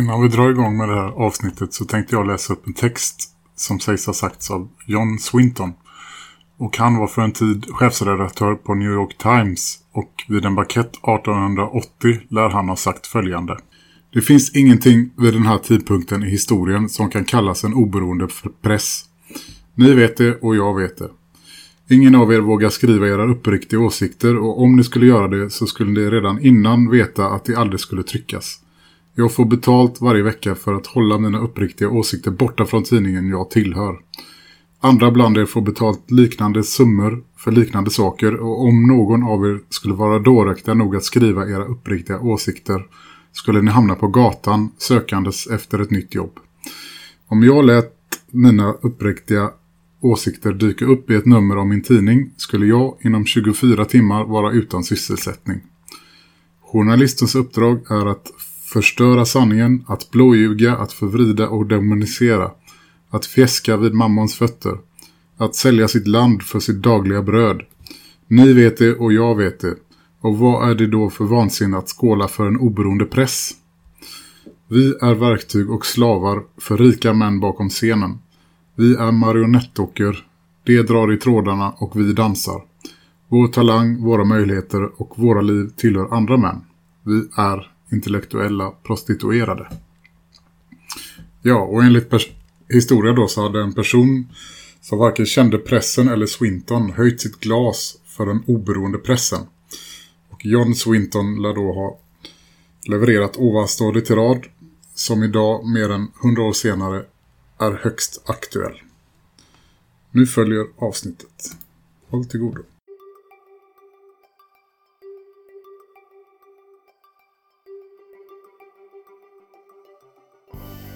Innan vi drar igång med det här avsnittet så tänkte jag läsa upp en text som sägs ha sagts av John Swinton. Och han var för en tid chefsredaktör på New York Times och vid en bakett 1880 lär han ha sagt följande. Det finns ingenting vid den här tidpunkten i historien som kan kallas en oberoende press. Ni vet det och jag vet det. Ingen av er vågar skriva era uppriktiga åsikter och om ni skulle göra det så skulle ni redan innan veta att det aldrig skulle tryckas. Jag får betalt varje vecka för att hålla mina uppriktiga åsikter borta från tidningen jag tillhör. Andra bland er får betalt liknande summor för liknande saker och om någon av er skulle vara dåraktiga nog att skriva era uppriktiga åsikter skulle ni hamna på gatan sökandes efter ett nytt jobb. Om jag lät mina uppriktiga åsikter dyka upp i ett nummer av min tidning skulle jag inom 24 timmar vara utan sysselsättning. Journalistens uppdrag är att förstöra sanningen, att blåljuga, att förvrida och demonisera, att fjäska vid mammons fötter, att sälja sitt land för sitt dagliga bröd. Ni vet det och jag vet det. Och vad är det då för vansinne att skåla för en oberoende press? Vi är verktyg och slavar för rika män bakom scenen. Vi är marionettdockor. De drar i trådarna och vi dansar. Vår talang, våra möjligheter och våra liv tillhör andra män. Vi är intellektuella prostituerade. Ja, och enligt historia då så hade en person som varken kände pressen eller Swinton höjt sitt glas för den oberoende pressen. Och John Swinton lär då ha levererat ovanstående till rad som idag mer än 100 år senare är högst aktuell. Nu följer avsnittet. Håll till godo.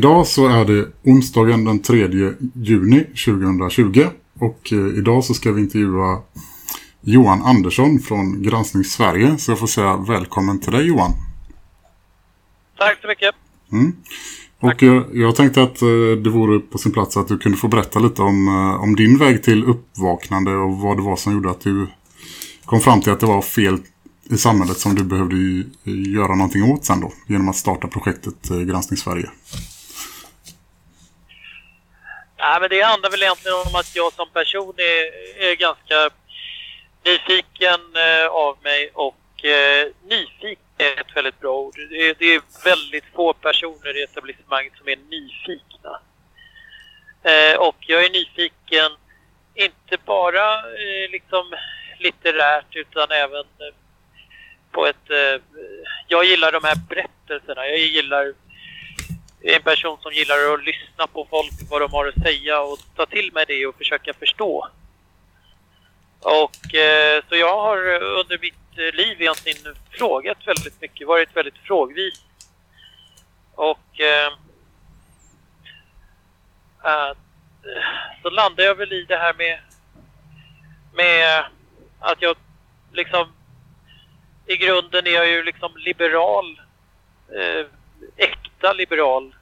Idag så är det onsdagen den 3 juni 2020 och eh, idag så ska vi intervjua Johan Andersson från Granskning Sverige. Så jag får säga välkommen till dig Johan. Tack så mycket. Mm. Och jag, jag, tänkte att eh, det vore på sin plats att du kunde få berätta lite om, eh, om din väg till uppvaknande och vad det var som gjorde att du kom fram till att det var fel i samhället som du behövde göra någonting åt sen då genom att starta projektet Granskning Sverige. Nej, men det handlar väl egentligen om att jag som person är, är ganska nyfiken eh, av mig och eh, nyfiken är ett väldigt bra ord. Det är, det är, väldigt få personer i etablissemanget som är nyfikna. Eh, och jag är nyfiken inte bara eh, liksom litterärt utan även eh, på ett... Eh, jag gillar de här berättelserna. Jag gillar en person som gillar att lyssna på folk, vad de har att säga och ta till mig det och försöka förstå. Och eh, så jag har eh, under mitt eh, liv egentligen frågat väldigt mycket, varit väldigt frågvis. Och eh, eh, så landade jag väl i det här med, med att jag liksom i grunden är jag ju liksom liberal eh, liberal.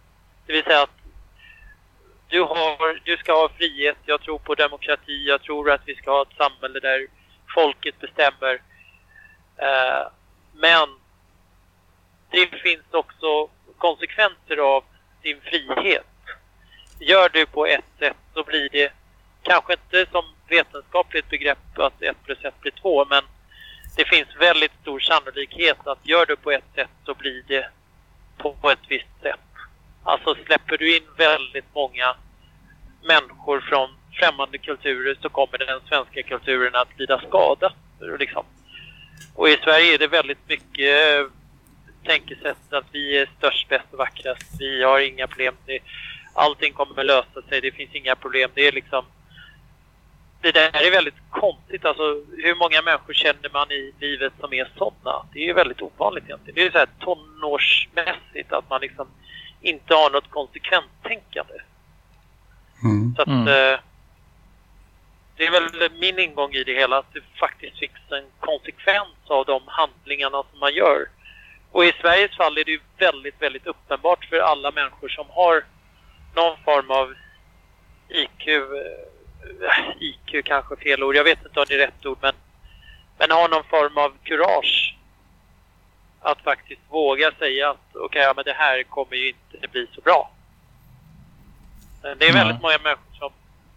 Det vill säga att du, har, du ska ha frihet, jag tror på demokrati, jag tror att vi ska ha ett samhälle där folket bestämmer. Eh, men det finns också konsekvenser av din frihet. Gör du på ett sätt så blir det kanske inte som vetenskapligt begrepp att ett plus ett blir två, men det finns väldigt stor sannolikhet att gör du på ett sätt så blir det på ett visst sätt. Alltså släpper du in väldigt många människor från främmande kulturer så kommer den svenska kulturen att lida skada. Liksom. Och i Sverige är det väldigt mycket eh, tänkesätt att vi är störst, bäst och vackrast. Vi har inga problem. Allting kommer att lösa sig. Det finns inga problem. Det är liksom det där är väldigt konstigt. Alltså, hur många människor känner man i livet som är sådana? Det är ju väldigt ovanligt egentligen. Det är ju så här tonårsmässigt att man liksom inte har något konsekvenstänkande. Mm. Så att, Mm. eh, det är väl min ingång i det hela att det faktiskt finns en konsekvens av de handlingarna som man gör. Och i Sveriges fall är det ju väldigt, väldigt uppenbart för alla människor som har någon form av IQ, eh, IQ kanske fel ord, jag vet inte om det är rätt ord, men, men har någon form av kurage att faktiskt våga säga att okej, ja, men det här kommer ju inte bli så bra. Men Det är väldigt många människor som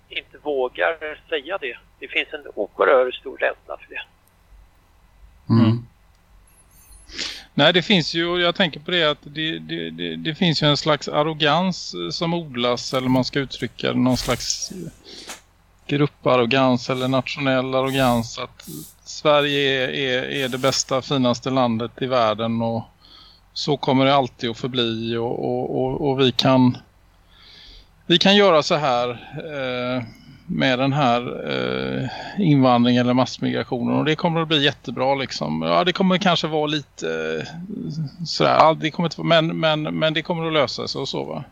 inte vågar säga det. Det finns en oerhört stor rädsla för det. Mm. Nej, det finns ju, och jag tänker på det att det, det, det, det finns ju en slags arrogans eh, som odlas, eller man ska uttrycka någon slags eh, grupparrogans eller nationell arrogans att Sverige är, är, är det bästa, finaste landet i världen och så kommer det alltid att förbli och, och, och, och vi kan vi kan göra så här eh, med den här eh, invandringen eller massmigrationen och det kommer att bli jättebra liksom. Ja, det kommer kanske vara lite eh, sådär, ja, det kommer inte, men, men, men det kommer att lösa sig och så va.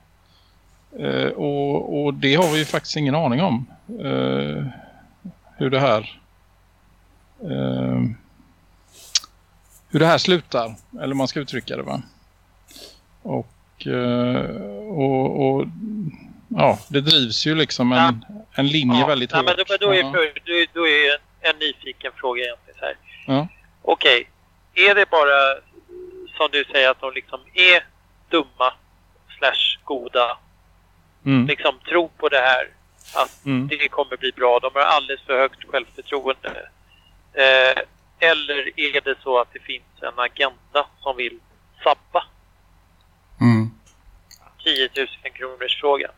Eh, och, och det har vi ju faktiskt ingen aning om. Eh, hur det här eh, hur det här slutar, eller man ska uttrycka det va. Och, och, och ja, det drivs ju liksom en, en linje väldigt nej, hårt. men då, då, är, Ja. då, då är en, en nyfiken fråga egentligen så här. Ja. Okej, är det bara som du säger att de liksom är dumma slash goda, Mm. liksom tror på det här att Mm. det kommer bli bra, de har alldeles för högt självförtroende. Eh, eller är det så att det finns en agenda som vill sabba Mm. 10 000 kronors frågan.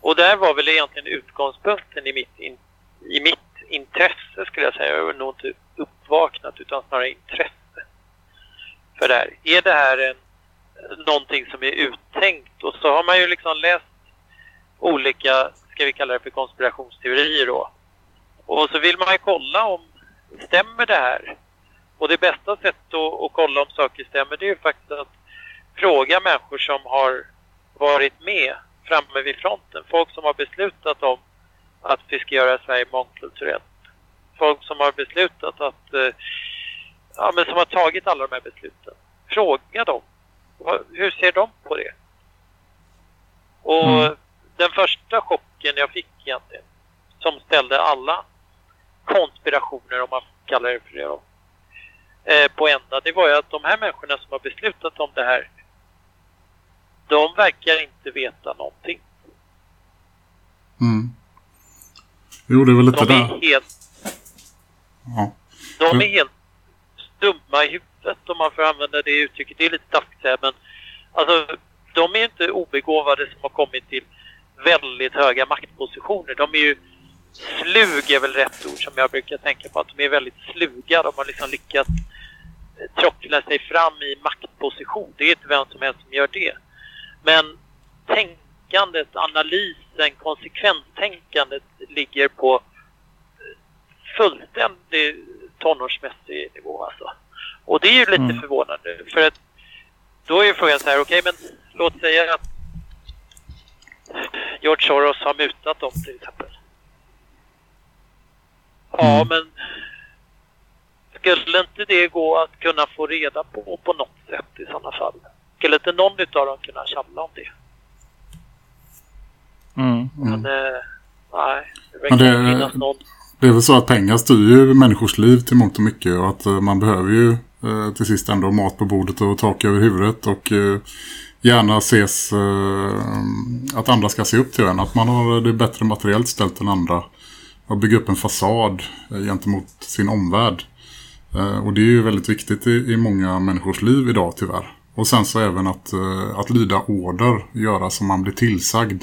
Och där var väl egentligen utgångspunkten i mitt, in, i mitt intresse skulle jag säga. Jag var nog inte uppvaknat utan snarare intresse för det här. Är det här en, någonting som är uttänkt? Och så har man ju liksom läst olika, ska vi kalla det för konspirationsteorier då. Och så vill man ju kolla om stämmer det här? Och det bästa sättet att, att kolla om saker stämmer det är ju faktiskt att fråga människor som har varit med framme vid fronten. Folk som har beslutat om att vi ska göra Sverige mångkulturellt. Folk som har beslutat att, eh, ja men som har tagit alla de här besluten. Fråga dem. Hur ser de på det? Och Mm den första chocken jag fick egentligen, som ställde alla konspirationer, om man kallar det för det då, eh, på ända, det var ju att de här människorna som har beslutat om det här, de verkar inte veta någonting. Mm. Jo, det är väl lite De är där. helt, Ja. de är helt stumma i huvudet om man får använda det uttrycket. Det är lite taskigt men alltså, de är inte obegåvade som har kommit till väldigt höga maktpositioner. De är ju slug är väl rätt ord som jag brukar tänka på. Att de är väldigt sluga. De har liksom lyckats eh, trockla sig fram i maktposition. Det är inte vem som helst som gör det. Men tänkandet, analysen, konsekvenstänkandet ligger på eh, fullständig tonårsmässig nivå alltså. Och det är ju lite Mm. förvånande för att då är ju frågan så här, okej men låt säga att George Soros har mutat dem till exempel. Ja Mm. men skulle inte det gå att kunna få reda på på något sätt i sådana fall? Skulle inte någon utav dem kunna tjalla om det? Mm. Mm. Men eh, nej, det Men det- någon. Det är väl så att pengar styr ju människors liv till mångt och mycket och att eh, man behöver ju eh, till sist ändå mat på bordet och tak över huvudet och eh, gärna ses eh, att andra ska se upp till en. Att man har det bättre materiellt ställt än andra och bygga upp en fasad eh, gentemot sin omvärld. Eh, och det är ju väldigt viktigt i, i många människors liv idag tyvärr. Och sen så även att, eh, att lyda order, göra som man blir tillsagd.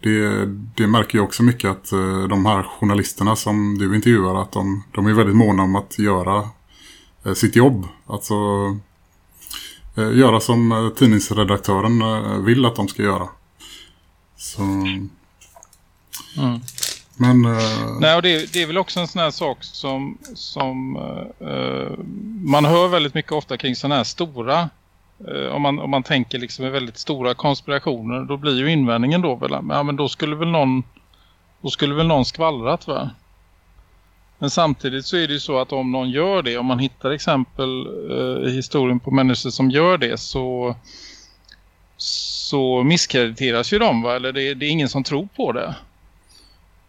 Det, det märker jag också mycket att eh, de här journalisterna som du intervjuar att de, de är väldigt måna om att göra eh, sitt jobb. Alltså göra som eh, tidningsredaktören eh, vill att de ska göra. Så Mm. Men, uh... Nej, och det, det, är väl också en sån här sak som, som uh, man hör väldigt mycket ofta kring sådana här stora uh, om, man, om man tänker liksom väldigt stora konspirationer då blir ju invändningen då väl, ja men då skulle väl någon då skulle väl någon skvallrat va? Men samtidigt så är det ju så att om någon gör det, om man hittar exempel eh, i historien på människor som gör det så så misskrediteras ju de va? Eller det, det är ingen som tror på det.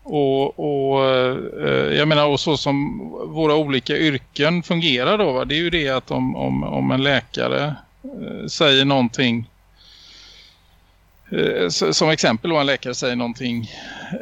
Och, och eh, jag menar och så som våra olika yrken fungerar då va? det är ju det att om, om, om en läkare eh, säger någonting eh, som exempel då en läkare säger någonting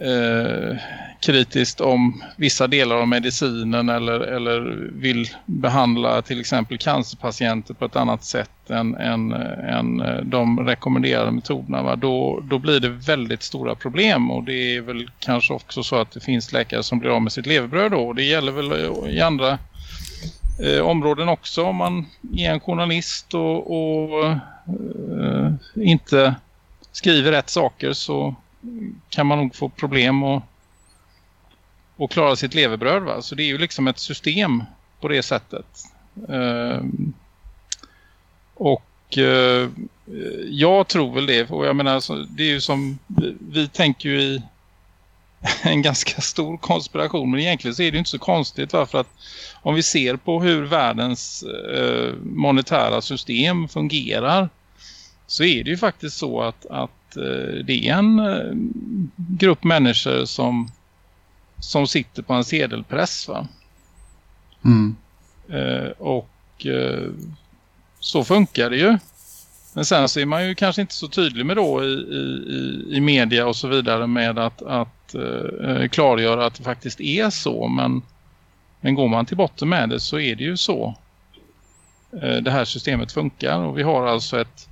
eh, kritiskt om vissa delar av medicinen eller, eller vill behandla till exempel cancerpatienter på ett annat sätt än, än, än eh, de rekommenderade metoderna. Va? Då, då blir det väldigt stora problem och det är väl kanske också så att det finns läkare som blir av med sitt levebröd då. Och det gäller väl eh, i andra eh, områden också om man är en journalist och, och eh, inte skriver rätt saker så kan man nog få problem och och klara sitt levebröd. Va? Så det är ju liksom ett system på det sättet. Eh, och eh, jag tror väl det. Och jag menar, alltså, det är ju som, vi, vi tänker ju i en ganska stor konspiration. Men egentligen så är det inte så konstigt. Va? För att om vi ser på hur världens eh, monetära system fungerar. Så är det ju faktiskt så att, att eh, det är en eh, grupp människor som som sitter på en sedelpress va? Mm. Eh, och eh, så funkar det ju. Men sen så är man ju kanske inte så tydlig med då i, i, i media och så vidare med att, att eh, klargöra att det faktiskt är så. Men, men går man till botten med det så är det ju så. Eh, det här systemet funkar och vi har alltså ett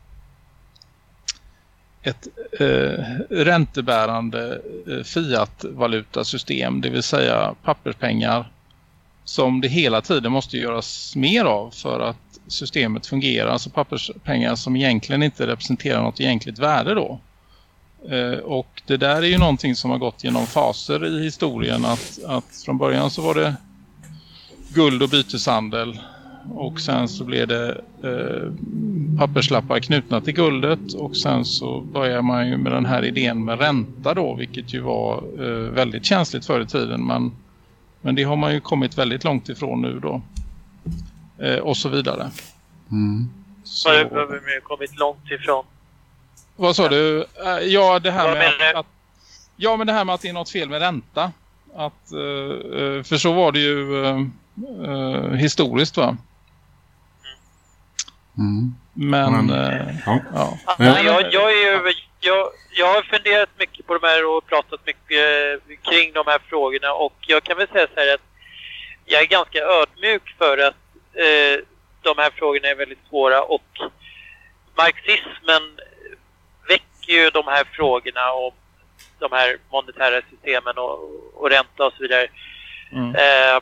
ett eh, räntebärande eh, fiat-valutasystem, det vill säga papperspengar som det hela tiden måste göras mer av för att systemet fungerar. Alltså papperspengar som egentligen inte representerar något egentligt värde då. Eh, och det där är ju någonting som har gått genom faser i historien att, att från början så var det guld och byteshandel och sen så blev det eh, papperslappar knutna till guldet och sen så börjar man ju med den här idén med ränta då vilket ju var eh, väldigt känsligt förr i tiden men, men det har man ju kommit väldigt långt ifrån nu då eh, och så vidare. Mm. Så har vi kommit långt ifrån. Vad sa du? Eh, ja, det här med att, att, ja, men det här med att det är något fel med ränta. Att, eh, eh, för så var det ju historiskt va? Mm. Men, Men äh, ja. ja. ja jag, jag, är, jag, jag har funderat mycket på de här och pratat mycket kring de här frågorna och jag kan väl säga så här att jag är ganska ödmjuk för att eh, de här frågorna är väldigt svåra och marxismen väcker ju de här frågorna om de här monetära systemen och, och ränta och så vidare. Mm. Eh,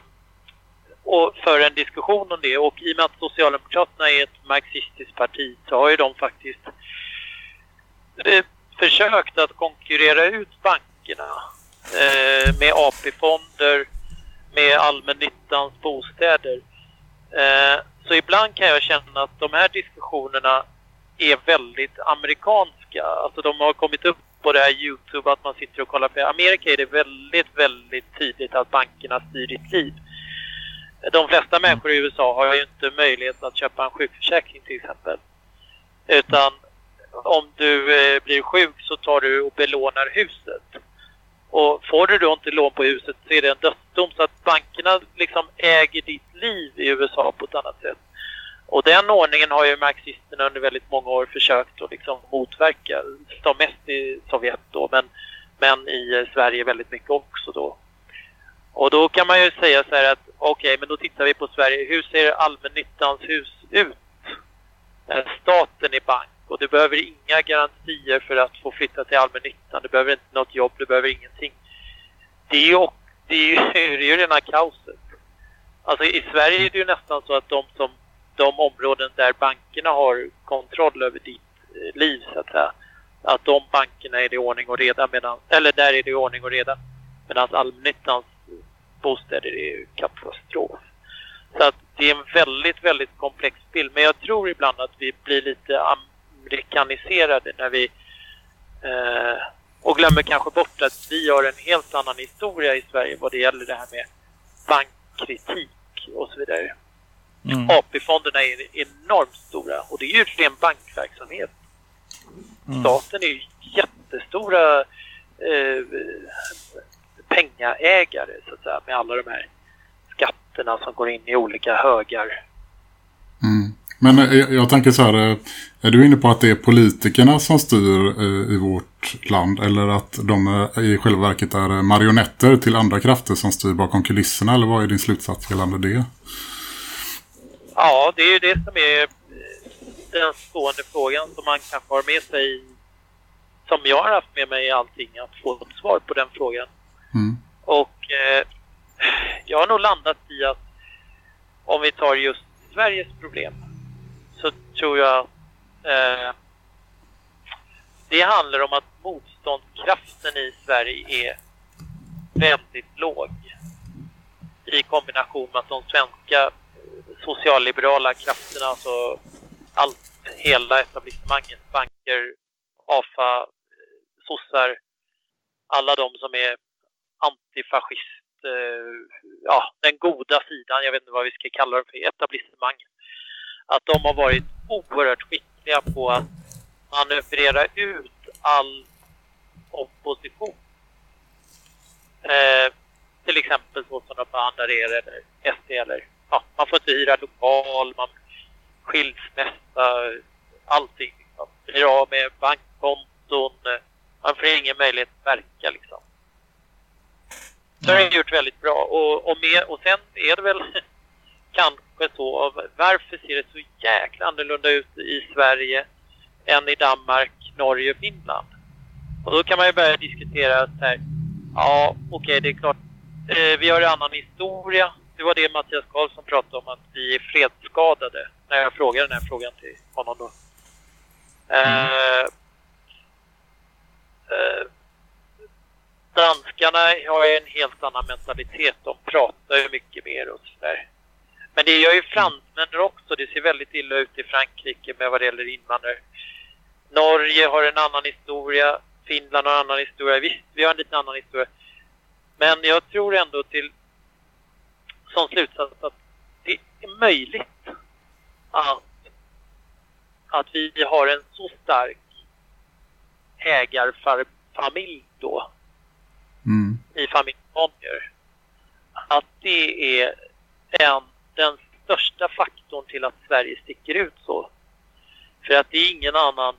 och för en diskussion om det. Och i och med att Socialdemokraterna är ett marxistiskt parti så har ju de faktiskt eh, försökt att konkurrera ut bankerna eh, med AP-fonder, med allmännyttans bostäder. Eh, så ibland kan jag känna att de här diskussionerna är väldigt amerikanska. Alltså de har kommit upp på det här Youtube att man sitter och kollar på. I Amerika är det väldigt, väldigt tydligt att bankerna styr ditt liv. De flesta människor i USA har ju inte möjlighet att köpa en sjukförsäkring till exempel. Utan om du eh, blir sjuk så tar du och belånar huset. Och får du då inte lån på huset så är det en dödsdom så att bankerna liksom äger ditt liv i USA på ett annat sätt. Och den ordningen har ju marxisterna under väldigt många år försökt att liksom motverka. Som mest i Sovjet då, men, men i Sverige väldigt mycket också då. Och då kan man ju säga så här att okej, okay, men då tittar vi på Sverige. Hur ser allmännyttans hus ut? Staten är bank och du behöver inga garantier för att få flytta till allmännyttan. Du behöver inte något jobb, du behöver ingenting. Det är ju, det är ju, det är ju rena kaoset. Alltså i Sverige är det ju nästan så att de, som, de områden där bankerna har kontroll över ditt eh, liv så att säga, att de bankerna är det ordning och reda medan, eller där är det ordning och reda. Medan allmännyttans bostäder är katastrof. Så att det är en väldigt, väldigt komplex bild. Men jag tror ibland att vi blir lite amerikaniserade när vi eh, och glömmer kanske bort att vi har en helt annan historia i Sverige vad det gäller det här med bankkritik och så vidare. Mm. AP-fonderna är enormt stora och det är ju ren bankverksamhet. Mm. Staten är ju jättestora eh, pengaägare så att säga med alla de här skatterna som går in i olika högar. Mm. Men jag, jag tänker så här, eh, är du inne på att det är politikerna som styr eh, i vårt land eller att de är, i själva verket är marionetter till andra krafter som styr bakom kulisserna eller vad är din slutsats gällande det? Ja, det är ju det som är den stående frågan som man kanske har med sig som jag har haft med mig i allting att få ett svar på den frågan. Mm. Och eh, jag har nog landat i att om vi tar just Sveriges problem så tror jag eh, det handlar om att motståndskraften i Sverige är väldigt låg i kombination med att de svenska socialliberala krafterna, alltså allt, hela etablissemanget, banker, AFA, sossar, alla de som är antifascist, eh, ja, den goda sidan, jag vet inte vad vi ska kalla dem för, etablissemanget. Att de har varit oerhört skickliga på att manövrera ut all opposition. Eh, till exempel så som de behandlar er eller SD eller ja, man får inte hyra lokal, man skilsmässa, allting. Liksom. Blir av med bankkonton, eh, man får ingen möjlighet att verka liksom. Så har gjort väldigt bra. Och, och, med, och sen är det väl kanske så, varför ser det så jäkla annorlunda ut i Sverige än i Danmark, Norge och Finland? Och då kan man ju börja diskutera så här, ja okej okay, det är klart, eh, vi har en annan historia, det var det Mattias Karlsson pratade om, att vi är fredsskadade. När jag frågade den här frågan till honom då. Mm. Eh, eh, danskarna har ju en helt annan mentalitet. De pratar ju mycket mer och sådär. Men det gör ju fransmännen också. Det ser väldigt illa ut i Frankrike med vad det gäller invandrare. Norge har en annan historia. Finland har en annan historia. Visst, vi har en lite annan historia. Men jag tror ändå till som slutsats att det är möjligt att, att vi har en så stark ägarfamilj då mm. i familjen Bonnier att det är en, den största faktorn till att Sverige sticker ut så. För att det är ingen annan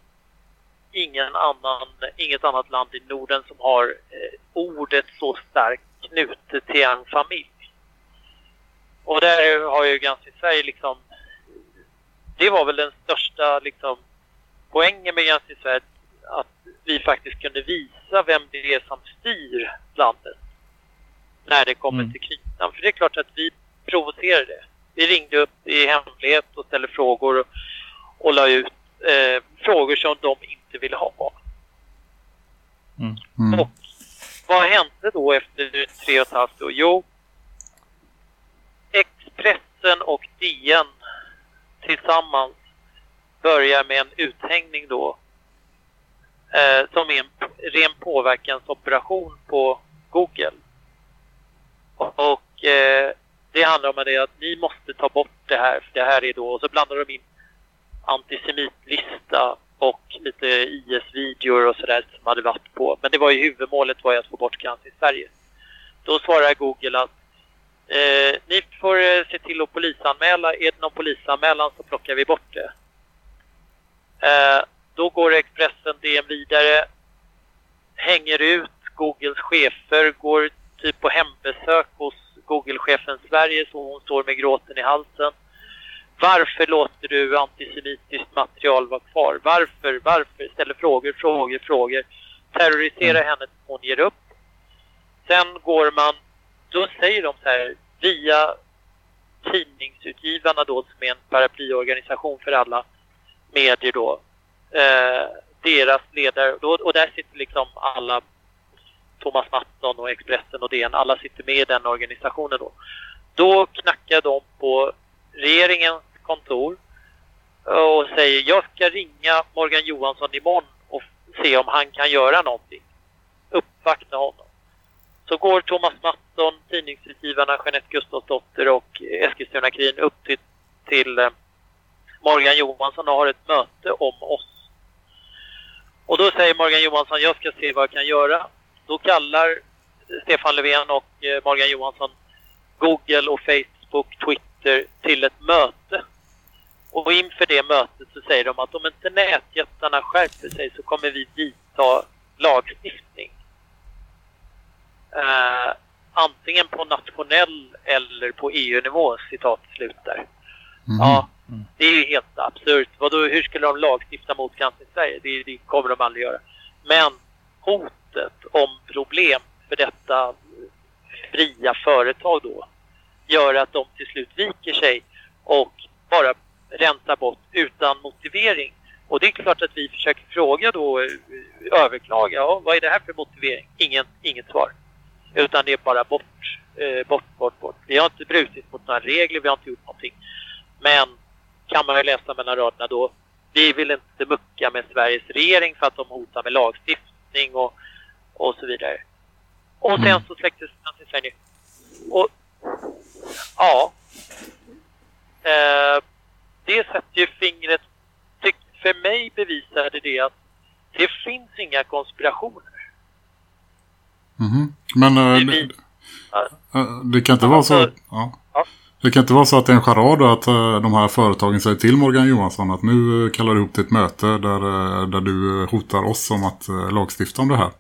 ingen annan, inget annat land i Norden som har eh, ordet så starkt knutet till en familj. Och där har ju Granskning Sverige liksom... Det var väl den största liksom, poängen med Granskning Sverige att vi faktiskt kunde visa vem det är som styr landet när det kommer mm. till kritan. För det är klart att vi provocerade. Vi ringde upp i hemlighet och ställde frågor och, och la ut eh, frågor som de inte ville ha. Mm. Mm. Och vad hände då efter tre och ett halvt år? Jo, Expressen och DN tillsammans börjar med en uthängning då eh, som är en ren påverkansoperation på Google. Och, och eh, det handlar om det att ni måste ta bort det här, för det här är då, och så blandar de in antisemitlista och lite IS-videor och sådär som hade varit på. Men det var ju huvudmålet var ju att få bort granskning i Sverige. Då svarar Google att Eh, ni får eh, se till att polisanmäla. Är det någon polisanmälan så plockar vi bort det. Eh, då går Expressen DN vidare, hänger ut Googles chefer, går typ på hembesök hos Google-chefen Sverige så hon står med gråten i halsen. Varför låter du antisemitiskt material vara kvar? Varför? Varför? Ställer frågor, frågor, frågor. Terroriserar mm. henne hon ger upp. Sen går man då säger de så här via tidningsutgivarna då som är en paraplyorganisation för alla medier då. Eh, deras ledare då, och där sitter liksom alla Thomas Mattsson och Expressen och DN, alla sitter med i den organisationen då. Då knackar de på regeringens kontor och säger jag ska ringa Morgan Johansson imorgon och se om han kan göra någonting. Uppvakta honom. Så går Thomas Mattsson, tidningsutgivarna Jeanette Gustafsdotter och Eskilstuna-Kurin upp till, till eh, Morgan Johansson och har ett möte om oss. Och då säger Morgan Johansson, jag ska se vad jag kan göra. Då kallar Stefan Löfven och eh, Morgan Johansson Google och Facebook, Twitter till ett möte. Och inför det mötet så säger de att om inte nätjättarna skärper sig så kommer vi vidta lagstiftning. Uh, antingen på nationell eller på EU-nivå, citat slut där. Mm. Ja, det är ju helt absurt. Vadå, hur skulle de lagstifta mot cancer i Sverige? Det, det kommer de aldrig göra. Men hotet om problem för detta fria företag då gör att de till slut viker sig och bara räntar bort utan motivering. Och det är klart att vi försöker fråga då, överklaga, ja, vad är det här för motivering? Ingen, inget svar. Utan det är bara bort, eh, bort, bort, bort. Vi har inte brutit mot några regler, vi har inte gjort någonting. Men kan man ju läsa mellan raderna då, vi vill inte mucka med Sveriges regering för att de hotar med lagstiftning och, och så vidare. Och sen mm. så släcktes han till Sverige. Och ja, eh, det sätter ju fingret, för mig bevisade det att det finns inga konspirationer. Mm -hmm. Men äh, det, äh, det, kan inte vara så... Alltså, ja. Ja. Det kan inte vara så att det är en charad att äh, de här företagen säger till Morgan Johansson att nu kallar du ihop till ett möte där, där du hotar oss om att lagstifta om det här.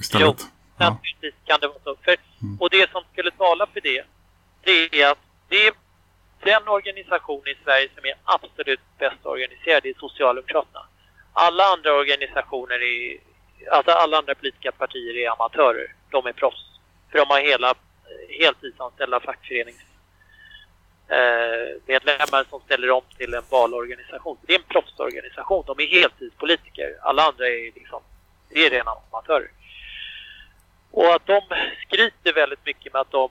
istället. Jo, ja. precis kan det vara så. För, mm. Och det som skulle tala för det, det är att det är den organisation i Sverige som är absolut bäst organiserad är Socialdemokraterna. Alla andra organisationer är, alltså alla andra politiska partier är amatörer. De är proffs. För de har hela heltidsanställda fackföreningsmedlemmar eh, som ställer om till en valorganisation. Det är en proffsorganisation. De är heltidspolitiker. Alla andra är liksom, det är rena amatörer. Och att de skryter väldigt mycket med att de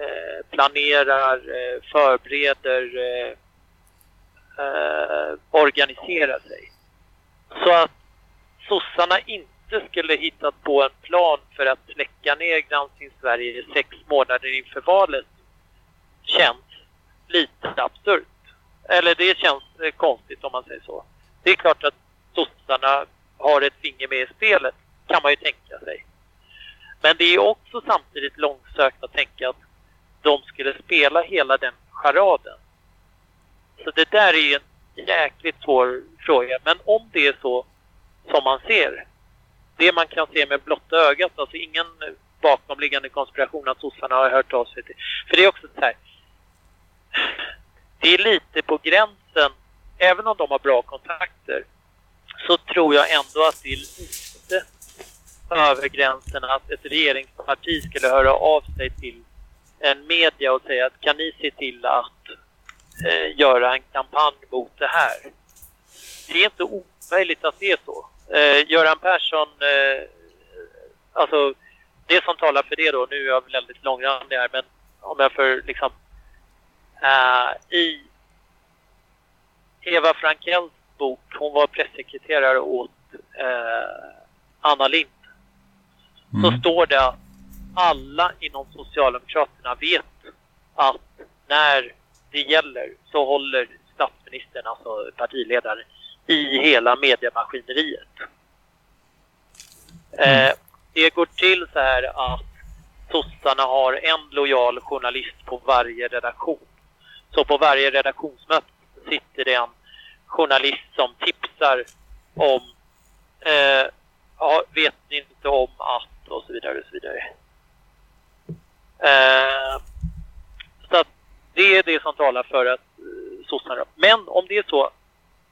Eh, planerar, eh, förbereder, eh, eh organiserar sig. Så att sossarna inte skulle hittat på en plan för att släcka ner Granskning Sverige i sex månader inför valet känns lite absurt. Eller det känns eh, konstigt om man säger så. Det är klart att sossarna har ett finger med i spelet, kan man ju tänka sig. Men det är också samtidigt långsökt att tänka att de skulle spela hela den charaden. Så det där är ju en jäkligt svår fråga. Men om det är så som man ser, det man kan se med blotta ögat, alltså ingen bakomliggande konspiration att sossarna har hört av sig till. För det är också så här, det är lite på gränsen, även om de har bra kontakter, så tror jag ändå att det är lite över gränsen att ett regeringsparti skulle höra av sig till en media och säga att kan ni se till att eh, göra en kampanj mot det här? Det är inte omöjligt att det är så. Eh, Göran Persson, eh, alltså det som talar för det då, nu är jag väldigt långrandig här, men om jag för liksom eh, i Eva Frankells bok, hon var pressekreterare åt eh, Anna Lind, mm. så står det att alla inom Socialdemokraterna vet att när det gäller så håller statsministern, alltså partiledaren, i hela mediemaskineriet. Mm. Eh, det går till så här att sossarna har en lojal journalist på varje redaktion. Så på varje redaktionsmöte sitter det en journalist som tipsar om eh, ja, vet ni inte om att och så vidare och så vidare. Eh, så att det är det som talar för att eh, sossarna... Men om det är så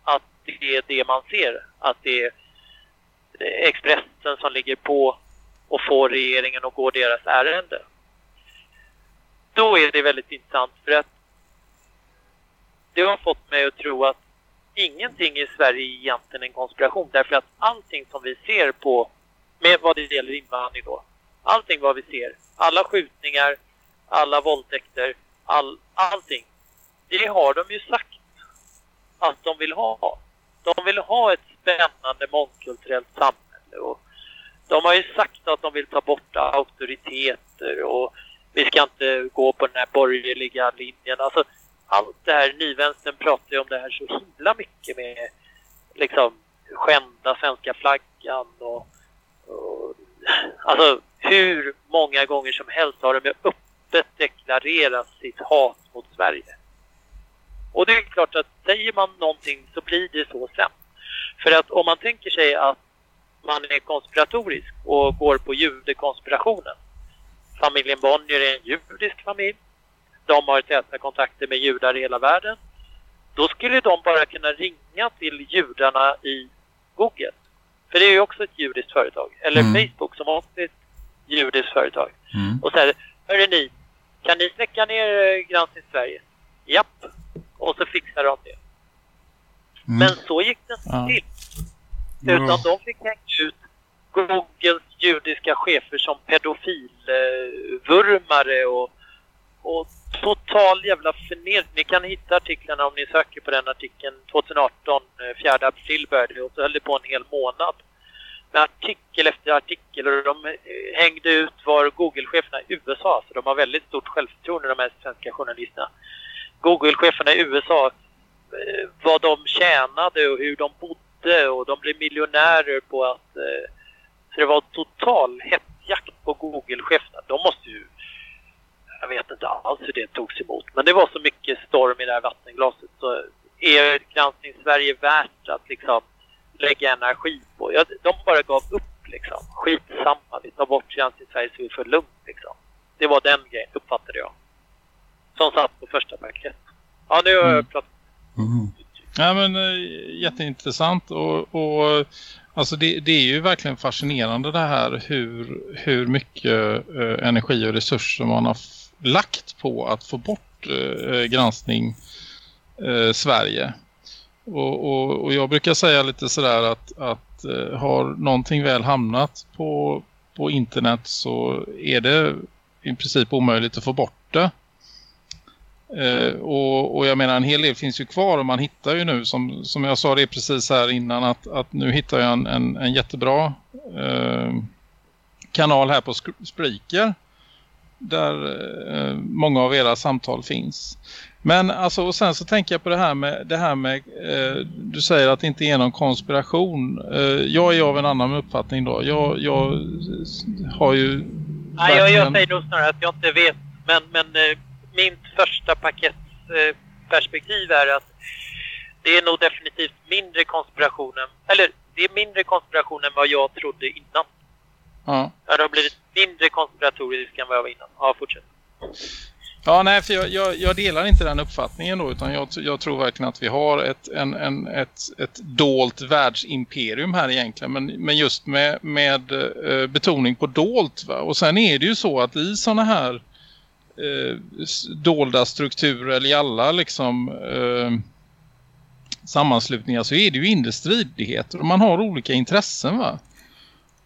att det är det man ser, att det är Expressen som ligger på och får regeringen att gå deras ärende. Då är det väldigt intressant för att det har fått mig att tro att ingenting i Sverige är egentligen en konspiration därför att allting som vi ser på med vad det gäller invandring då. Allting vad vi ser, alla skjutningar, alla våldtäkter, all, allting. Det har de ju sagt att de vill ha. De vill ha ett spännande mångkulturellt samhälle och de har ju sagt att de vill ta bort auktoriteter och vi ska inte gå på den här borgerliga linjen. Alltså, allt det här, nyvänstern pratar ju om det här så himla mycket med liksom skända svenska flaggan och, och alltså hur många gånger som helst har de ju öppet deklarerat sitt hat mot Sverige. Och det är klart att säger man någonting så blir det så sen. För att om man tänker sig att man är konspiratorisk och går på judekonspirationen. Familjen Bonnier är en judisk familj. De har täta kontakter med judar i hela världen. Då skulle de bara kunna ringa till judarna i Google. För det är ju också ett judiskt företag. Eller mm. Facebook som också är ett judiskt företag. Mm. Och så här, hörru ni, kan ni släcka ner Granskning Sverige? Japp. Och så fixar de det. Mm. Men så gick det inte ja. till. Utan de fick hänga ut Googles judiska chefer som pedofilvurmare och, och total jävla förnedring. Ni kan hitta artiklarna om ni söker på den artikeln 2018, 4 eh, april började och så höll det på en hel månad. Med artikel efter artikel och de eh, hängde ut var Google-cheferna i USA, så de har väldigt stort självförtroende de här svenska journalisterna. Google-cheferna i USA, eh, vad de tjänade och hur de bodde och de blev miljonärer på att... Så det var total hetsjakt på Google-cheferna. De måste ju jag vet inte alls hur det togs emot. Men det var så mycket storm i det här vattenglaset så är granskning Sverige värt att liksom lägga energi på? Ja, de bara gav upp liksom. Skitsamma, vi tar bort granskning Sverige så vi får lugnt liksom. Det var den grejen, uppfattade jag. Som satt på första paket. Ja, nu har jag mm. pratat. Mm. Ja, men äh, jätteintressant och, och alltså det, det, är ju verkligen fascinerande det här hur, hur mycket äh, energi och resurser man har lagt på att få bort eh, granskning eh, Sverige. Och, och, och, jag brukar säga lite sådär att, att eh, har någonting väl hamnat på, på internet så är det i princip omöjligt att få bort det. Eh, och, och, jag menar en hel del finns ju kvar och man hittar ju nu som, som jag sa det precis här innan att, att nu hittar jag en, en, en jättebra eh, kanal här på Spreaker där eh, många av era samtal finns. Men alltså, och sen så tänker jag på det här med, det här med eh, du säger att det inte är någon konspiration. Eh, jag är av en annan uppfattning då. Jag, jag har ju... Nej, jag, jag säger nog snarare att jag inte vet. Men, men eh, min första paketperspektiv är att det är nog definitivt mindre konspirationen. Eller det är mindre konspiration än vad jag trodde innan. Ja. Det har blivit mindre konspiratoriskt än vad jag var innan. Ja, fortsätt. Ja, nej, för jag, jag, jag, delar inte den uppfattningen då, utan jag, jag tror verkligen att vi har ett, en, en, ett, ett dolt världsimperium här egentligen, men, men just med, med eh, betoning på dolt. Va? Och sen är det ju så att i sådana här eh, dolda strukturer, eller i alla liksom eh, sammanslutningar, så är det ju inre stridigheter och man har olika intressen va?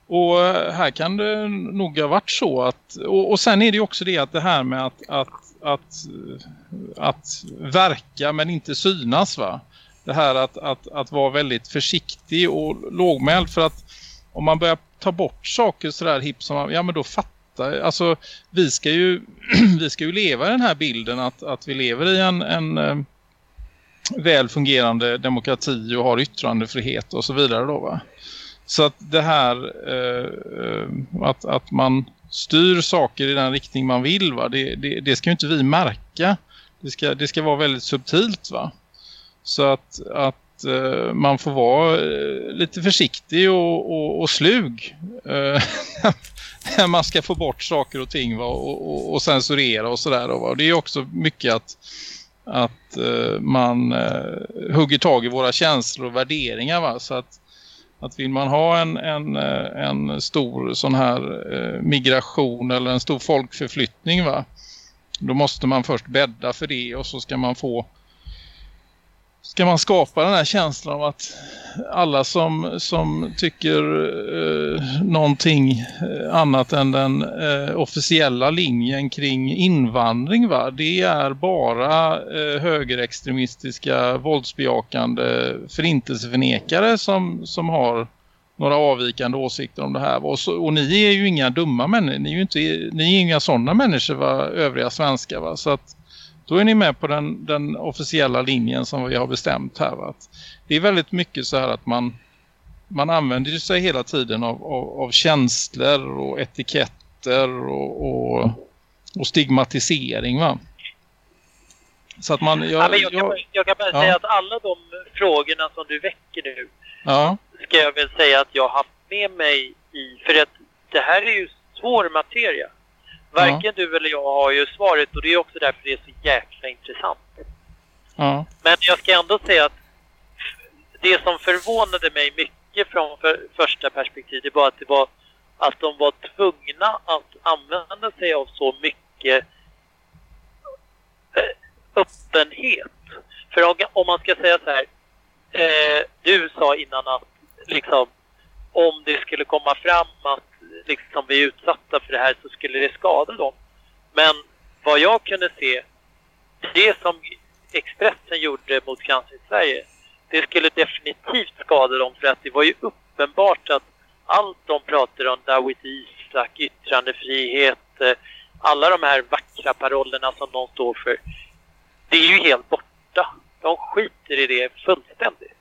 Och eh, här kan det nog ha varit så att, och, och sen är det ju också det att det här med att, att, att, att verka men inte synas va. Det här att, att, att vara väldigt försiktig och lågmäld för att om man börjar ta bort saker sådär hipp som, ja men då fattar, alltså vi ska ju, vi ska ju leva i den här bilden att, att vi lever i en, en eh, väl fungerande demokrati och har yttrandefrihet och så vidare då va. Så att det här eh, eh, att, att man styr saker i den riktning man vill va, det, det, det ska ju inte vi märka. Det ska, det ska vara väldigt subtilt va. Så att, att eh, man får vara eh, lite försiktig och, och, och slug eh, när man ska få bort saker och ting va, och, och, och censurera och sådär. Va. Det är också mycket att att eh, man eh, hugger tag i våra känslor och värderingar va? så att att vill man ha en, en, eh, en stor sån här eh, migration eller en stor folkförflyttning va? Då måste man först bädda för det och så ska man få ska man skapa den här känslan av att alla som, som tycker eh, någonting eh, annat än den eh, officiella linjen kring invandring va? det är bara eh, högerextremistiska våldsbejakande förintelseförnekare som, som har några avvikande åsikter om det här. Och, så, och ni är ju inga dumma människor, ni är ju inte, ni är inga sådana människor va? övriga svenskar va? så att då är ni med på den, den officiella linjen som vi har bestämt här. Att det är väldigt mycket så här att man, man använder sig hela tiden av, av, av känslor och etiketter och, och, och stigmatisering va? Så att man... Jag, ja, men jag, kan, jag kan bara ja. säga att alla de frågorna som du väcker nu ja. ska jag väl säga att jag har haft med mig i... För att det här är ju svår materia. Varken ja. du eller jag har ju svaret och det är också därför det är så jäkla intressant. Ja. Men jag ska ändå säga att det som förvånade mig mycket från för första perspektivet var att det var att de var tvungna att använda sig av så mycket eh, öppenhet. För om man ska säga så här, eh, du sa innan att liksom om det skulle komma fram att liksom är utsatta för det här så skulle det skada dem. Men vad jag kunde se, det som Expressen gjorde mot Cancer i Sverige, det skulle definitivt skada dem för att det var ju uppenbart att allt de pratar om, Dawit Isak, yttrandefrihet, eh, alla de här vackra parollerna som de står för, det är ju helt borta. De skiter i det fullständigt.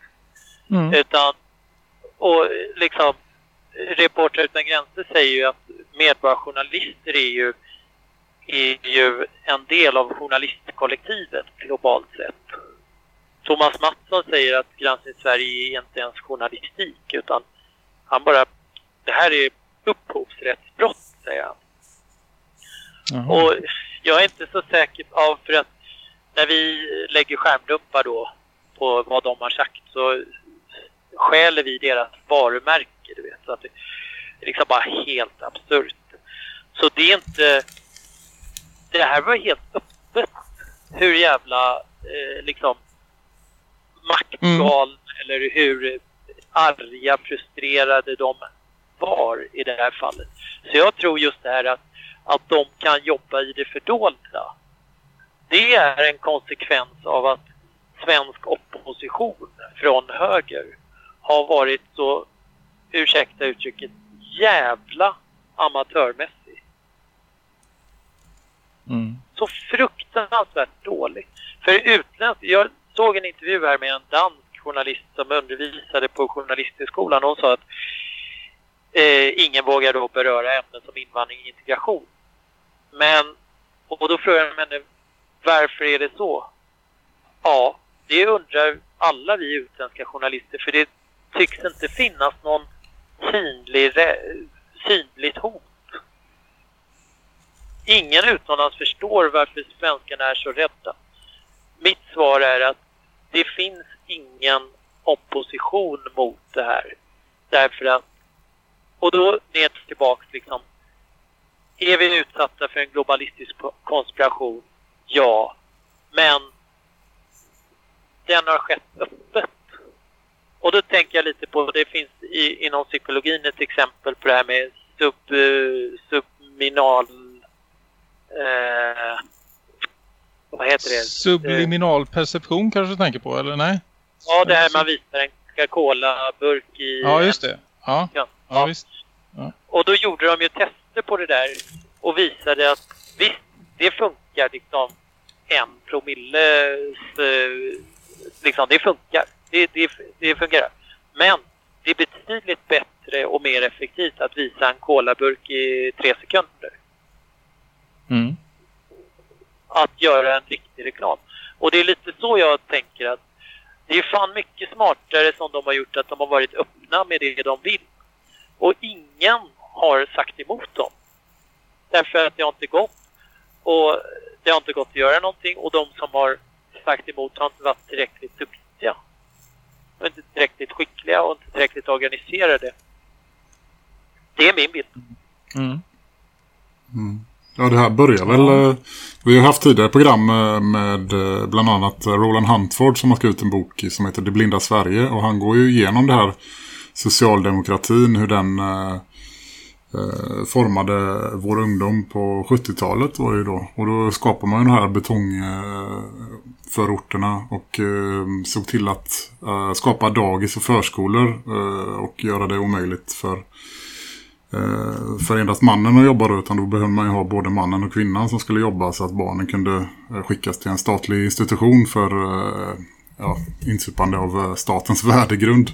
Mm. Utan, och liksom, Reporter utan gränser säger ju att medborgarjournalister är ju, är ju en del av journalistkollektivet globalt sett. Thomas Mattsson säger att Granskning Sverige är inte ens journalistik utan han bara, det här är upphovsrättsbrott säger han. Jaha. Och jag är inte så säker på, för att när vi lägger skärmdumpar då på vad de har sagt så skäler vi deras varumärke du vet. Så att det är liksom bara helt absurt. Så det är inte... Det här var helt öppet hur jävla eh, liksom maktgal mm. eller hur arga, frustrerade de var i det här fallet. Så jag tror just det här att, att de kan jobba i det fördolda. Det är en konsekvens av att svensk opposition från höger har varit så ursäkta uttrycket, jävla amatörmässig. Mm. Så fruktansvärt dålig. För utländsk, jag såg en intervju här med en dansk journalist som undervisade på journalisthögskolan och sa att eh, ingen vågar då beröra ämnen som invandring och integration. Men, och då frågar jag henne, varför är det så? Ja, det undrar alla vi utländska journalister för det tycks inte finnas någon synlig, synligt hot. Ingen utomlands förstår varför svenskarna är så rädda. Mitt svar är att det finns ingen opposition mot det här. Därför att, och då ner tillbaka liksom, är vi utsatta för en globalistisk konspiration? Ja, men den har skett öppet. Och då tänker jag lite på, det finns i, inom psykologin ett exempel på det här med sub, uh, subminal... Uh, vad heter det? Subliminal perception kanske du tänker på, eller nej? Ja, det här man visar en Coca-Cola-burk i... Ja, just det. Ja, ja. ja visst. Ja. Och då gjorde de ju tester på det där och visade att visst, det funkar liksom en promilles... Uh, liksom, det funkar det, det, det fungerar. Men det är betydligt bättre och mer effektivt att visa en kolaburk i tre sekunder. Mm. Att göra en riktig reklam. Och det är lite så jag tänker att det är fan mycket smartare som de har gjort att de har varit öppna med det de vill. Och ingen har sagt emot dem. Därför att det har inte gått. Och det har inte gått att göra någonting och de som har sagt emot har inte varit tillräckligt duktiga och inte tillräckligt skickliga och inte tillräckligt organiserade. Det är min bild. Mm. Mm. Ja, det här börjar väl... eh, Vi har haft tidigare program eh, med eh, bland annat Roland Huntford som har skrivit en bok som heter Det blinda Sverige. Och han går ju igenom det här socialdemokratin, hur den Eh, formade vår ungdom på 70-talet var det ju då. Och då skapade man ju de här betongförorterna eh, och eh, såg till att eh, skapa dagis och förskolor eh, och göra det omöjligt för eh, för endast mannen att jobba då, utan då behövde man ju ha både mannen och kvinnan som skulle jobba så att barnen kunde skickas till en statlig institution för ja, insupande av statens värdegrund.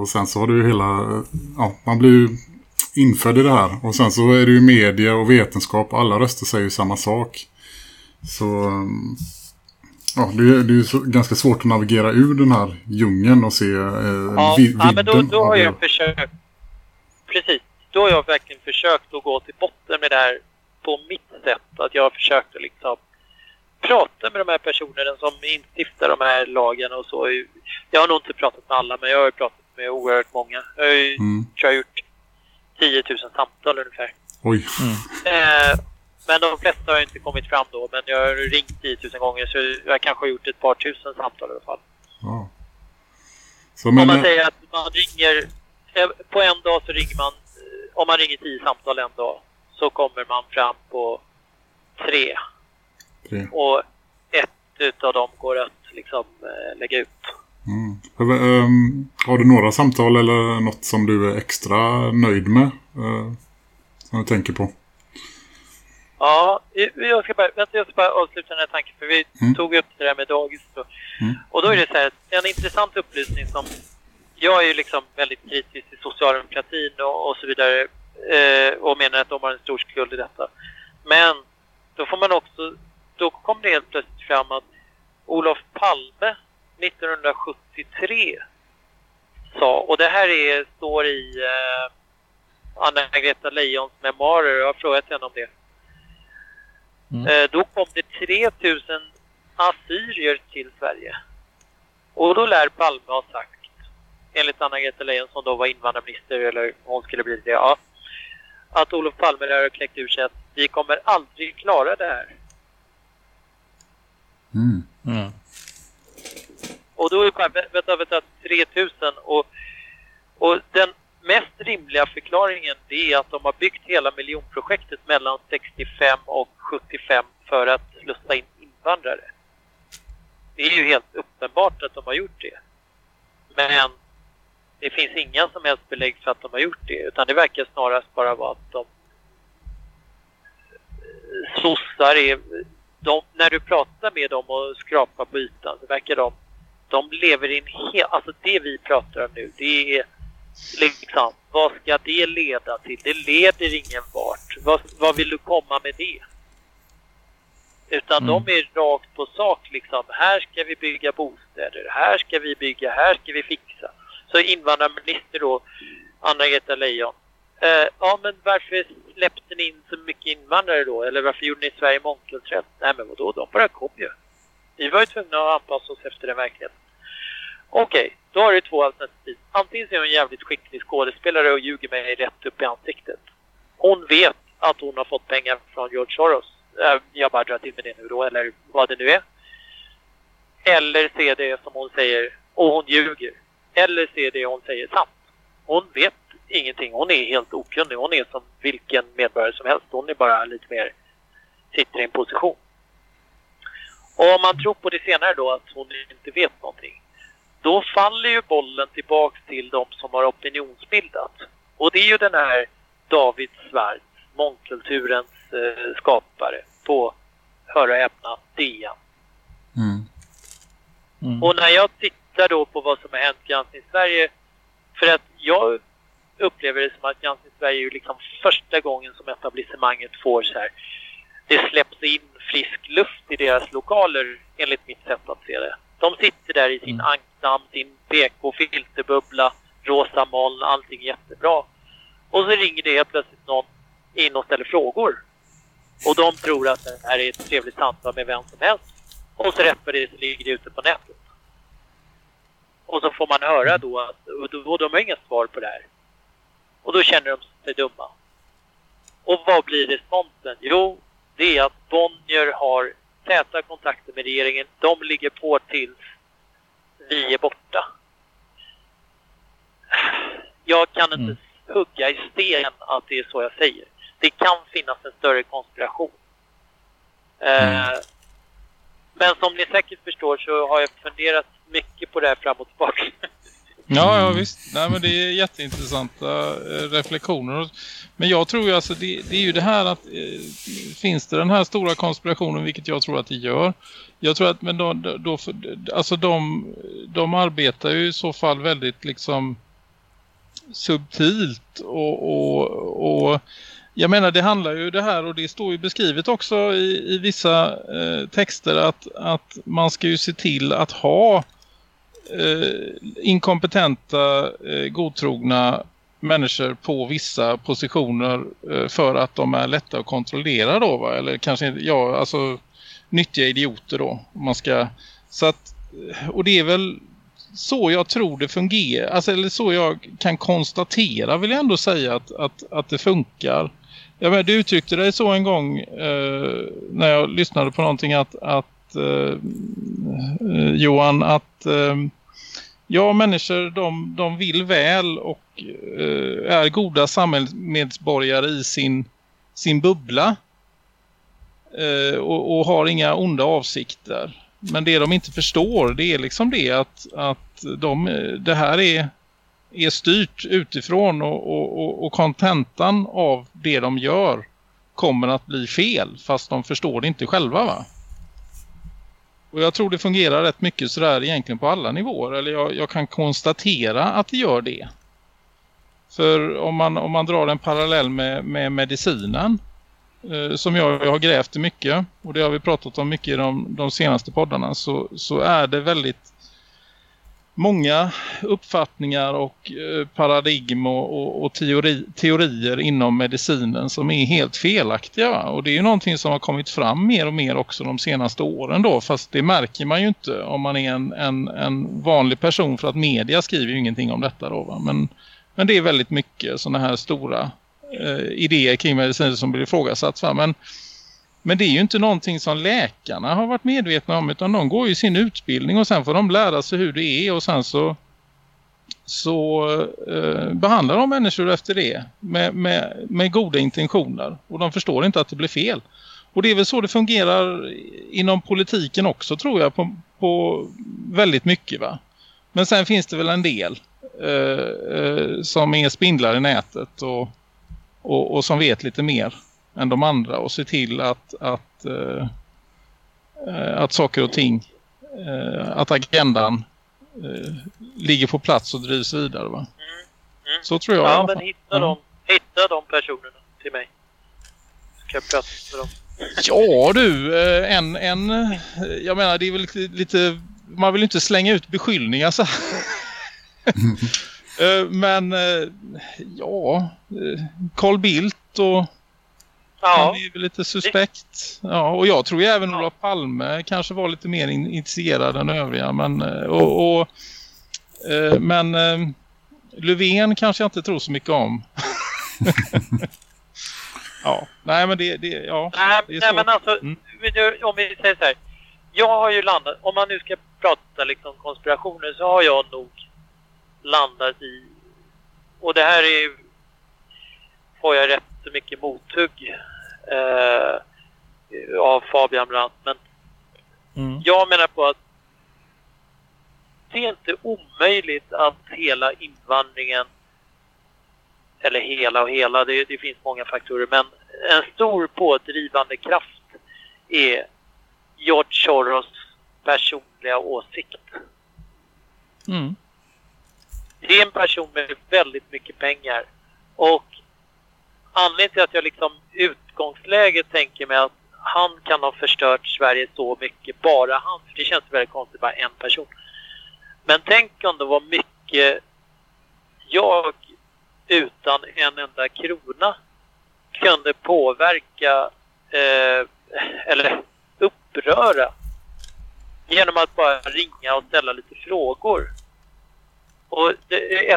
Och sen så har det ju hela, ja, man blir ju infödd i det här. Och sen så är det ju media och vetenskap, alla röster säger ju samma sak. Så ja, det, är- det är ju så, ganska svårt att navigera ur den här djungeln och se eh, Ja, vid, ja men då, då har jag försökt. Precis. Då har jag verkligen försökt att gå till botten med det här på mitt sätt. Att jag har försökt att liksom prata med de här personerna som instiftar de här lagen och så. Jag har nog inte pratat med alla, men jag har ju pratat med oerhört många. Jag har ju, Mm. jag, gjort 10 000 samtal ungefär. Oj, Eh, men de flesta har inte kommit fram då. Men jag har ringt 10 000 gånger så jag kanske har gjort ett par tusen samtal i alla fall. ja. Så Om man eh, säger att man ringer, eh, på en dag så ringer man, eh, om man ringer 10 samtal en dag så kommer man fram på tre. tre. Och ett utav dem går att liksom lägga ut. Mm. Ehm, har du några samtal eller något som du är extra nöjd med? eh, som du tänker på? Ja, jag ska bara, vänta, jag ska bara avsluta den här tanken för vi Mm. tog upp det där med dagis. Då. Mm. Och då är det så här, en intressant upplysning som jag är ju liksom väldigt kritisk till socialdemokratin och, och så vidare eh, och menar att de har en stor skuld i detta. Men då får man också, då kom det helt plötsligt fram att Olof Palme 1973 sa, och det här är, står i eh, Anna-Greta Leijons memoarer, jag har frågat henne om det. Mm. Eh, då kom det 3000 assyrier till Sverige. Och då lär Palme ha sagt, enligt Anna-Greta Leijon som då var invandrarminister, eller hon skulle bli det, ja, att Olof Palme lär ha kläckt ur sig att vi kommer aldrig klara det här. Mm. Mm. Och då är det bara, vänta, vänta, 3000 och, och den mest rimliga förklaringen det är att de har byggt hela miljonprojektet mellan 65 och 75 för att slussa in invandrare. Det är ju helt uppenbart att de har gjort det. Men det finns inga som helst belägg för att de har gjort det utan det verkar snarast bara vara att de eh, sossar är de, när du pratar med dem och skrapar på ytan så verkar de de lever i en hel... Alltså det vi pratar om nu, det är liksom, vad ska det leda till? Det leder ingen vart. Vad, vad vill du komma med det? Utan Mm. de är rakt på sak liksom. Här ska vi bygga bostäder, här ska vi bygga, här ska vi fixa. Så invandrarminister då, Anna-Greta Leijon. Eh, ja men varför släppte ni in så mycket invandrare då? Eller varför gjorde ni Sverige mångkulturellt? Nej men vadå, de bara kom ju. Vi var ju tvungna att anpassa oss efter den verkligheten. Okej, då har du två alternativ. Antingen så är hon en jävligt skicklig skådespelare och ljuger mig rätt upp i ansiktet. Hon vet att hon har fått pengar från George Soros. Äh, jag bara drar till med det nu då, eller vad det nu är. Eller se det som hon säger och hon ljuger. Eller se det hon säger sant. Hon vet ingenting. Hon är helt okunnig. Hon är som vilken medborgare som helst. Hon är bara lite mer sitter i en position. Och om man tror på det senare då, att hon inte vet någonting, då faller ju bollen tillbaks till de som har opinionsbildat. Och det är ju den här David Svarts, mångkulturens eh, skapare, på, hör och häpna, DN. Mm. Mm. Och när jag tittar då på vad som har hänt Granskning Sverige, för att jag upplever det som att Granskning Sverige är ju liksom första gången som etablissemanget får så här, det släpps in frisk luft i deras lokaler enligt mitt sätt att se det. De sitter där i sin Mm. ankdamm, sin PK, filterbubbla, rosa moln, allting jättebra. Och så ringer det helt plötsligt någon in och ställer frågor. Och de tror att det här är ett trevligt samtal med vem som helst. Och så rätt det så ligger det ute på nätet. Och så får man höra då att och de har inga svar på det här. Och då känner de sig dumma. Och vad blir responsen? Jo, det är att Bonnier har täta kontakter med regeringen. De ligger på tills vi är borta. Jag kan inte mm. hugga i sten att det är så jag säger. Det kan finnas en större konspiration. Mm. Eh, men som ni säkert förstår så har jag funderat mycket på det här fram och tillbaka. Ja, ja visst. Nej, men det är jätteintressanta eh, reflektioner. Men jag tror ju alltså, det, det är ju det här att eh, finns det den här stora konspirationen, vilket jag tror att det gör. Jag tror att men då, då, alltså de, de arbetar ju i så fall väldigt liksom subtilt och, och, och jag menar det handlar ju det här och det står ju beskrivet också i, i vissa eh, texter att, att man ska ju se till att ha eh, Eh, inkompetenta, eh, godtrogna människor på vissa positioner eh, för att de är lätta att kontrollera då va? Eller kanske, ja alltså nyttiga idioter då. Man ska, så att, och det är väl så jag tror det fungerar. Alltså, eller så jag kan konstatera vill jag ändå säga att, att, att det funkar. Ja, men du uttryckte dig så en gång eh, när jag lyssnade på någonting att, att Eh, Johan att eh, ja människor de, de vill väl och eh, är goda samhällsmedborgare i sin, sin bubbla eh, och, och, har inga onda avsikter. Men det de inte förstår det är liksom det att, att de, det här är är styrt utifrån och, kontentan av det de gör kommer att bli fel fast de förstår det inte själva va? Och jag tror det fungerar rätt mycket sådär egentligen på alla nivåer. Eller jag, jag, kan konstatera att det gör det. För om man, om man drar en parallell med, med medicinen eh, som jag, jag har grävt mycket och det har vi pratat om mycket i de, de senaste poddarna så, så är det väldigt många uppfattningar och eh, paradigm och, och, och teori, teorier inom medicinen som är helt felaktiga. Va? Och det är ju någonting som har kommit fram mer och mer också de senaste åren då. Fast det märker man ju inte om man är en, en, en vanlig person för att media skriver ju ingenting om detta då. Va? Men, men det är väldigt mycket sådana här stora eh, idéer kring medicin som blir ifrågasatt. Va? Men men det är ju inte någonting som läkarna har varit medvetna om utan de går ju sin utbildning och sen får de lära sig hur det är och sen så, så eh, behandlar de människor efter det med, med, med goda intentioner och de förstår inte att det blir fel. Och det är väl så det fungerar inom politiken också tror jag på, på väldigt mycket va. Men sen finns det väl en del eh, eh, som är spindlar i nätet och, och, och som vet lite mer än de andra och se till att, att, uh, att saker och ting, uh, att agendan uh, ligger på plats och drivs vidare va? Mm. Mm. Så tror jag. Ja, men hitta, dem, hitta de personerna till mig. Ska jag prata med dem. Ja du, en, en, jag menar det är väl lite, lite man vill inte slänga ut beskyllningar så Men ja, Carl Bildt och Ja. Han är lite suspekt. Ja, och jag tror ju även ja. Olof Palme kanske var lite mer initierad än övriga. Men, eh, och, och eh, men eh, Löfven kanske jag inte tror så mycket om. ja, nej men det, det, ja, nej, det är nej, men alltså, mm. om vi säger så här. Jag har ju landat, om man nu ska prata liksom konspirationer så har jag nog landat i, och det här är får jag rätt så mycket mothugg eh, av Fabian Brandt. Men mm. jag menar på att det är inte omöjligt att hela invandringen eller hela och hela, det, det finns många faktorer, men en stor pådrivande kraft är George Soros personliga åsikt. Mm. Det är en person med väldigt mycket pengar och anledningen till att jag liksom utgångsläget tänker mig att han kan ha förstört Sverige så mycket, bara han. För det känns väldigt konstigt, bara en person. Men tänk om det var mycket jag utan en enda krona kunde påverka eh, eller uppröra genom att bara ringa och ställa lite frågor. Och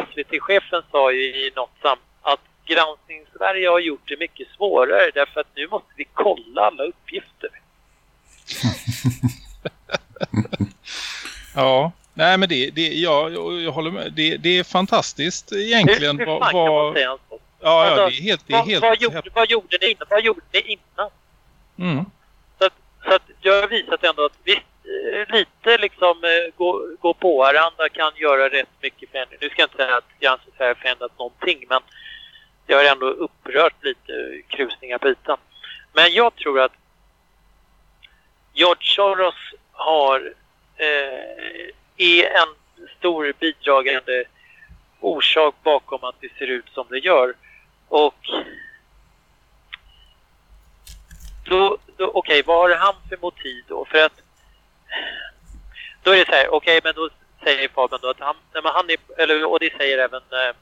SVT-chefen sa ju i något samtal Granskning-Sverige har gjort det mycket svårare därför att nu måste vi kolla alla uppgifter. ja, nej men det, det ja, jag, jag håller med. Det, det är fantastiskt egentligen. Hur, hur fan vad, kan man säga så? Ja, alltså, ja, det är helt... Det är vad, helt vad, gjorde, vad gjorde ni innan? Vad gjorde ni innan? Mm. Så, att, så att jag har visat ändå att visst, eh, lite liksom eh, gå, gå på varandra kan göra rätt mycket förändring. Nu ska jag inte säga att Granskningssverige har förändrat någonting, men det har ändå upprört lite krusningar på ytan. Men jag tror att George Soros har, eh, är en stor bidragande orsak bakom att det ser ut som det gör. Och då, då okej, okay, vad har han för motiv då? För att då är det så här, okej, okay, men då säger Fabian då att han, nej, men han är, eller, och det säger även eh,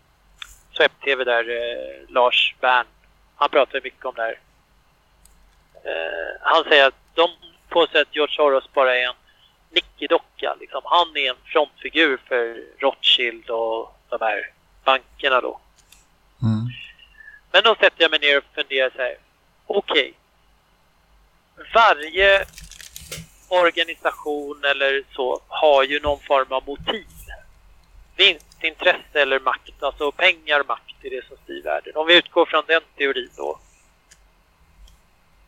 Swep-TV där, eh, Lars Bern, han pratar mycket om det här. Eh, han säger att de påstår att George Soros bara är en nickedocka. Liksom. Han är en frontfigur för Rothschild och de här bankerna då. Mm. Men då sätter jag mig ner och funderar så här. Okej. Okay. Varje organisation eller så har ju någon form av motiv. Vinstintresse eller makt. Alltså pengar och makt är det som styr världen. Om vi utgår från den teorin då.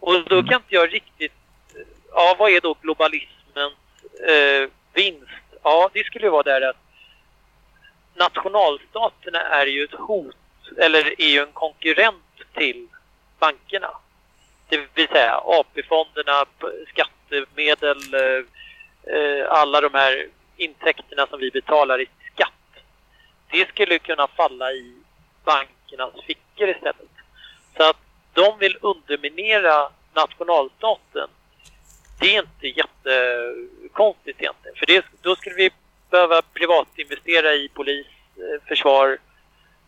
Och då kan inte jag riktigt... Ja, vad är då globalismens eh, vinst? Ja, det skulle vara där att nationalstaterna är ju ett hot eller är ju en konkurrent till bankerna. Det vill säga AP-fonderna, skattemedel, eh, alla de här intäkterna som vi betalar i. Det skulle kunna falla i bankernas fickor istället. Så att de vill underminera nationalstaten. Det är inte jättekonstigt egentligen. För det, då skulle vi behöva privatinvestera i polis, eh, försvar,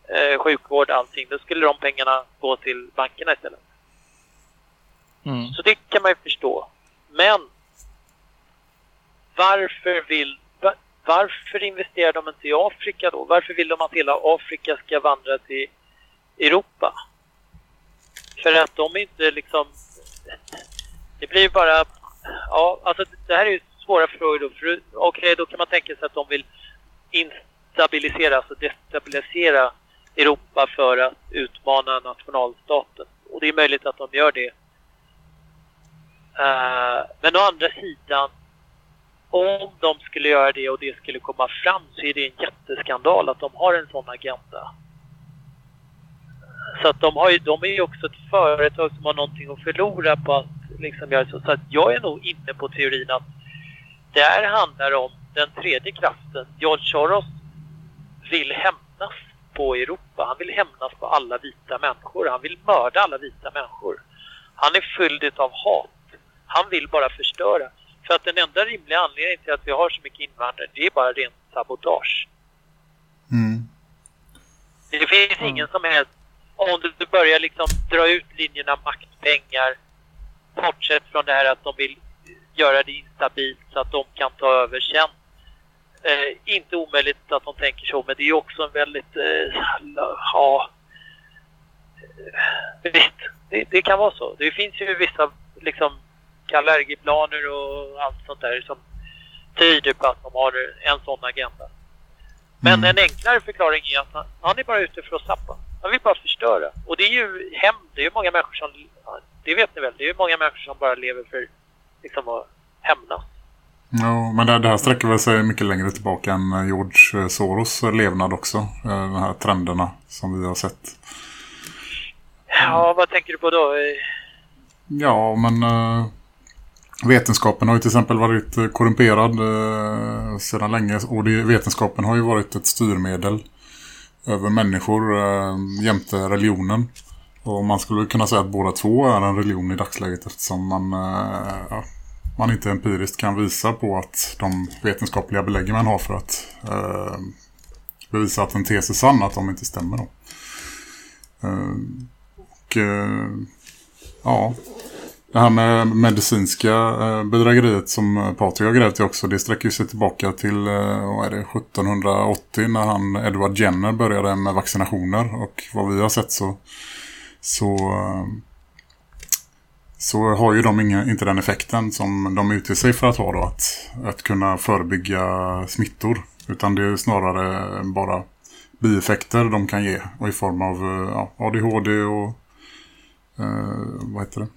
eh, sjukvård, allting. Då skulle de pengarna gå till bankerna istället. Mm. Så det kan man ju förstå. Men varför vill varför investerar de inte i Afrika då? Varför vill de att hela Afrika ska vandra till Europa? För att de inte liksom... Det blir ju bara... Ja, alltså det här är ju svåra frågor då. Okej, okay, då kan man tänka sig att de vill instabilisera, alltså destabilisera Europa för att utmana nationalstaten. Och det är möjligt att de gör det. Uh, men å andra sidan, om de skulle göra det och det skulle komma fram så är det en jätteskandal att de har en sån agenda. Så att de, har ju, de är ju också ett företag som har någonting att förlora på att liksom göra så. Så att jag är nog inne på teorin att det här handlar om den tredje kraften. George Soros vill hämnas på Europa. Han vill hämnas på alla vita människor. Han vill mörda alla vita människor. Han är fylld av hat. Han vill bara förstöra. För att den enda rimliga anledningen till att vi har så mycket invandrare, det är bara rent sabotage. Mm. Det finns ingen som helst, om du börjar liksom dra ut linjerna makt, pengar, bortsett från det här att de vill göra det instabilt så att de kan ta över sen. Eh, inte omöjligt att de tänker så, men det är också en väldigt... Eh, ja... Eh, visst, det, det, kan vara så. Det finns ju vissa liksom allergiplaner och allt sånt där som tyder på att de har en sån agenda. Men mm. en enklare förklaring är att han, han är bara ute för att sappa. Han vill bara förstöra. Och det är ju hämnd. Det är ju många människor som... Det vet ni väl? Det är ju många människor som bara lever för liksom att hämnas. Ja, men det, det här sträcker väl sig mycket längre tillbaka än George Soros levnad också. Eh, de här trenderna som vi har sett. Ja, vad tänker du på då? Ja, men vetenskapen har ju till exempel varit eh, korrumperad eh, sedan länge. Och det, vetenskapen har ju varit ett styrmedel över människor eh, jämte religionen. Och man skulle kunna säga att båda två är en religion i dagsläget eftersom man, ja, man inte empiriskt kan visa på att de vetenskapliga beläggen man har för att eh, bevisa att en tes är sann, att de inte stämmer då. Och ja, det här med medicinska eh, bedrägeriet som Patrik har grävt i också, det sträcker sig tillbaka till eh, vad är det, 1780 när han, Edward Jenner började med vaccinationer och vad vi har sett så så, eh, så har ju de inga, inte den effekten som de utger sig för att ha då, att, att kunna förebygga smittor utan det är snarare bara bieffekter de kan ge och i form av ja, ADHD och eh, vad heter det?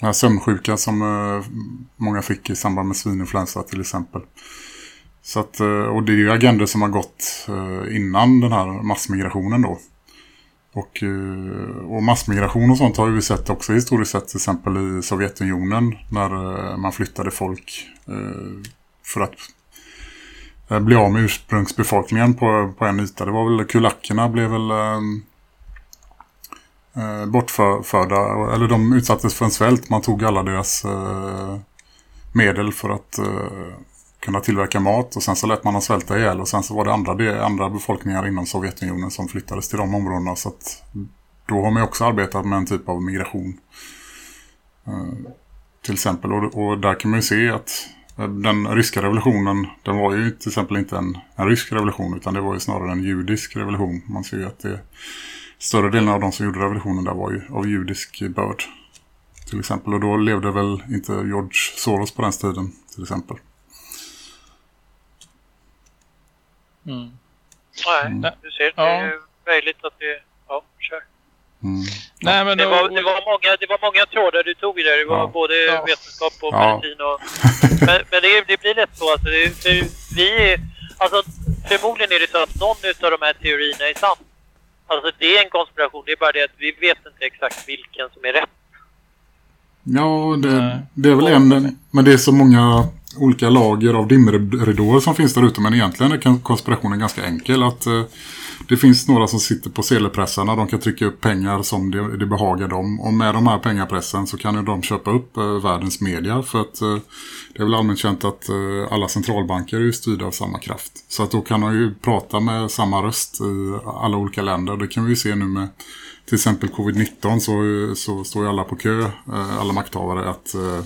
Ja, sömnsjuka som eh, många fick i samband med svininfluensa till exempel. Så att, eh, och det är ju agender som har gått eh, innan den här massmigrationen då. Och, och massmigration och sånt har vi sett också historiskt sett till exempel i Sovjetunionen när man flyttade folk för att bli av med ursprungsbefolkningen på, på en yta. Det var väl kulackerna blev väl eh, bortförda, eller de utsattes för en svält. Man tog alla deras eh, medel för att eh, kunna tillverka mat och sen så lät man dem svälta ihjäl och sen så var det andra, det, andra befolkningar inom Sovjetunionen som flyttades till de områdena så att då har man också arbetat med en typ av migration. Eh, till exempel och, och, där kan man ju se att eh, den ryska revolutionen den var ju till exempel inte en, en rysk revolution utan det var ju snarare en judisk revolution. Man ser ju att det större delen av de som gjorde revolutionen där var ju av judisk börd. Till exempel. Och då levde väl inte George Soros på den tiden till exempel. Mm. Nej, mm. du ser. Det är ja. möjligt att det... Ja, kör. Mm. Nej, men det, var, det, var många, det var många trådar du tog i där. Det var ja. både ja. vetenskap och ja. medicin. Och, men men det, det, blir lätt så. Alltså, det, för vi, alltså, förmodligen är det så att någon av de här teorierna är sann. Alltså det är en konspiration, det är bara det att vi vet inte exakt vilken som är rätt. Ja, det, det är väl en, men det är så många olika lager av dimridåer som finns där ute. Men egentligen är konspirationen ganska enkel. Att eh, det finns några som sitter på sedelpressarna. De kan trycka upp pengar som det, det behagar dem. Och med de här pengapressen så kan ju de köpa upp eh, världens media. För att eh, det är väl allmänt känt att eh, alla centralbanker är ju styrda av samma kraft. Så att då kan de ju prata med samma röst i alla olika länder. Det kan vi ju se nu med till exempel covid-19 så, så står ju alla på kö, eh, alla makthavare att eh,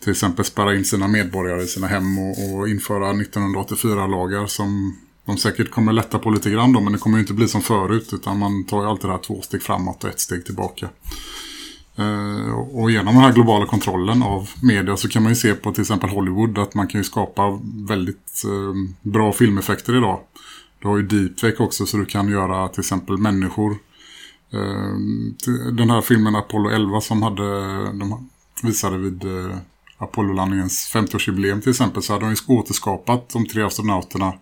till exempel spärra in sina medborgare i sina hem och, och införa 1984-lagar som de säkert kommer lätta på lite grann då, men det kommer ju inte bli som förut utan man tar ju alltid det här två steg framåt och ett steg tillbaka. Eh, och genom den här globala kontrollen av media så kan man ju se på till exempel Hollywood att man kan ju skapa väldigt eh, bra filmeffekter idag. Du har ju deepfake också så du kan göra till exempel människor. Eh, den här filmen Apollo 11 som hade, de visade vid Apollo-landningens 50-årsjubileum till exempel så hade de ju återskapat de tre astronauterna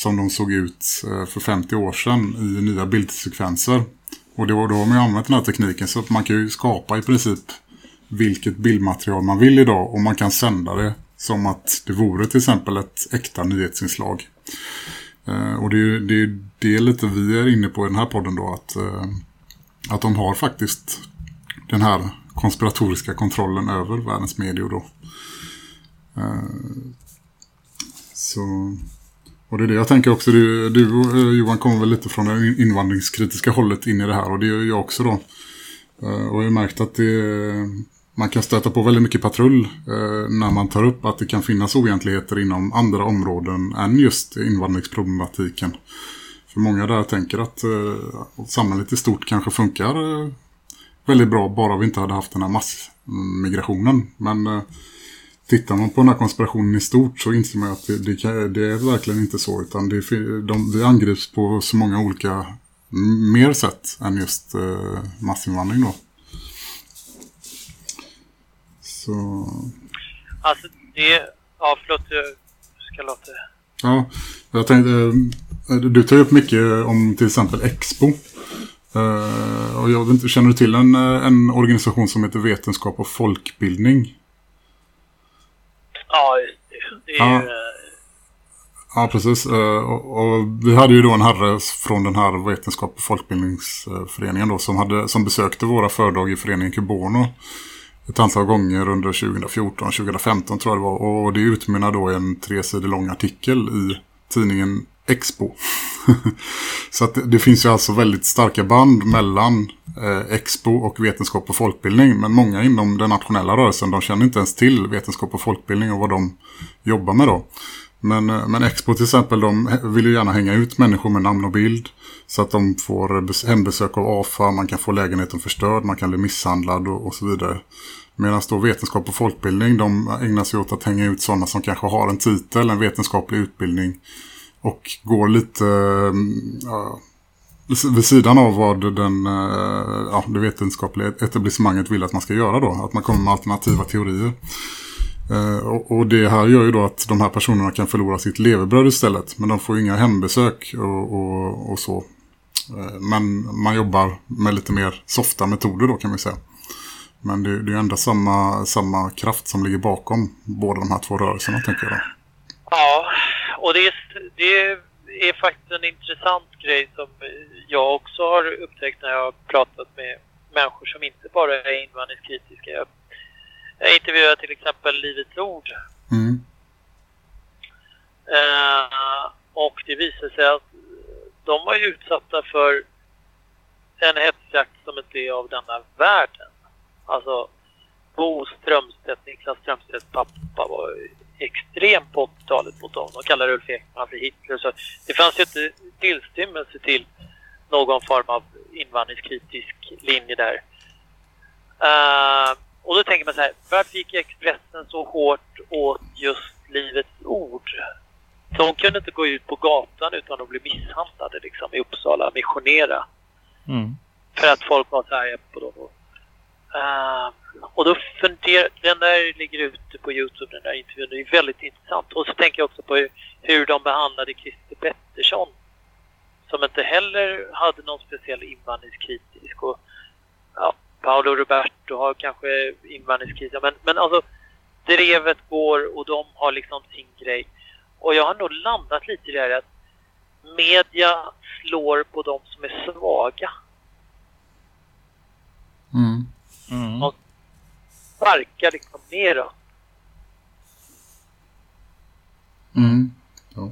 som de såg ut eh, för 50 år sedan i nya bildsekvenser. Och det var då man använt den här tekniken så att man kan ju skapa i princip vilket bildmaterial man vill idag och man kan sända det som att det vore till exempel ett äkta nyhetsinslag. Eh, och det är ju det, är det lite vi är inne på i den här podden då att, eh, att de har faktiskt den här konspiratoriska kontrollen över världens medier då. Så och det är det jag tänker också, du, du eh, Johan kommer väl lite från det invandringskritiska hållet in i det här och det gör jag också då. Eh, och jag har märkt att det, man kan stöta på väldigt mycket patrull eh, när man tar upp att det kan finnas oegentligheter inom andra områden än just invandringsproblematiken. För många där tänker att samhället i stort kanske funkar väldigt bra bara vi inte hade haft den här massmigrationen. Men tittar man på den här konspirationen i stort så inser man att det, det, det är verkligen inte så. Utan det, de, det angrips på så många olika mer sätt än just eh, massinvandring då. Så... Alltså det... Ja, förlåt. Jag ska låta. Ja, jag tänkte... Eh, du tar upp mycket om till exempel Expo. Uh, och jag vet inte, känner du till en, en organisation som heter Vetenskap och folkbildning? Ja, det är ja. ju... Eh, ja, precis. Eh, och, och, vi hade ju då en herre från den här vetenskap- och folkbildningsföreningen då som, hade, som besökte våra föredrag i föreningen Kubono ett antal gånger under 2014-2015 tror jag det var. Och det utmynnar då en tre sidor lång artikel i tidningen Expo. så att det, finns ju alltså väldigt starka band mellan eh, Expo och vetenskap och folkbildning. Men många inom den nationella rörelsen de känner inte ens till vetenskap och folkbildning och vad de jobbar med då. Men, eh, men Expo till exempel, de vill ju gärna hänga ut människor med namn och bild. Så att de får hembesök av AFA, man kan få lägenheten förstörd, man kan bli misshandlad och, och så vidare. Medan då vetenskap och folkbildning, de ägnar sig åt att hänga ut sådana som kanske har en titel, en vetenskaplig utbildning. Och går lite eh, ja, vid sidan av vad den, eh, ja, det vetenskapliga etablissemanget vill att man ska göra då. Att man kommer med alternativa teorier. Eh, och det här gör ju då att de här personerna kan förlora sitt levebröd istället. Men de får inga hembesök och, och, och så. Men man jobbar med lite mer softa metoder då kan vi säga. Men det, det är ju ändå samma, samma kraft som ligger bakom båda de här två rörelserna tänker jag. Då. Ja, och det är, det är faktiskt en intressant grej som jag också har upptäckt när jag har pratat med människor som inte bara är invandringskritiska. Jag jag intervjuade till exempel Livets Ord. Mm. Uh, och det visade sig att de var utsatta för en hetsjakt som inte är av denna världen. Alltså Bo Strömstedt, Niklas Strömstedts pappa var extrem på 80-talet mot dem. De kallade Ulf Ekman för Hitler. Så det fanns ju inte tillstymmelse till någon form av invandringskritisk linje där. Uh, och då tänker man så här, varför gick Expressen så hårt åt just Livets Ord? De kunde inte gå ut på gatan utan att bli misshandlade liksom, i Uppsala, missionera. Mm. För att folk var så här på dem. Uh, och då funderar, den där ligger ute på Youtube, den där intervjun, det är väldigt intressant. Och så tänker jag också på hur, hur de behandlade Christer Pettersson som inte heller hade någon speciell invandringskritisk och ja, Paolo Roberto har kanske invandringskris. Men, men alltså, drevet går och de har liksom sin grej. Och jag har nog landat lite i det här att media slår på de som är svaga. Mm. Mm. Och sparkar liksom neråt. Mm. Ja.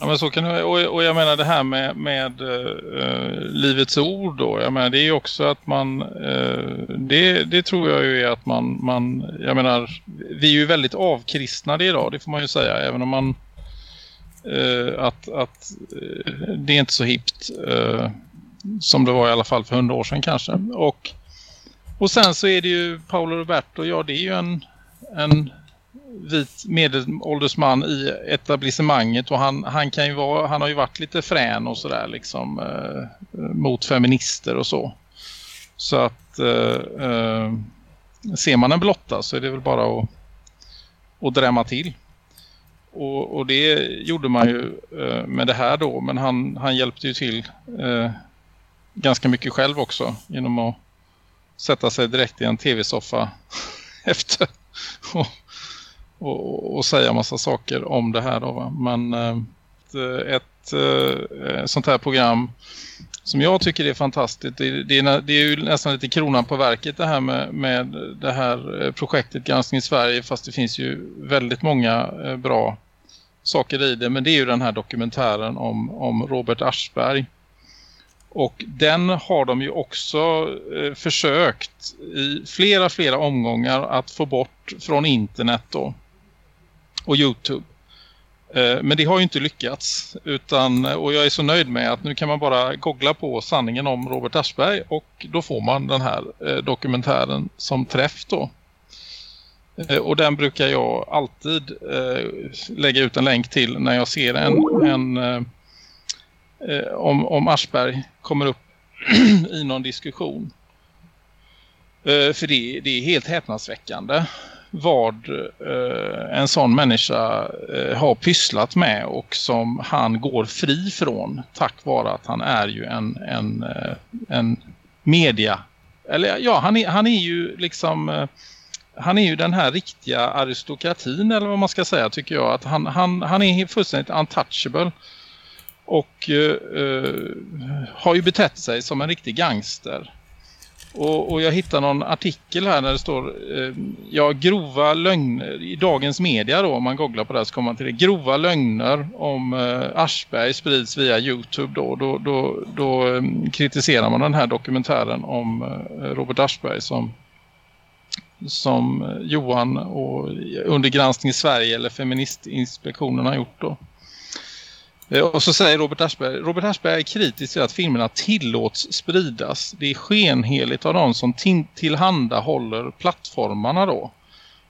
Ja, men så kan det, och, och jag menar det här med, med uh, Livets ord då. Jag menar det är ju också att man, uh, det, det tror jag ju är att man, man, jag menar vi är ju väldigt avkristnade idag, det får man ju säga. Även om man, uh, att, att det är inte så hippt som det var i alla fall för hundra år sedan kanske. Och, och sen så är det ju Paolo Roberto, ja det är ju en, en vit medelålders man i etablissemanget och han, han kan ju vara, han har ju varit lite frän och sådär liksom eh, mot feminister och så. Så att eh, eh, ser man en blotta så är det väl bara att, att drämma till. Och, och det gjorde man ju eh, med det här då men han, han hjälpte ju till eh, ganska mycket själv också genom att sätta sig direkt i en tv-soffa efter och och, och säga massa saker om det här. Då, va? Men eh, ett, ett, sånt här program som jag tycker är fantastiskt. Det, det, är, det är ju nästan lite kronan på verket det här med, med det här projektet Granskning Sverige. Fast det finns ju väldigt många bra saker i det. Men det är ju den här dokumentären om, om Robert Aschberg. Och den har de ju också eh, försökt i flera, flera omgångar att få bort från internet då och Youtube. Eh, men det har ju inte lyckats utan, och jag är så nöjd med att nu kan man bara googla på sanningen om Robert Aschberg och då får man den här eh, dokumentären som träff då. Eh, och den brukar jag alltid eh, lägga ut en länk till när jag ser en, en eh, Eh, om, om Aschberg kommer upp i någon diskussion. Eh, för det, det är helt häpnadsväckande vad eh, en sån människa eh, har pysslat med och som han går fri från tack vare att han är ju en, en, eh, en media eller ja, han är, han är ju liksom eh, han är ju den här riktiga aristokratin eller vad man ska säga tycker jag att han, han, han är fullständigt untouchable och eh, eh, har ju betett sig som en riktig gangster Och, och, jag hittar någon artikel här där det står eh, ja, grova lögner i dagens media då, om man googlar på det så kommer man till det. Grova lögner om eh, Aschberg sprids via Youtube då. Då, då, då eh, kritiserar man den här dokumentären om eh, Robert Aschberg som som eh, Johan och eh, under granskning i Sverige eller feministinspektionen har gjort då. Eh, och så säger Robert Aschberg, Robert Aschberg är kritisk till att filmerna tillåts spridas. Det är skenheligt av de som tillhandahåller plattformarna då.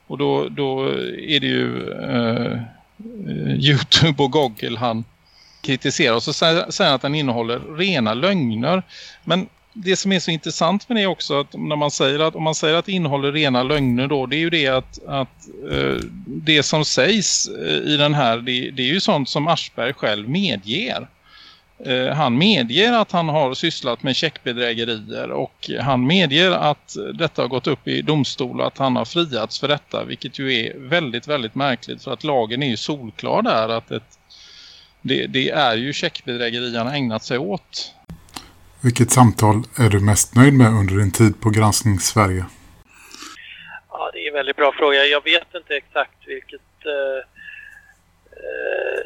Och då, då är det ju eh, eh Youtube och Google han kritiserar. Och så säger han att den innehåller rena lögner. Men det som är så intressant med det också att när man säger att om man säger att det innehåller rena lögner då det är ju det att, att eh, det som sägs eh, i den här det, det, är ju sånt som Aschberg själv medger. Eh, han medger att han har sysslat med checkbedrägerier och han medger att detta har gått upp i domstol och att han har friats för detta vilket ju är väldigt väldigt märkligt för att lagen är ju solklar där att ett, det, det är ju checkbedrägerierna ägnat sig åt. Vilket samtal är du mest nöjd med under din tid på Granskning Sverige? Ja, det är en väldigt bra fråga. Jag vet inte exakt vilket... Eh, eh,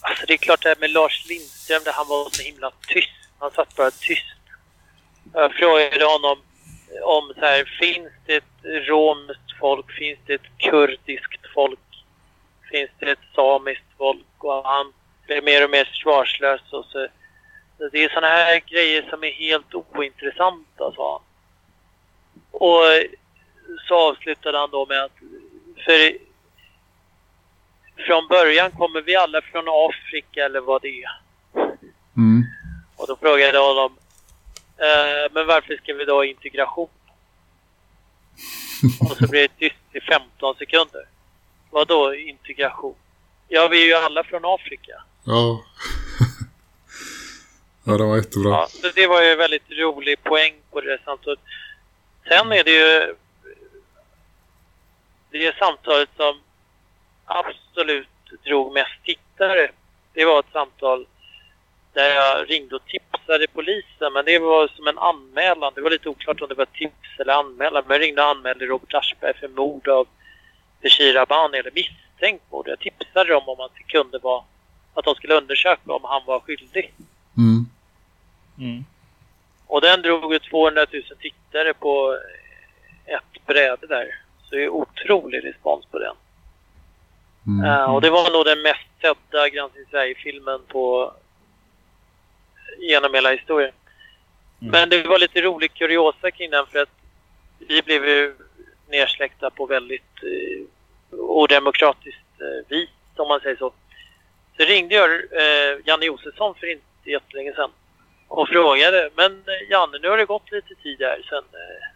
alltså det är klart det här med Lars Lindström där han var så himla tyst. Han satt bara tyst. Jag frågade honom eh, om så här, finns det ett romskt folk? Finns det ett kurdiskt folk? Finns det ett samiskt folk? Och han blev mer och mer svarslös och så det är sådana här grejer som är helt ointressanta, sa han. Och så avslutade han då med att för från början kommer vi alla från Afrika eller vad det är. Mm. Och då frågade jag honom, eh, men varför ska vi då ha integration? Och så blev det tyst i 15 sekunder. Vad då integration? Ja, vi är ju alla från Afrika. Ja. Ja, det var jättebra. Ja, det var ju väldigt rolig poäng på det samtalet. Sen är det ju det samtalet som absolut drog mest tittare. Det var ett samtal där jag ringde och tipsade polisen. Men det var som en anmälan. Det var lite oklart om det var tips eller anmälan. Men jag ringde och anmälde Robert Aschberg för mord av Bashir Abani eller misstänkt mord. Jag tipsade dem om att det kunde vara att de skulle undersöka om han var skyldig. Mm. Mm. Och den drog 200 000 tittare på ett bräde där. Så det är otrolig respons på den. Mm. Uh, och det var nog den mest sedda Granskning Sverige-filmen på genom hela historien. Mm. Men det var lite rolig kuriosa kring den för att vi blev ju nersläckta på väldigt uh, odemokratiskt uh, vis om man säger så. Så ringde jag uh, Janne Josefsson för inte jättelänge sedan och frågade. Men eh, Janne, nu har det gått lite tid här sedan eh,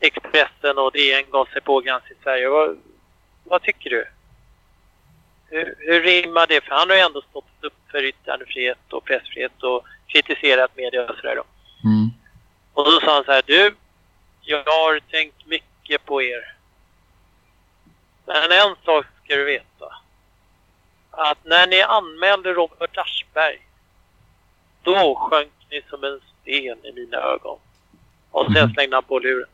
Expressen och DN gav sig på Granskning Sverige. Vad, vad tycker du? Hur, hur rimmar det? För han har ju ändå stått upp för yttrandefrihet och pressfrihet och kritiserat media och sådär. Mm. Och då sa han så här, du, jag har tänkt mycket på er. Men en sak ska du veta. Att när ni anmälde Robert Aschberg då sjönk ni som en sten i mina ögon. Och sen mm. slängde han på luren.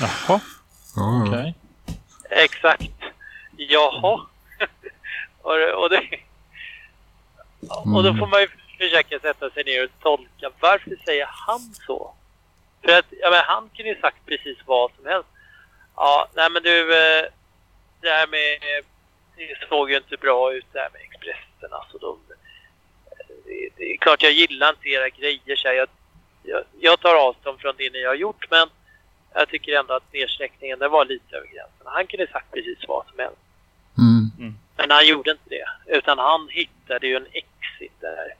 Jaha. Okej. Okay. Exakt. Jaha. och, och, det, och då får man ju försöka sätta sig ner och tolka. Varför säger han så? För att ja, men han kunde ju sagt precis vad som helst. Ja, nej men du, eh, det här med, det såg ju inte bra ut det här med Expressen. Alltså de det är klart jag gillar inte era grejer. Så jag, jag, jag tar avstånd från det ni har gjort men jag tycker ändå att nedsläckningen det var lite över gränsen. Han kunde sagt precis vad som helst. Mm. mm. Men han gjorde inte det. Utan han hittade ju en exit där.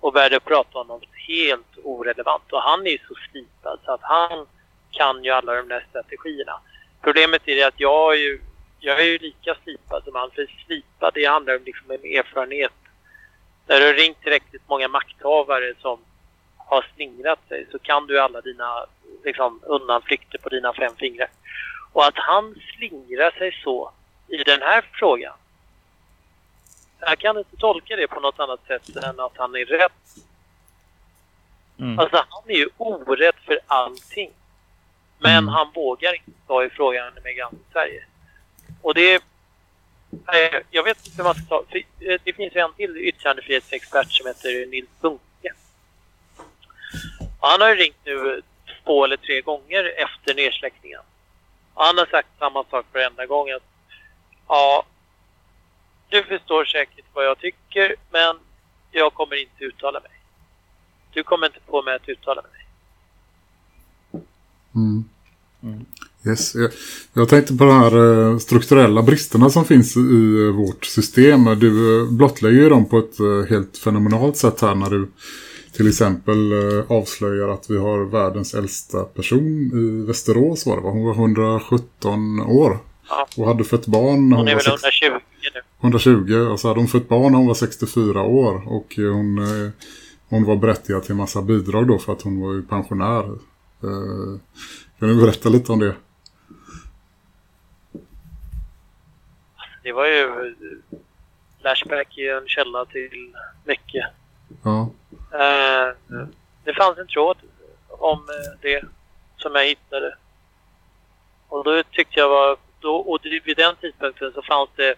Och började prata om något helt orelevant. Och han är ju så slipad så att han kan ju alla de där strategierna. Problemet är att jag är ju, jag är ju lika slipad som han. För slipad det handlar om liksom en erfarenhet när du har ringt tillräckligt många makthavare som har slingrat sig så kan du alla dina liksom, undanflykter på dina fem fingrar. Och att han slingrar sig så i den här frågan. Jag kan inte tolka det på något annat sätt än att han är rädd. Mm. Alltså han är ju orädd för allting. Men mm. han vågar inte ta i frågan med Sverige. Och det är... Jag vet inte hur man ska ta... Eh, det finns en till yttrandefrihetsexpert som heter Nils Bunke. Han har ringt nu två eller tre gånger efter nedsläckningen. Han har sagt samma sak varenda gång. Att, ja, du förstår säkert vad jag tycker, men jag kommer inte uttala mig. Du kommer inte få mig att uttala mig. Mm. Mm. Yes. Jag, jag tänkte på de här eh, strukturella bristerna som finns i eh, vårt system. Du eh, blottlägger ju dem på ett helt fenomenalt sätt här när du till exempel avslöjar att vi har världens äldsta person i Västerås var det va? Hon var 117 år. Ja. Och hade fött barn när hon, hon är väl 120 nu. 120 och så hade hon fött barn när hon var 64 år. Och hon, hon var berättigad till en massa bidrag då för att hon var ju pensionär. Kan du berätta lite om det? Det var ju... Flashback är en källa till mycket. Ja. Uh, det fanns en tråd om det som jag hittade. Och då tyckte jag var... Då, och vid den tidpunkten så fanns det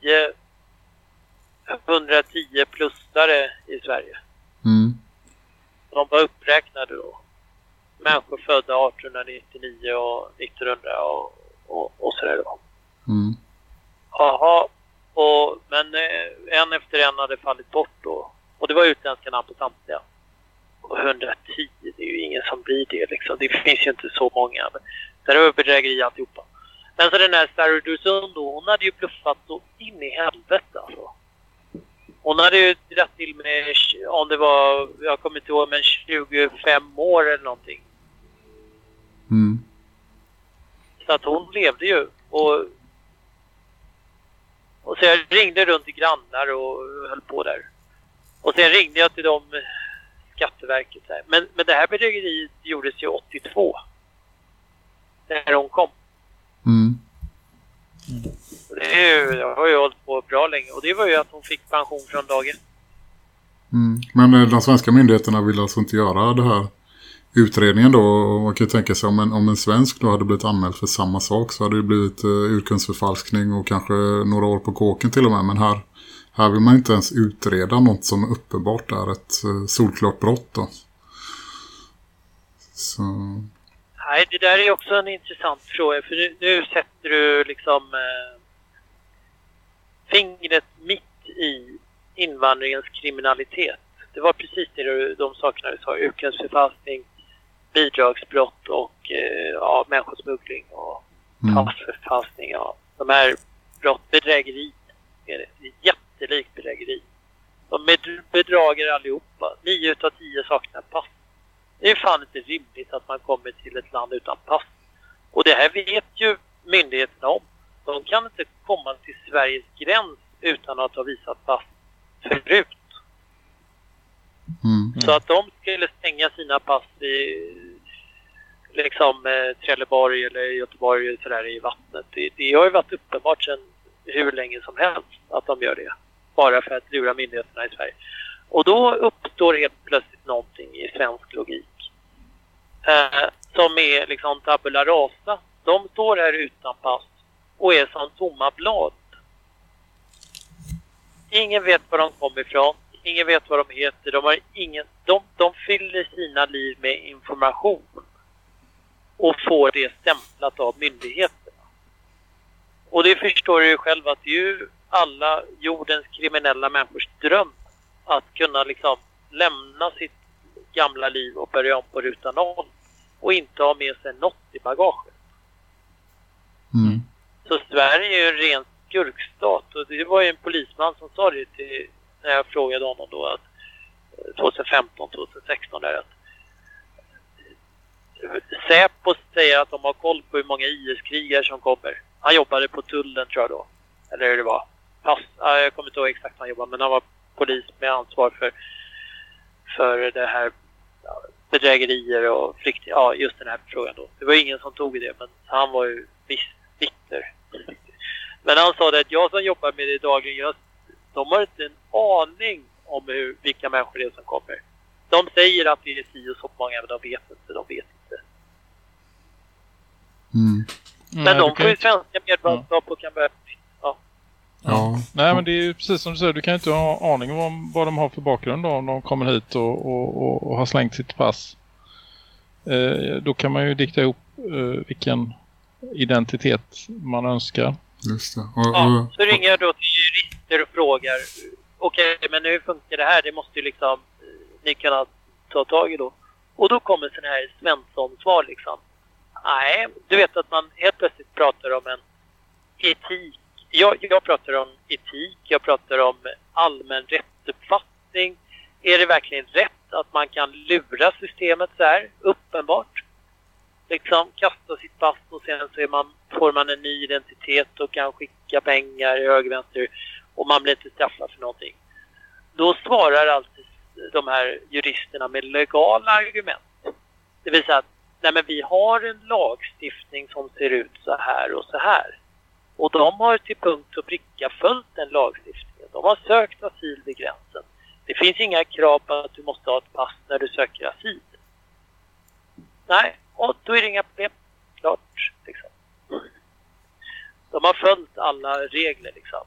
10 110 plusare i Sverige. Mm. De var uppräknade då människor födda 1899 och 1900 och, och, och sådär då. Mm. Jaha, och, men eh, en efter en hade fallit bort då. Och det var utländska namn på samtliga. Och 110, det är ju ingen som blir det liksom. Det finns ju inte så många. Men där var bedrägeri alltihopa. Men så den här Sarah Dursund då, hon hade ju bluffat så in i helvete alltså. Hon hade ju dragit till med, om det var, jag kommer inte ihåg, men 25 år eller någonting. Mm. Så att hon levde ju. Och, och så jag ringde runt till grannar och höll på där. Och sen ringde jag till dem, Skatteverket. Där. Men, men det här bedrägeriet gjordes ju 82. När hon kom. Mm. Det är ju, jag har ju hållit på bra länge. Och det var ju att hon fick pension från dagen. Mm. Men eh, de svenska myndigheterna vill alltså inte göra det här utredningen då, man kan ju tänka sig om en, om en svensk då hade blivit anmäld för samma sak så hade det blivit eh, urkundsförfalskning och kanske några år på kåken till och med. Men här, här vill man inte ens utreda något som uppenbart är ett eh, solklart brott då. Så... Nej, det där är också en intressant fråga för nu, nu sätter du liksom eh, fingret mitt i invandringens kriminalitet. Det var precis det du, de sakerna du sa, urkundsförfalskning, bidragsbrott och eh, ja, människosmuggling och mm. passförfalskning. Ja. De här brott, bedrägeri är det. jättelikt bedrägeri. De bedrager allihopa. Nio utav tio saknar pass. Det är fan inte rimligt att man kommer till ett land utan pass. Och det här vet ju myndigheterna om. De kan inte komma till Sveriges gräns utan att ha visat pass förut. Mm. Så att de skulle stänga sina pass i liksom eh, Trelleborg eller Göteborg sådär i vattnet. Det, det har ju varit uppenbart sedan hur länge som helst att de gör det. Bara för att lura myndigheterna i Sverige. Och då uppstår helt plötsligt någonting i svensk logik. Eh, som är liksom tabula rasa. De står här utan pass och är som tomma blad. Ingen vet var de kommer ifrån. Ingen vet vad de heter. De, har ingen, de, de fyller sina liv med information och får det stämplat av myndigheterna. Och det förstår du ju själv att det är ju alla jordens kriminella människors dröm att kunna liksom lämna sitt gamla liv och börja om på ruta noll och inte ha med sig något i bagaget. Mm. Så Sverige är ju en ren skurkstat och det var ju en polisman som sa det till, när jag frågade honom då att eh, 2015, 2016 där att eh, Säpo säger att de har koll på hur många IS-krigare som kommer. Han jobbade på tullen tror jag då. Eller hur det var. Pass, jag kommer inte ihåg exakt han jobbade men han var polis med ansvar för, för det här bedrägerier och flykt, ja just den här frågan då. Det var ingen som tog i det men han var ju viss bitter. Men han sa det att jag som jobbar med det dagligen, jag, de har inte en aning om hur, vilka människor det är som kommer. de säger att det är si och så många, men de vet inte. De vet inte. Mm. Men Nej, de får ju inte- svenska medborgarskap och kan börja... Ja. Ja. Nej men det är ju precis som du säger, du kan ju inte ha aning om vad de har för bakgrund då, om de kommer hit och, och, och, och har slängt sitt pass. Eh, då kan man ju dikta ihop eh, vilken identitet man önskar. Just det. Och, Ja, och, så ringer jag då till jurister och frågar okej, men hur funkar det här? Det måste ju liksom eh, ni kunna ta tag i då. Och då kommer sån här Svensson-svar liksom. Nej, du vet att man helt plötsligt pratar om en etik. Jag, jag pratar om etik, jag pratar om allmän rättsuppfattning. Är det verkligen rätt att man kan lura systemet så här? Uppenbart. Liksom kasta sitt pass och sen så är man, får man en ny identitet och kan skicka pengar i höger vänster och man blir inte straffad för någonting. Då svarar alltid de här juristerna med legala argument. Det vill säga att nej men vi har en lagstiftning som ser ut så här och så här. Och de har till punkt och pricka följt den lagstiftningen. De har sökt asyl vid gränsen. Det finns inga krav på att du måste ha ett pass när du söker asyl. Nej, och då är det inga problem. Klart, liksom. De har följt alla regler, liksom.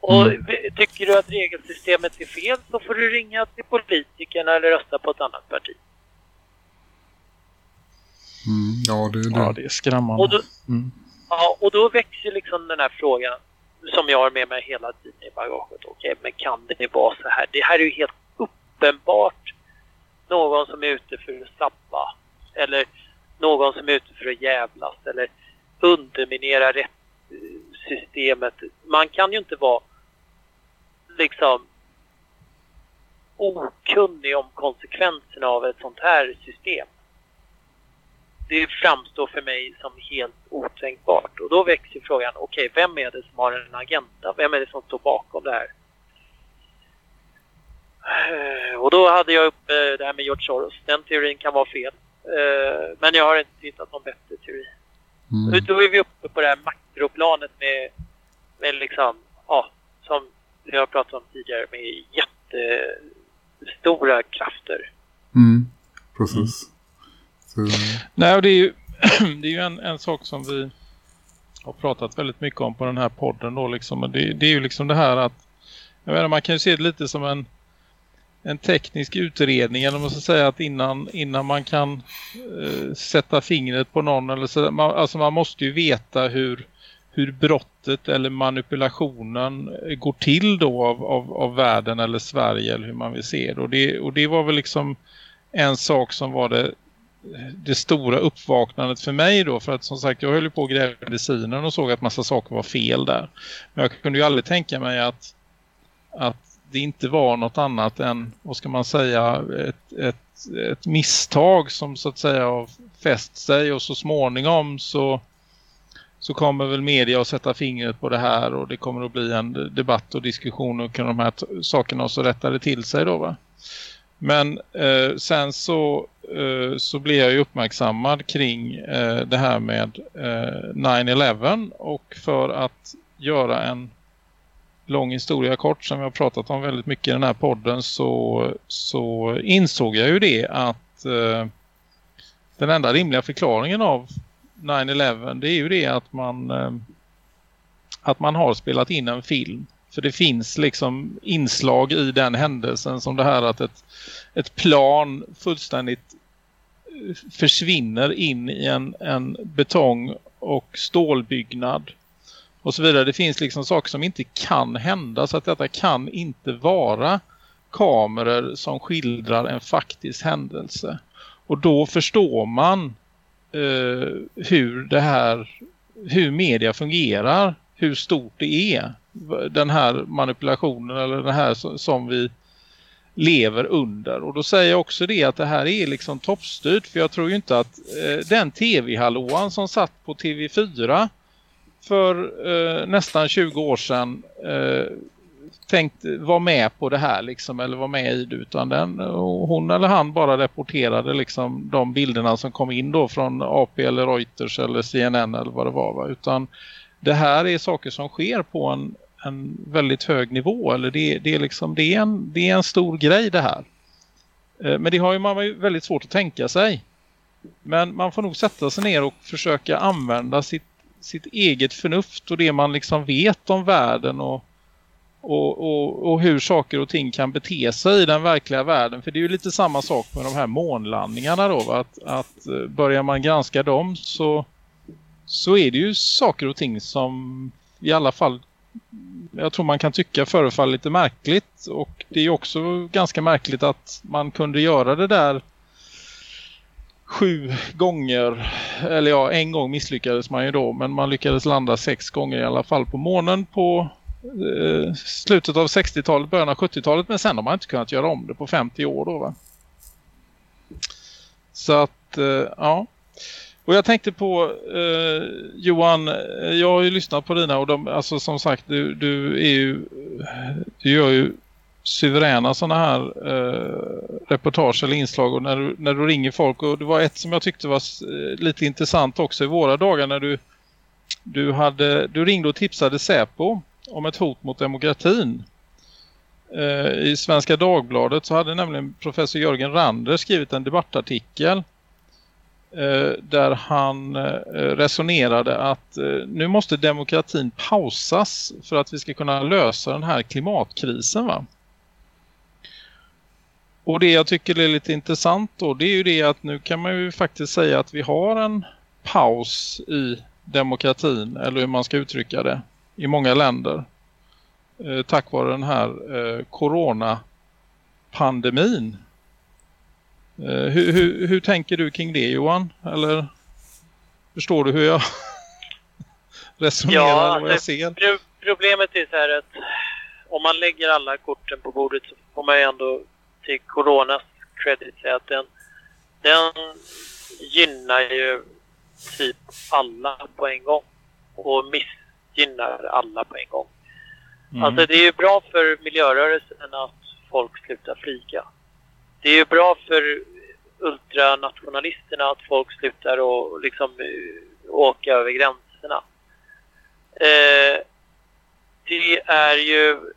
Och Mm. tycker du att regelsystemet är fel så får du ringa till politikerna eller rösta på ett annat parti. mm, ja, det är det. Ja, det är skrämmande. Och då, Mm. Ja, och då växer liksom den här frågan som jag har med mig hela tiden i bagaget. Okej, men kan det vara så här? Det här är ju helt uppenbart någon som är ute för att sabba. Eller någon som är ute för att jävlas. Eller underminera rättssystemet. Man kan ju inte vara liksom okunnig om konsekvenserna av ett sånt här system det framstår för mig som helt otänkbart. Och då växer frågan, okej, vem är det som har en agenda? Vem är det som står bakom det här? Eh, och då hade jag uppe eh, det här med George Soros. Den teorin kan vara fel. Eh, Men jag har inte hittat någon bättre teori. Mm. Då är vi uppe på det här makroplanet med, med liksom, ja, som vi har pratat om tidigare, med jättestora krafter. Mm. Precis. Så, Nej, och det är ju, det är ju en, en sak som vi har pratat väldigt mycket om på den här podden då liksom. Det, det är ju liksom det här att jag menar, man kan ju se det lite som en en teknisk utredning eller man ska säga att innan, innan man kan eh, sätta fingret på någon eller så, man, alltså man måste ju veta hur, hur brottet eller manipulationen går till då av, av, av världen eller Sverige eller hur man vill se det. Och det, och det var väl liksom en sak som var det det stora uppvaknandet för mig då för att som sagt jag höll ju på att gräva i medicinen och såg att massa saker var fel där. Men jag kunde ju aldrig tänka mig att, att det inte var något annat än, vad ska man säga, ett, ett, ett misstag som så att säga har fäst sig och så småningom så, så kommer väl media att sätta fingret på det här och det kommer att bli en debatt och diskussion kring de här sakerna och så rättar det till sig då va. Men eh, sen så, eh, så blev jag ju uppmärksammad kring eh, det här med eh, 9-11 och för att göra en lång historia kort som jag har pratat om väldigt mycket i den här podden så, så insåg jag ju det att eh, den enda rimliga förklaringen av 9-11 det är ju det att man eh, att man har spelat in en film. För det finns liksom inslag i den händelsen som det här att ett, ett plan fullständigt eh, försvinner in i en, en betong och stålbyggnad och så vidare. Det finns liksom saker som inte kan hända så att detta kan inte vara kameror som skildrar en faktisk händelse. Och då förstår man eh, hur det här, hur media fungerar, hur stort det är. Den här manipulationen eller det här som, som vi lever under. Och då säger jag också det att det här är liksom toppstyrt för jag tror ju inte att eh, den tv-hallåan som satt på TV4 för eh, nästan 20 år sedan eh, tänkt vara med på det här liksom eller vara med i det utan den och hon eller han bara rapporterade liksom de bilderna som kom in då från AP eller Reuters eller CNN eller vad det var va? utan det här är saker som sker på en, en väldigt hög nivå eller det, det är liksom det är, en, det är en stor grej det här Eh, men det har ju man väldigt svårt att tänka sig. Men man får nog sätta sig ner och försöka använda sitt, sitt eget förnuft och det man liksom vet om världen och, och, och, och, hur saker och ting kan bete sig i den verkliga världen. För det är ju lite samma sak med de här månlandningarna då. Att, att eh, börjar man granska dem så, så är det ju saker och ting som i alla fall jag tror man kan tycka förefaller lite märkligt. Och det är också ganska märkligt att man kunde göra det där sju gånger. Eller ja, en gång misslyckades man ju då. Men man lyckades landa sex gånger i alla fall på månen på eh, slutet av 60-talet, början av 70-talet. Men sen har man inte kunnat göra om det på 50 år då va. Så att, eh, ja. Och jag tänkte på eh, Johan, jag har ju lyssnat på dina och de, alltså som sagt du, du är ju du gör ju suveräna sådana här eh, reportage eller inslag och när du, när du ringer folk och det var ett som jag tyckte var eh, lite intressant också i våra dagar när du du, hade, du ringde och tipsade Säpo om ett hot mot demokratin. Eh, I Svenska Dagbladet så hade nämligen professor Jörgen Rander skrivit en debattartikel Eh, där han eh, resonerade att eh, nu måste demokratin pausas för att vi ska kunna lösa den här klimatkrisen va? Och det jag tycker är lite intressant då det är ju det att nu kan man ju faktiskt säga att vi har en paus i demokratin eller hur man ska uttrycka det i många länder tack vare den här coronapandemin Eh, hur, hur, hur tänker du kring det Johan? Eller förstår du hur jag resonerar ja, och vad jag ser? Pro problemet är så här att om man lägger alla korten på bordet så får man ju ändå till coronas credit säga att den, den gynnar ju typ alla på en gång och missgynnar alla på en gång. Mm. Alltså det är ju bra för miljörörelsen att folk slutar flyga det är ju bra för ultranationalisterna att folk slutar och liksom uh, åka över gränserna. Eh, det är ju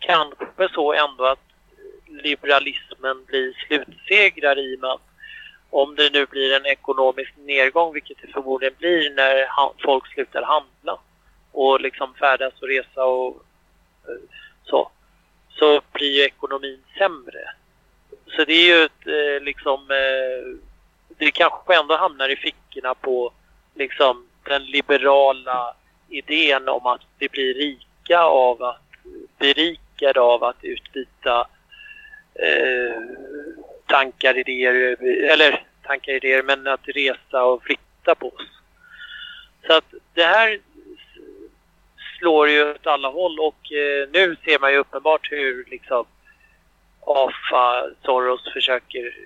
kanske så ändå att liberalismen blir slutsegrare i och med att om det nu blir en ekonomisk nedgång, vilket det förmodligen blir när folk slutar handla och liksom färdas och resa och eh, så, så blir ju ekonomin sämre. Så det är ju ett, eh, liksom, eh, det kanske ändå hamnar i fickorna på liksom den liberala idén om att vi blir rika av att berika berikade av att utbyta eh, tankar, idéer, eller tankar, idéer, men att resa och flytta på oss. Så att det här slår ju åt alla håll och eh, nu ser man ju uppenbart hur liksom AFA, Soros försöker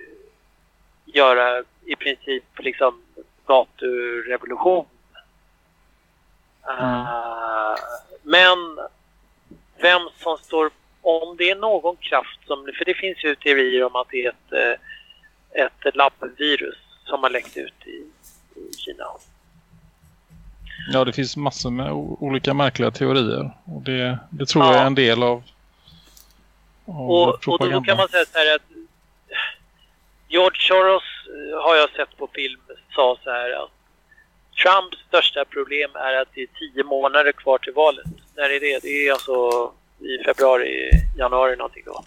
göra i princip liksom gaturevolution. Mm. Uh, men vem som står, om det är någon kraft som, för det finns ju teorier om att det är ett, eh, ett labbvirus som har läckt ut i, i Kina. Ja, det finns massor med olika märkliga teorier. Och det, det tror ja. jag är en del av, av och, och då kan man säga så här att George Soros eh, har jag sett på film sa så här att Trumps största problem är att det är tio månader kvar till valet. När är det? Det är alltså i februari, januari någonting då.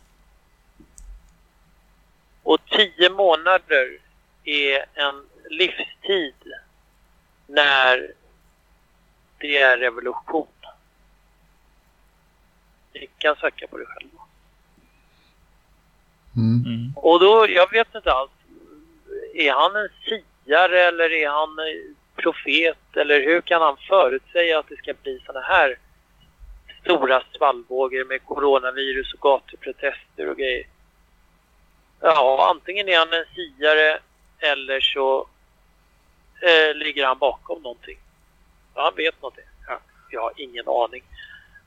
Och tio månader är en livstid när det är revolution. Ni kan söka på det själva. Mm. mm. Och då, jag vet inte alls. Är han en siare eller är han profet? Eller hur kan han förutsäga att det ska bli såna här stora svallvågor med coronavirus och gatuprotester och grejer? Ja, antingen är han en siare eller så eh, ligger han bakom någonting han vet någonting. Ja, jag har ingen aning.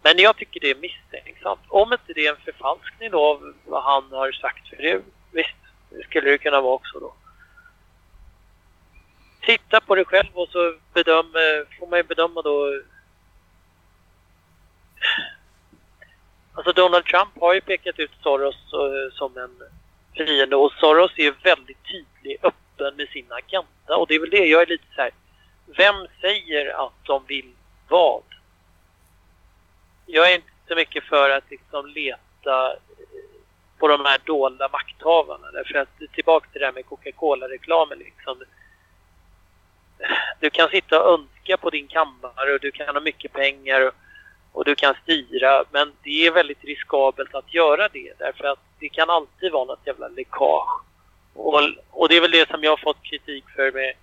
Men jag tycker det är misstänksamt. Om inte det är en förfalskning då av vad han har sagt. För det, visst, det skulle det kunna vara också då. Titta på det själv och så bedöm, eh, får man ju bedöma då. Alltså Donald Trump har ju pekat ut Soros uh, som en fiende och Soros är ju väldigt tydlig, öppen med sin agenda och det är väl det jag är lite så här. Vem säger att de vill vad? Jag är inte så mycket för att liksom leta eh, på de här dolda makthavarna. Därför att tillbaka till det här med Coca-Cola-reklamen liksom. Du kan sitta och önska på din kammare och du kan ha mycket pengar och, och du kan styra. Men det är väldigt riskabelt att göra det därför att det kan alltid vara något jävla läckage. Och, och det är väl det som jag har fått kritik för med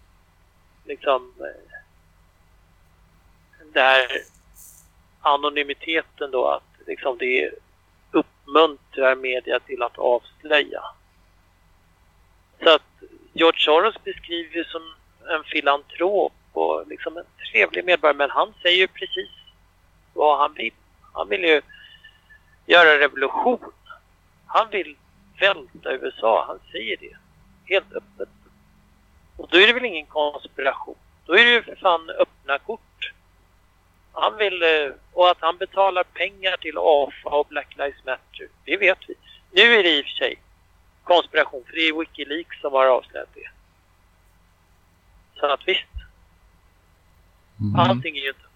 liksom eh, det här anonymiteten då att liksom det uppmuntrar media till att avslöja. Så att George Soros beskriver som en filantrop och liksom en trevlig medborgare men han säger ju precis vad han vill. Han vill ju göra revolution. Han vill välta USA. Han säger det helt öppet. Och då är det väl ingen konspiration. Då är det ju för fan öppna kort. Han vill, eh, och att han betalar pengar till AFA och Black Lives Matter, det vet vi. Nu är det i och för sig konspiration, för det är Wikileaks som har avslöjat det. Så att visst. Mm. Allting är ju inte.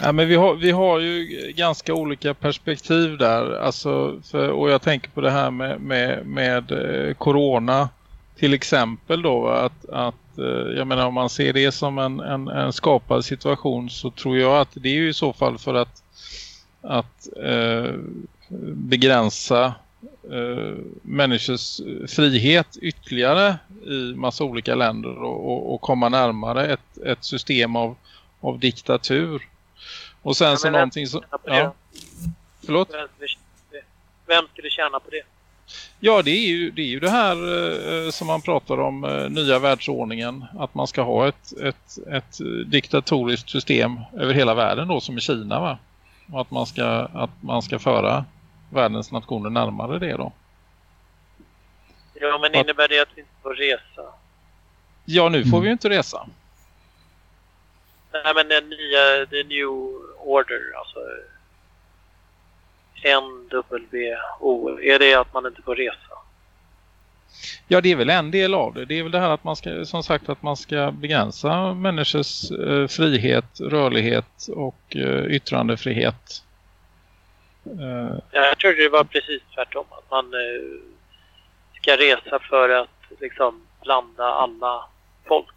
Ja. men vi har, vi har ju ganska olika perspektiv där. Alltså för, och jag tänker på det här med, med, med eh, corona till exempel då. Att, att eh, jag menar om man ser det som en, en, en, skapad situation så tror jag att det är ju i så fall för att, att eh, begränsa eh, människors frihet ytterligare i massa olika länder och, och, och komma närmare ett, ett system av, av diktatur. Och sen så någonting som... Ja. Förlåt? Vem skulle tjäna på det? Ja, det är ju det, är ju det här eh, som man pratar om, eh, nya världsordningen. Att man ska ha ett, ett, ett diktatoriskt system över hela världen då, som i Kina va? Och att man ska, att man ska föra världens nationer närmare det då. Ja, men innebär det att vi inte får resa? Ja, nu får mm. vi ju inte resa. Nej, men den nya, the new order, alltså NWO, är det att man inte får resa? Ja, det är väl en del av det. Det är väl det här att man ska, som sagt, att man ska begränsa människors eh, frihet, rörlighet och eh, yttrandefrihet. Eh. Jag tror det var precis tvärtom. Att man eh, ska resa för att liksom blanda alla folk.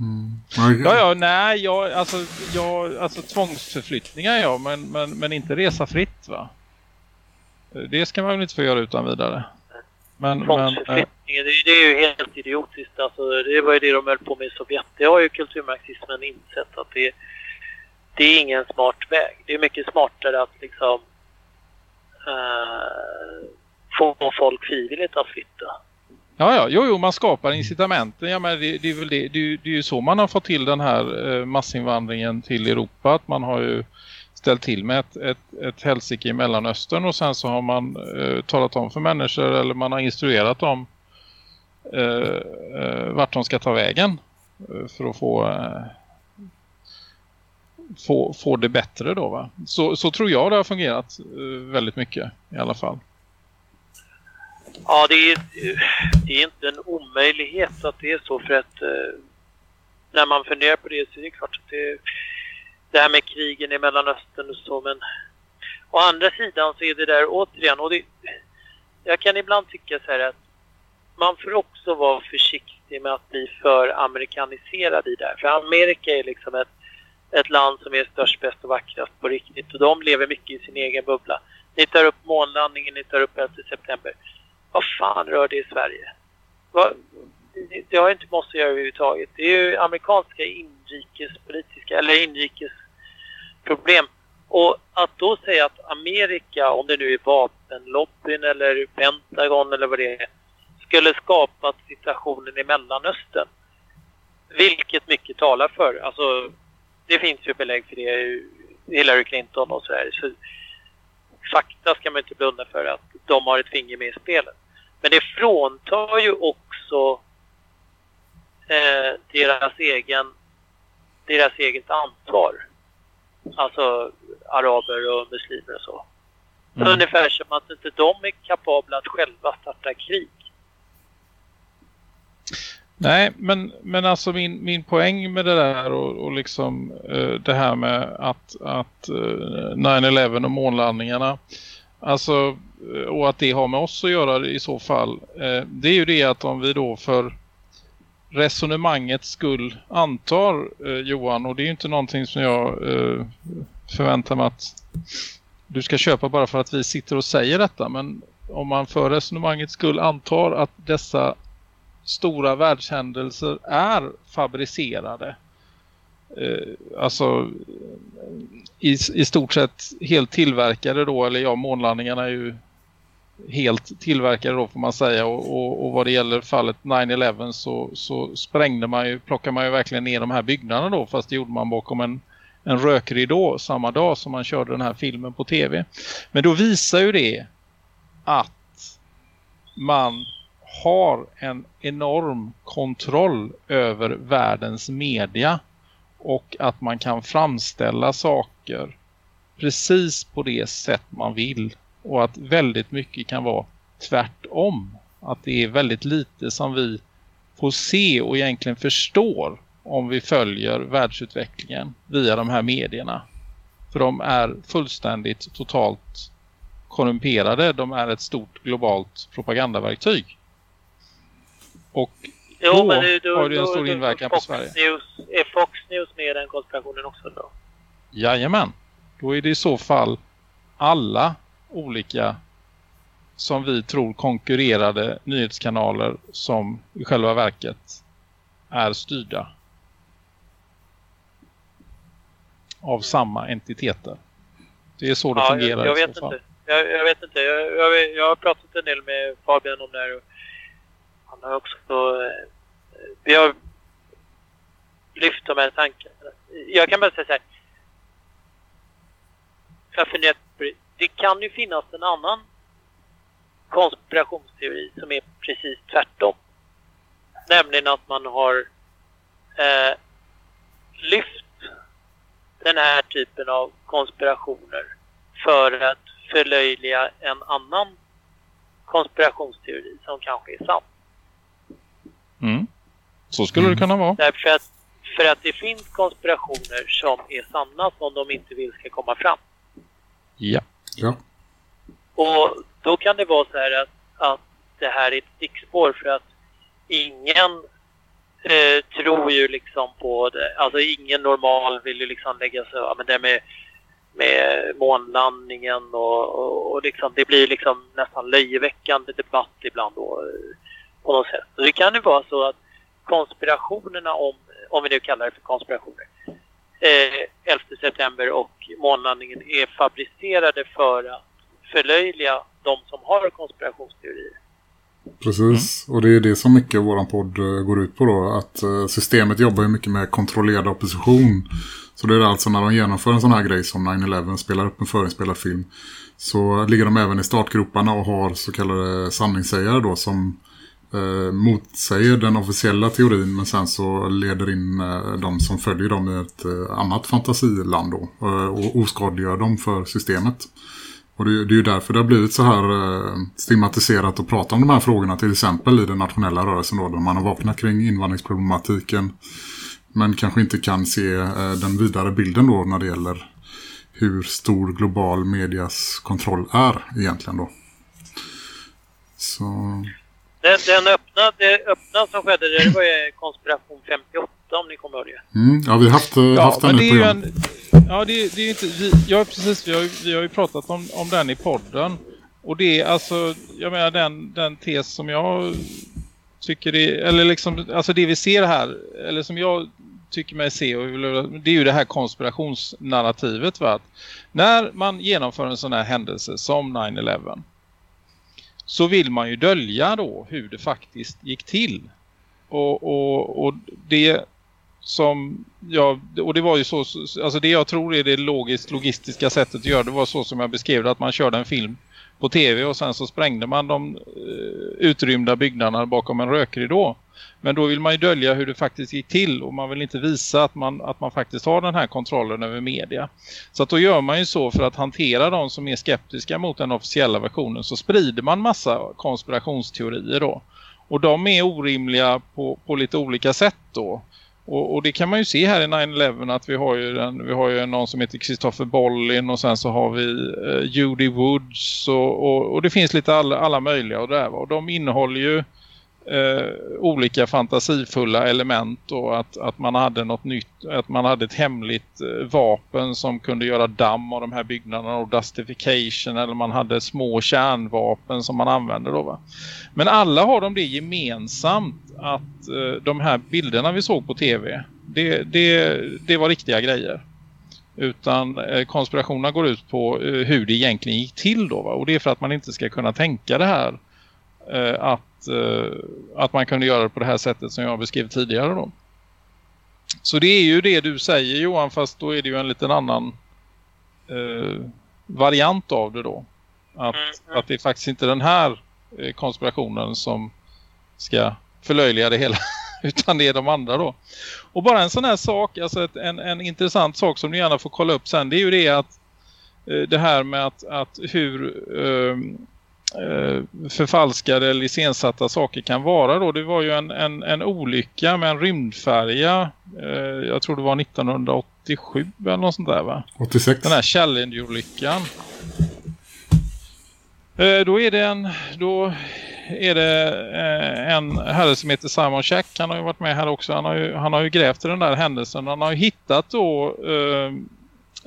Mm. Ja, ja, nej, jag, alltså, jag, alltså tvångsförflyttningar ja, men, men, men inte resa fritt va? Det ska man väl inte få göra utan vidare. Men, men, det, det är ju helt idiotiskt. Alltså, det var ju det de höll på med i Sovjet. Det har ju kulturmarxismen insett att det, det är ingen smart väg. Det är mycket smartare att liksom uh, få folk frivilligt att flytta. Ja, ja, jo, jo, man skapar incitamenten. Ja, men det, det är väl det, det, det är ju så man har fått till den här eh, massinvandringen till Europa. Att man har ju ställt till med ett, ett, ett helsike i Mellanöstern och sen så har man eh, talat om för människor eller man har instruerat dem eh, eh vart de ska ta vägen eh, för att få, eh, få, få det bättre då va. Så, så tror jag det har fungerat eh, väldigt mycket i alla fall. Ja, det är, det är inte en omöjlighet att det är så för att eh, när man funderar på det så är det klart att det det här med krigen i Mellanöstern och så, men å andra sidan så är det där återigen, och det, jag kan ibland tycka så här att man får också vara försiktig med att bli för amerikaniserad i det här. För Amerika är liksom ett, ett land som är störst, bäst och vackrast på riktigt och de lever mycket i sin egen bubbla. Ni tar upp månlandningen, ni tar upp 11 september. Vad fan rör det i Sverige? Vad, det har inte måste göra överhuvudtaget. Det är ju amerikanska inrikespolitiska eller inrikesproblem. Och att då säga att Amerika, om det nu är vapenlobbyn eller Pentagon eller vad det är, skulle skapat situationen i Mellanöstern. Vilket mycket talar för. Alltså, det finns ju belägg för det. Hillary Clinton och så här. Så fakta ska man inte blunda för att de har ett finger med i spelet. Men det fråntar ju också eh, deras egen deras eget ansvar. Alltså araber och muslimer och så. Mm. Ungefär som att inte de är kapabla att själva starta krig. Nej, men, men alltså min, min poäng med det där och, och liksom eh, det här med att, att eh, 9-11 och månlandningarna alltså, eh, och att det har med oss att göra i så fall eh, det är ju det att om vi då för resonemangets skull antar eh, Johan och det är ju inte någonting som jag eh, förväntar mig att du ska köpa bara för att vi sitter och säger detta men om man för resonemangets skull antar att dessa stora världshändelser är fabricerade. Eh, alltså i, i stort sett helt tillverkade då, eller ja månlandningarna är ju helt tillverkade då får man säga och, och, och vad det gäller fallet 9-11 så, så sprängde man ju, plockade man ju verkligen ner de här byggnaderna då fast det gjorde man bakom en, en rökridå samma dag som man körde den här filmen på tv. Men då visar ju det att man har en enorm kontroll över världens media och att man kan framställa saker precis på det sätt man vill och att väldigt mycket kan vara tvärtom. Att det är väldigt lite som vi får se och egentligen förstår om vi följer världsutvecklingen via de här medierna. För de är fullständigt totalt korrumperade. De är ett stort globalt propagandaverktyg. Och Jo, då men då, har det en stor då- inverkan på Fox Sverige. News, är Fox News med i den konspirationen också då? Jajamän. Då är det i så fall alla olika som vi tror konkurrerade nyhetskanaler som i själva verket är styrda av samma entiteter. Det är så det Ja, fungerar jag, jag vet inte. Jag, jag vet inte. Jag, jag, jag har pratat en del med Fabian om det här. Han har också... Eh, vi har lyft de här tankarna. Jag kan bara säga så här. Jag funderat på det. Det kan ju finnas en annan konspirationsteori som är precis tvärtom. Nämligen att man har eh, lyft den här typen av konspirationer för att förlöjliga en annan konspirationsteori som kanske är sann. Mm. Så skulle det kunna vara. Därför att, för att det finns konspirationer som är sanna som de inte vill ska komma fram. Ja. Ja. Och då kan det vara så här att, att det här är ett stickspår för att ingen eh, tror ju liksom på det. Alltså ingen normal vill ju liksom lägga sig ja, men det med, med månlandningen och, och, och liksom, det blir liksom nästan löjeväckande debatt ibland då på något sätt. Så det kan ju vara så att konspirationerna om, om vi nu kallar det för konspirationer, eh, 11 september och månlandningen är fabricerade för att förlöjliga de som har konspirationsteorier. Precis, och det är det som mycket våran podd eh, går ut på då. Att eh, systemet jobbar ju mycket med kontrollerad opposition. Så det är alltså när de genomför en sån här grej som 9-11, spelar upp en förinspelad film. Så ligger de även i startgroparna och har så kallade sanningssägare då som eh, motsäger den officiella teorin men sen så leder in eh, de som följer dem i ett eh, annat fantasiland då eh, och oskadliggör dem för systemet. Och det, det är ju därför det har blivit så här eh, stigmatiserat att prata om de här frågorna till exempel i den nationella rörelsen då, där man har vaknat kring invandringsproblematiken men kanske inte kan se eh, den vidare bilden då när det gäller hur stor global medias kontroll är egentligen då. Så den, den öppna, det öppna som skedde det var ju konspiration 58 om ni kommer ihåg det. mm, ja, vi har haft, eh, Ja, haft den i det är ju program. en, ja, det, det är inte, vi, ja precis, vi har, vi har ju pratat om, om den i podden. Och det är alltså, jag menar den, den tes som jag tycker det, eller liksom, alltså det vi ser här, eller som jag tycker mig se, och det är ju det här konspirationsnarrativet va? Att när man genomför en sån här händelse som 9-11 så vill man ju dölja då hur det faktiskt gick till. Och, och, och det som jag, och det var ju så, alltså det jag tror är det logiskt logistiska sättet att göra det var så som jag beskrev det, att man körde en film på tv och sen så sprängde man de eh, utrymda byggnaderna bakom en rökridå. Men då vill man ju dölja hur det faktiskt gick till och man vill inte visa att man, att man faktiskt har den här kontrollen över media. Så att då gör man ju så för att hantera de som är skeptiska mot den officiella versionen så sprider man massa konspirationsteorier då. Och de är orimliga på, på lite olika sätt då. Och, och, det kan man ju se här i 9-11 att vi har ju, den, vi har ju någon som heter Christopher Bollin och sen så har vi eh, Judy Woods och, och, och, det finns lite alla, alla möjliga och, där, och de innehåller ju eh, olika fantasifulla element och att, att man hade något nytt, att man hade ett hemligt eh, vapen som kunde göra damm av de här byggnaderna och dustification eller man hade små kärnvapen som man använde då va. Men alla har de det gemensamt att eh, de här bilderna vi såg på tv, det, det, det var riktiga grejer utan eh, konspirationerna går ut på eh, hur det egentligen gick till då va? och det är för att man inte ska kunna tänka det här eh, att Eh, att, man kunde göra det på det här sättet som jag beskrev tidigare då. Så det är ju det du säger Johan fast då är det ju en liten annan eh, variant av det då. Att, mm, att det är faktiskt inte den här eh, konspirationen som ska förlöjliga det hela utan det är de andra då. Och bara en sån här sak, alltså ett, en, en intressant sak som ni gärna får kolla upp sen det är ju det att eh, det här med att, att hur förfalskade eller iscensatta saker kan vara då. Det var ju en, en, en olycka med en rymdfärja. Eh, jag tror det var 1987 eller något sånt där va? 86. Den här Challenger-olyckan. Eh, då är det en då är det en herre som heter Simon Shack. Han har ju varit med här också. Han har ju, han har ju grävt i den där händelsen. Han har ju hittat då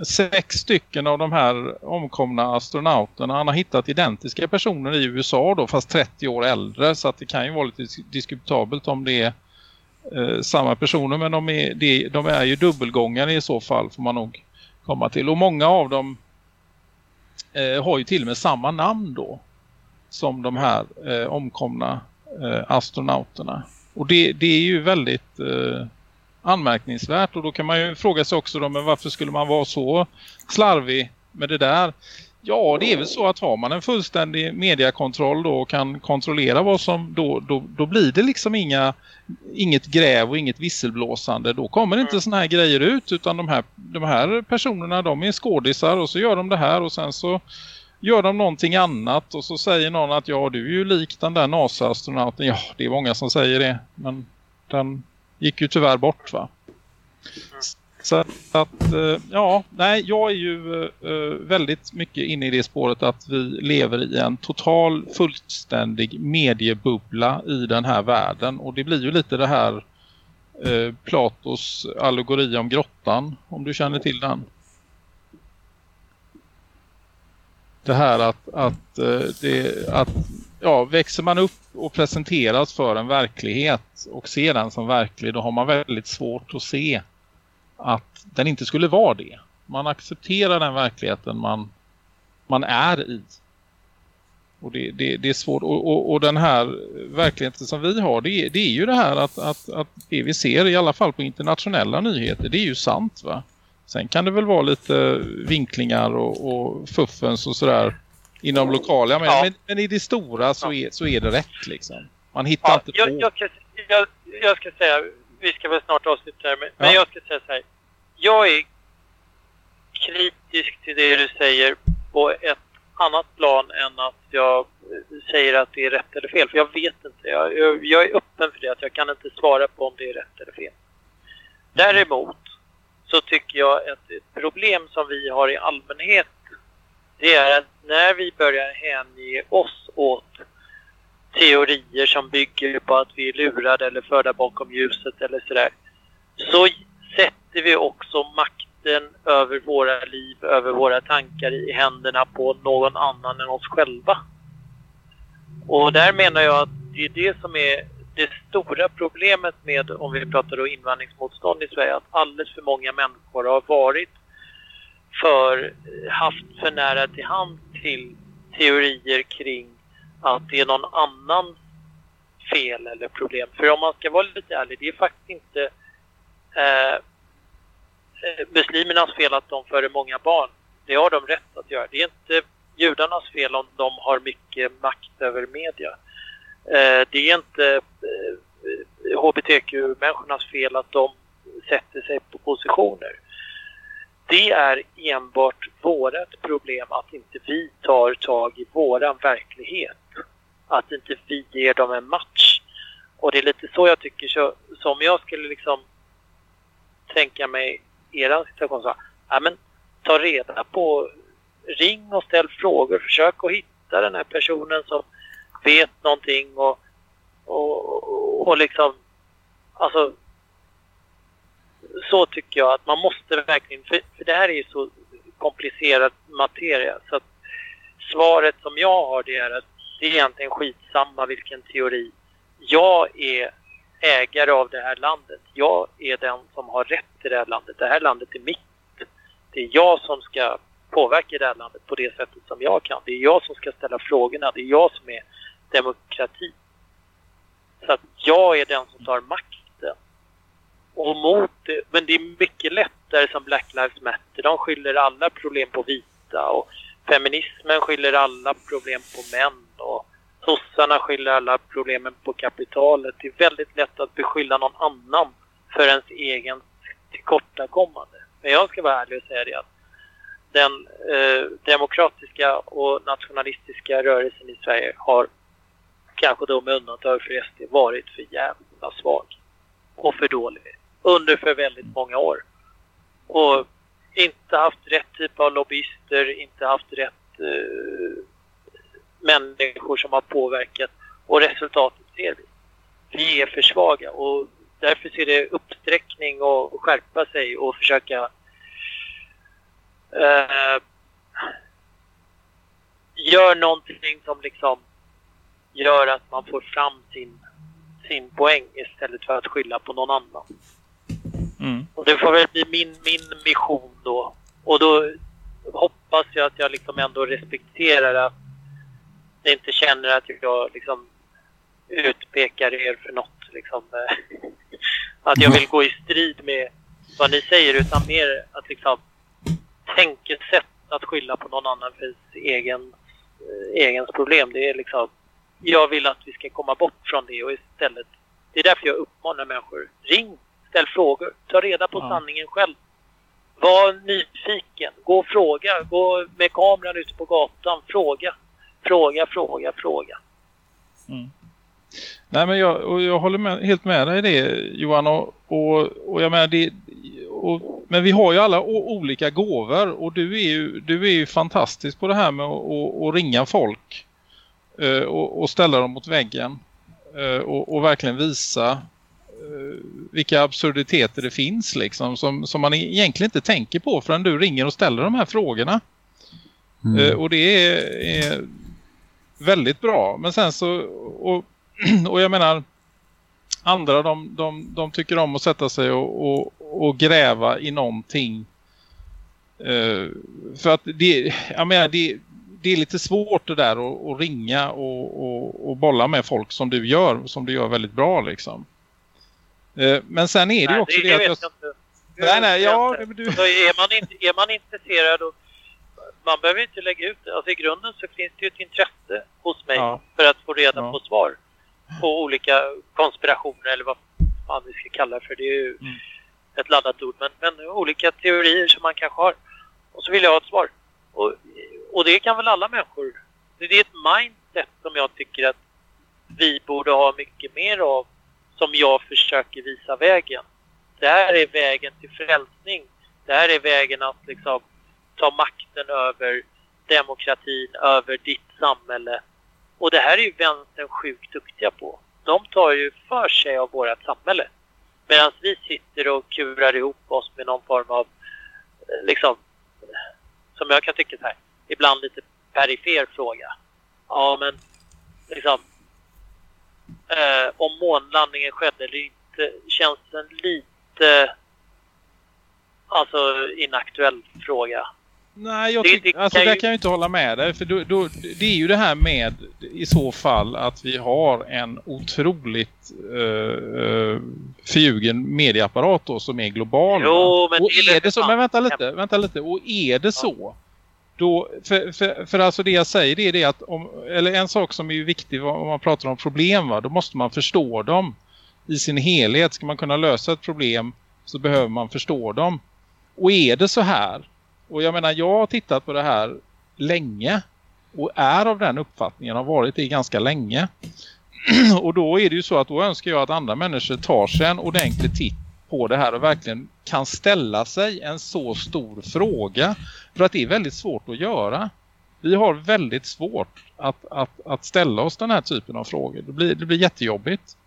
sex stycken av de här omkomna astronauterna. Han har hittat identiska personer i USA då fast 30 år äldre så att det kan ju vara lite diskutabelt om det är eh, samma personer men de är, de, de är ju dubbelgångare i så fall får man nog komma till. Och många av dem eh, har ju till och med samma namn då som de här eh, omkomna eh, astronauterna. Och det, det är ju väldigt eh, anmärkningsvärt och då kan man ju fråga sig också då, men varför skulle man vara så slarvig med det där? Ja, det är väl så att har man en fullständig mediakontroll då och kan kontrollera vad som då, då, då blir det liksom inga, inget gräv och inget visselblåsande. Då kommer inte såna här grejer ut utan de här, de här personerna de är skådisar och så gör de det här och sen så gör de någonting annat och så säger någon att ja du är ju lik den där NASA-astronauten. Ja, det är många som säger det men den gick ju tyvärr bort va. Så att, eh, ja, nej, jag är ju uh, väldigt mycket inne i det spåret att vi lever i en total, fullständig mediebubbla i den här världen. Och det blir ju lite det här uh, Platos allegori om grottan, om du känner till den. Det här att, att, det, att ja, växer man upp och presenteras för en verklighet och ser den som verklig, då har man väldigt svårt att se att den inte skulle vara det. Man accepterar den verkligheten man, man är i. Och det, det, det är svårt. Och, och, och, den här verkligheten som vi har, det, det är ju det här att, att, att det vi ser i alla fall på internationella nyheter, det är ju sant va. Sen kan det väl vara lite vinklingar och, och fuffens och sådär inom lokala. Men, ja. men, men, i det stora så är, så är det rätt liksom. Man hittar ja, inte jag, på. Jag ska, jag, jag ska säga, vi ska väl snart avsluta här, men, ja. men jag ska säga så här. Jag är kritisk till det du säger på ett annat plan än att jag säger att det är rätt eller fel. För jag vet inte. Jag, jag, jag är öppen för det. Att jag kan inte svara på om det är rätt eller fel. Däremot så tycker jag att ett problem som vi har i allmänhet det är att när vi börjar hänge oss åt teorier som bygger på att vi är lurade eller förda bakom ljuset eller sådär så sätter vi också makten över våra liv, över våra tankar i händerna på någon annan än oss själva. Och där menar jag att det är det som är det stora problemet med, om vi pratar då invandringsmotstånd i Sverige, att alldeles för många människor har varit för, haft för nära till hand till teorier kring att det är någon annan fel eller problem. För om man ska vara lite ärlig, det är faktiskt inte eh, eh muslimernas fel att de föder många barn. Det har de rätt att göra. Det är inte judarnas fel om de har mycket makt över media. Eh, det är inte eh, eh hbtq-människornas fel att de sätter sig på positioner. Det är enbart vårt problem att inte vi tar tag i våran verklighet. Att inte vi ger dem en match. Och det är lite så jag tycker, så, om jag skulle liksom tänka mig er situation så, ja men ta reda på, ring och ställ frågor, försök att hitta den här personen som vet någonting och, och, och liksom, alltså så tycker jag att man måste verkligen, för, för det här är ju så komplicerad materia så att svaret som jag har det är att det är egentligen skitsamma vilken teori. Jag är ägare av det här landet. Jag är den som har rätt till det här landet. Det här landet är mitt. Det är jag som ska påverka det här landet på det sättet som jag kan. Det är jag som ska ställa frågorna. Det är jag som är demokrati. Så att jag är den som tar makten. Och mot det, men det är mycket lättare som Black Lives Matter. De skyller alla problem på vita och feminismen skyller alla problem på män och sossarna skyller alla problemen på kapitalet. Det är väldigt lätt att beskylla någon annan för ens egen tillkortakommande. Men jag ska vara ärlig och säga det att den eh, demokratiska och nationalistiska rörelsen i Sverige har kanske då med undantag för SD varit för jävla svag och för dålig under för väldigt många år. Och inte haft rätt typ av lobbyister, inte haft rätt eh, människor som har påverkat och resultatet ser vi. Vi är för svaga och därför ser det uppsträckning och skärpa sig och försöka eh, gör någonting som liksom gör att man får fram sin, sin poäng istället för att skylla på någon annan. Mm. Och det får väl bli min, min mission då. Och då hoppas jag att jag liksom ändå respekterar att ni inte känner att jag liksom utpekar er för något. Liksom, att jag vill gå i strid med vad ni säger utan mer att liksom tänkesätt att skylla på någon annan för egen, eh, egens problem. Det är liksom, jag vill att vi ska komma bort från det och istället, det är därför jag uppmanar människor, ring, ställ frågor, ta reda på ja. sanningen själv. Var nyfiken, gå och fråga, gå med kameran ute på gatan, fråga, fråga, fråga, fråga. Mm. Nej men jag, och jag håller med, helt med dig i det Johan och, och, och jag menar det, och, men vi har ju alla olika gåvor och du är ju, du är ju fantastisk på det här med att ringa folk uh, och, ställa dem mot väggen uh, och, verkligen visa vilka absurditeter det finns liksom som, som man egentligen inte tänker på förrän du ringer och ställer de här frågorna. Mm. och det är, är, väldigt bra. Men sen så, och, och jag menar andra de, de, de tycker om att sätta sig och, och, och gräva i någonting. Uh, för att det, jag menar, det, det är lite svårt det där att, att ringa och, och, och, bolla med folk som du gör, som du gör väldigt bra liksom. Uh, men sen är det nej, också det, det, vet jag inte. Nej, nej, ja, du... alltså, är, man inte, är man intresserad och man behöver inte lägga ut det. Alltså i grunden så finns det ju ett intresse hos mig ja. för att få reda ja. på svar på olika konspirationer eller vad fan vi ska kalla det för. Det är ju mm. ett laddat ord. Men, men olika teorier som man kanske har. Och så vill jag ha ett svar. Och, och det kan väl alla människor. Det är ett mindset som jag tycker att vi borde ha mycket mer av. Som jag försöker visa vägen. Det här är vägen till frälsning. Det här är vägen att liksom ta makten över demokratin, över ditt samhälle och det här är ju vänstern sjukt duktiga på. De tar ju för sig av vårt samhälle. Medan vi sitter och kurar ihop oss med någon form av, eh, liksom, som jag kan tycka så här, ibland lite perifer fråga. Ja, men liksom, eh, om månlandningen skedde eller inte, känns den lite, alltså inaktuell fråga. Nej, jag tycker, alltså där kan jag inte hålla med dig. För då, då, det är ju det här med i så fall att vi har en otroligt uh, förljugen medieapparat då, som är global. Jo, men och är det så, men vänta lite, vänta lite. Och är det så, då för, för, för alltså det jag säger det är det att om, eller en sak som är viktig om man pratar om problem va, då måste man förstå dem i sin helhet. Ska man kunna lösa ett problem så behöver man förstå dem. Och är det så här, och jag menar jag har tittat på det här länge och är av den uppfattningen, har varit det ganska länge. och då är det ju så att då önskar jag att andra människor tar sig en ordentlig titt på det här och verkligen kan ställa sig en så stor fråga. För att det är väldigt svårt att göra. Vi har väldigt svårt att, att, att ställa oss den här typen av frågor. Det blir, det blir jättejobbigt.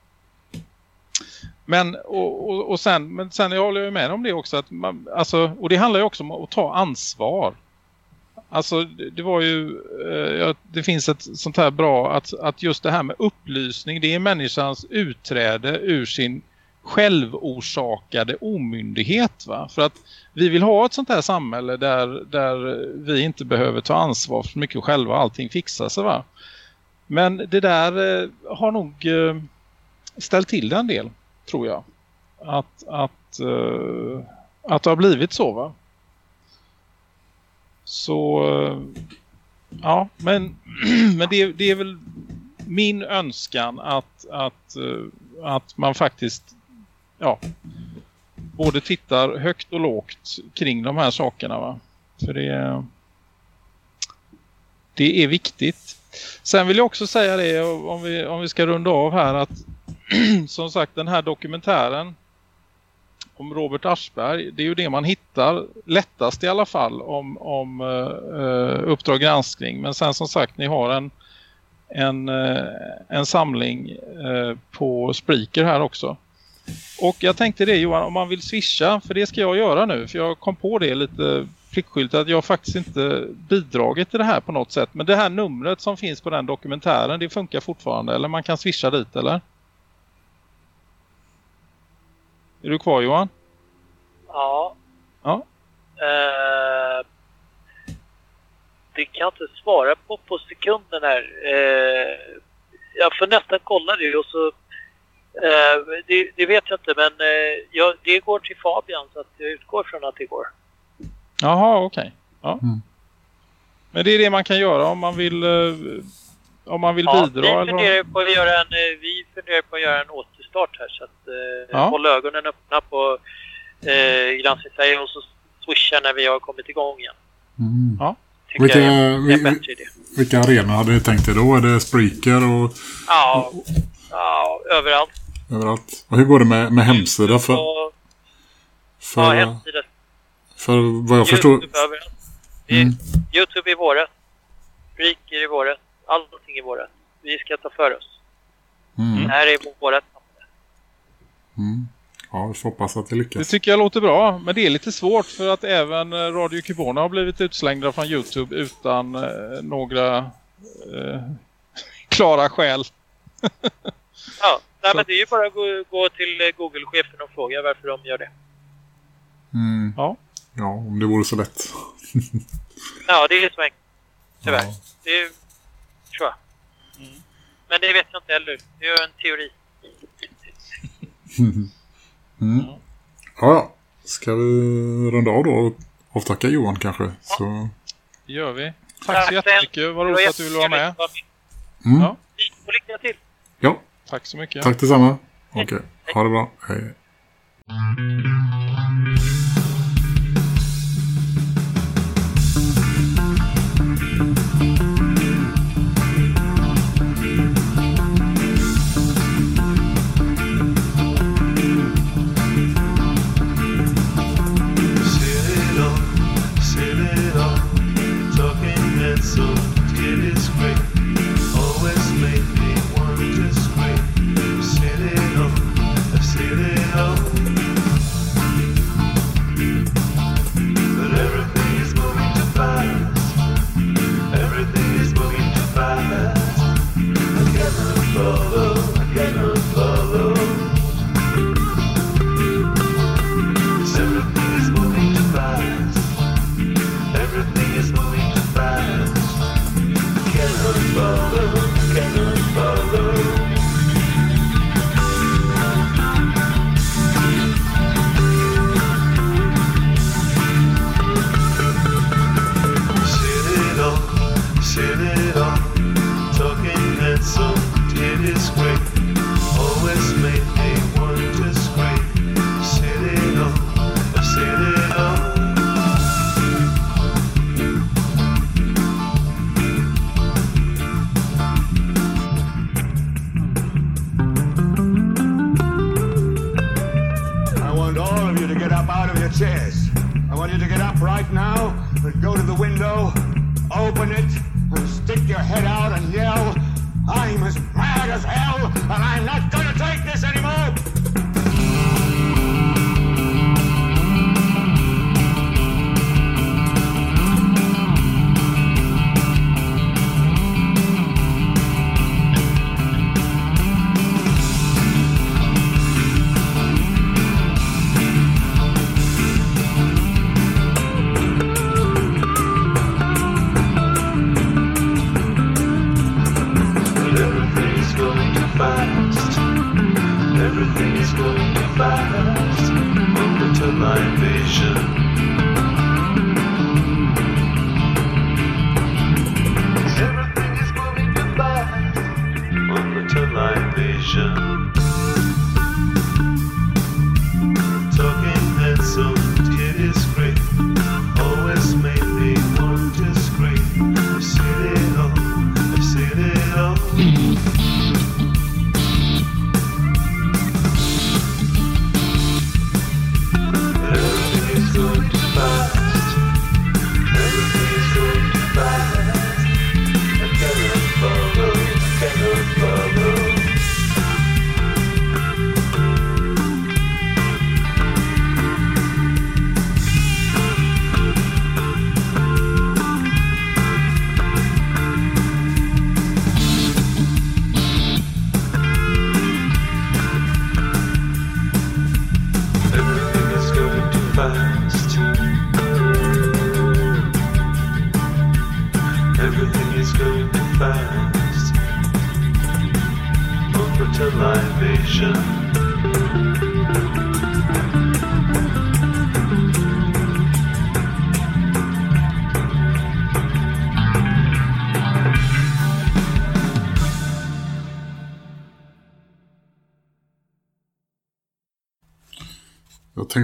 Men, och, och, och sen, men sen jag håller jag med om det också. Att man, alltså, och det handlar ju också om att ta ansvar. Alltså det var ju, eh, det finns ett sånt här bra att, att just det här med upplysning det är människans utträde ur sin självorsakade omyndighet va? För att vi vill ha ett sånt här samhälle där, där vi inte behöver ta ansvar för mycket själva allting fixar sig va? Men det där eh, har nog eh, ställt till det en del tror jag. Att, att, eh, att det har blivit så va? Så eh, ja, men, men det, det är väl min önskan att, att, eh, att man faktiskt ja, både tittar högt och lågt kring de här sakerna va. För det, det är viktigt. Sen vill jag också säga det om vi, om vi ska runda av här att som sagt den här dokumentären om Robert Aschberg, det är ju det man hittar lättast i alla fall om, om uh, Uppdrag granskning. Men sen som sagt, ni har en, en, uh, en samling uh, på Spreaker här också. Och jag tänkte det Johan, om man vill swisha, för det ska jag göra nu. För jag kom på det lite pliktskyldigt att jag faktiskt inte bidragit till det här på något sätt. Men det här numret som finns på den dokumentären, det funkar fortfarande. Eller man kan swisha dit, eller? Är du kvar Johan? Ja. Ja. Uh, det kan jag inte svara på på sekunden här. Uh, jag får nästan kolla det och så... Uh, det, det, vet jag inte men jag, det går till Fabian så att jag utgår från att det går. Jaha, okej. Okay. Ja. Mm. Men det är det man kan göra om man vill om man vill ja, bidra. Vi funderar, på att göra en, vi funderar på att göra en återstart här så att eh, ja. håll ögonen öppna på eh, Granskning Sverige och så swisha när vi har kommit igång igen. Mm. Ja. Vilka, vi, vilka arenor hade ni tänkt er då? Är det Spreaker och... Ja, och, ja överallt. Överallt. Och hur går det med, med hemsida? För, för, ja, hemsida. För vad jag förstår... YouTube överallt. Mm. Youtube i våret. Spreaker i våret. Allting i våret. Vi ska ta för oss. Mm. Det här är vårat Mm. Ja, vi får hoppas att det lyckas. Det tycker jag låter bra, men det är lite svårt för att även eh, Radio Kubona har blivit utslängda från Youtube utan eh, några eh, klara skäl. ja, nej, men det är ju bara att gå, gå till eh, Google-chefen och fråga varför de gör det. Mm. Ja. ja, om det vore så lätt. ja, det är så enkelt. Tyvärr. Ja. Det är, tror jag. Mm. Men det vet jag inte heller. Det är en teori. Mm. Ja. ja, ska vi runda av då och tacka Johan kanske? Ja. Så... Det gör vi. Tack så jättemycket. Vad roligt att du ville vara med. Mm. Ja. Och lycka till. Ja. Tack så mycket. Tack detsamma. Okej, okay. ha det bra. Hej. Up right now go to the window, open it, and stick your head out and yell, I'm as mad as hell, and I'm not gonna take this anymore!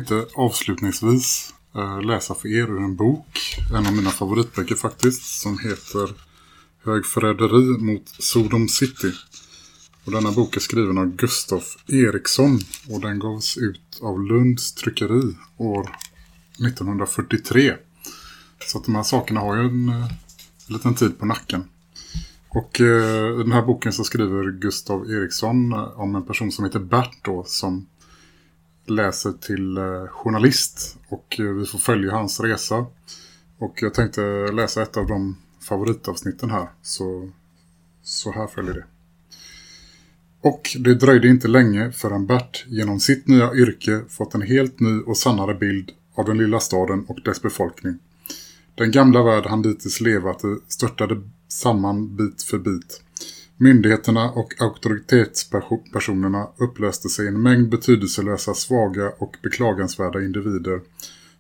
Tänkte avslutningsvis eh, läsa för er ur en bok, en av mina favoritböcker faktiskt, som heter Högförräderi mot Sodom City. Och denna bok är skriven av Gustav Eriksson och den gavs ut av Lunds tryckeri år 1943. Så att de här sakerna har ju en, eh, en liten tid på nacken. Och eh, i den här boken så skriver Gustav Eriksson eh, om en person som heter Bert då, som läser till eh, journalist och eh, vi får följa hans resa. Och jag tänkte läsa ett av de favoritavsnitten här, så, så här följer det. Och det dröjde inte länge förrän Bert genom sitt nya yrke fått en helt ny och sannare bild av den lilla staden och dess befolkning. Den gamla värld han dittills levat i störtade samman bit för bit. Myndigheterna och auktoritetspersonerna upplöste sig i en mängd betydelselösa, svaga och beklagansvärda individer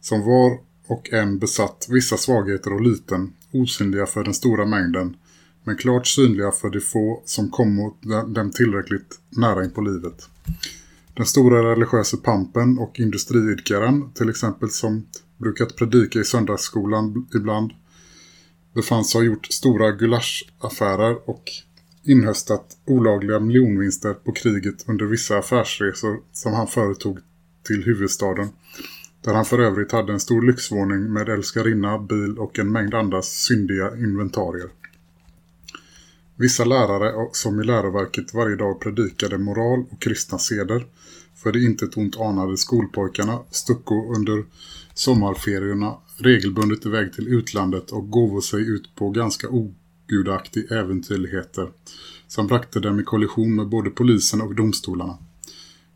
som var och en besatt vissa svagheter och liten, osynliga för den stora mängden, men klart synliga för de få som kom mot dem tillräckligt nära in på livet. Den stora religiösa pampen och industriidkaren, till exempel som brukat predika i söndagsskolan ibland, befanns ha gjort stora gulaschaffärer och inhöstat olagliga miljonvinster på kriget under vissa affärsresor som han företog till huvudstaden. Där han för övrigt hade en stor lyxvåning med älskarinna, bil och en mängd andra syndiga inventarier. Vissa lärare som i läroverket varje dag predikade moral och kristna seder för det inte ett ont anade skolpojkarna stucko under sommarferierna regelbundet iväg till utlandet och gåvo sig ut på ganska ogudaktiga äventyrligheter som brakte dem i kollision med både polisen och domstolarna.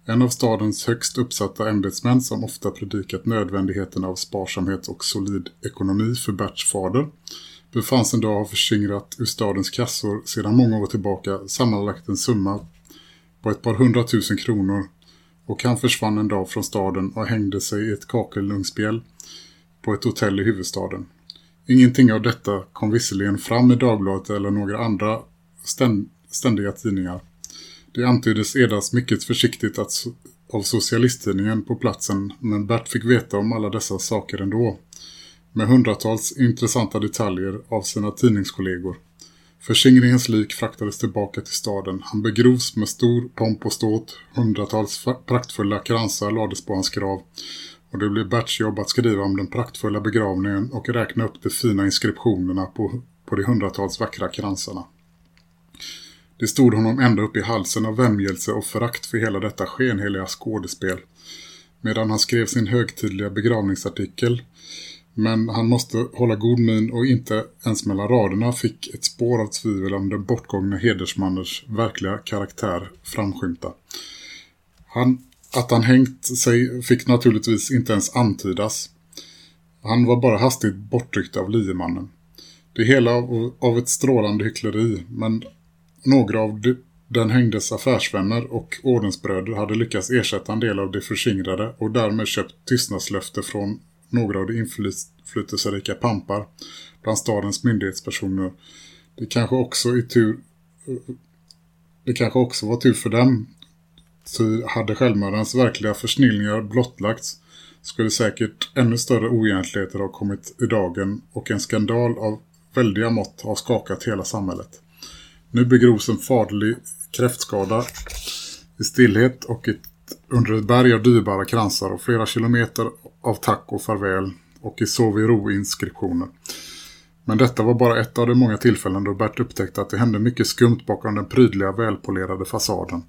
En av stadens högst uppsatta ämbetsmän som ofta predikat nödvändigheten av sparsamhet och solid ekonomi för Berts fader befanns en dag ha förskingrat ur stadens kassor sedan många år tillbaka sammanlagt en summa på ett par hundratusen kronor och han försvann en dag från staden och hängde sig i ett kakelugnsspjäll på ett hotell i huvudstaden. Ingenting av detta kom visserligen fram i Dagbladet eller några andra ständiga tidningar. Det antyddes edas mycket försiktigt att av socialisttidningen på platsen men Bert fick veta om alla dessa saker ändå. Med hundratals intressanta detaljer av sina tidningskollegor. Förskingringens lik fraktades tillbaka till staden. Han begrovs med stor pomp och ståt. Hundratals praktfulla kransar lades på hans grav och det blir Berts jobb att skriva om den praktfulla begravningen och räkna upp de fina inskriptionerna på, på de hundratals vackra kransarna. Det stod honom ända upp i halsen av vämjelse och förakt för hela detta skenheliga skådespel. Medan han skrev sin högtidliga begravningsartikel men han måste hålla god min och inte ens mellan raderna fick ett spår av tvivel om den bortgångna hedersmannens verkliga karaktär framskymta. Han, att han hängt sig fick naturligtvis inte ens antydas. Han var bara hastigt bortryckt av liemannen. Det hela av, av ett strålande hyckleri, men några av de, den hängdes affärsvänner och ordensbröder hade lyckats ersätta en del av det förskingrade och därmed köpt tystnadslöfte från några av de inflytelserika pampar bland stadens myndighetspersoner. Det kanske också i tur eh, det kanske också var tur för dem så hade självmördarens verkliga försnillningar blottlagts skulle säkert ännu större oegentligheter ha kommit i dagen och en skandal av väldiga mått ha skakat hela samhället. Nu begrovs en faderlig kräftskada i stillhet och ett, under ett berg av dyrbara kransar och flera kilometer av tack och farväl och i sov i ro-inskriptioner. Men detta var bara ett av de många tillfällen då Bert upptäckte att det hände mycket skumt bakom den prydliga välpolerade fasaden.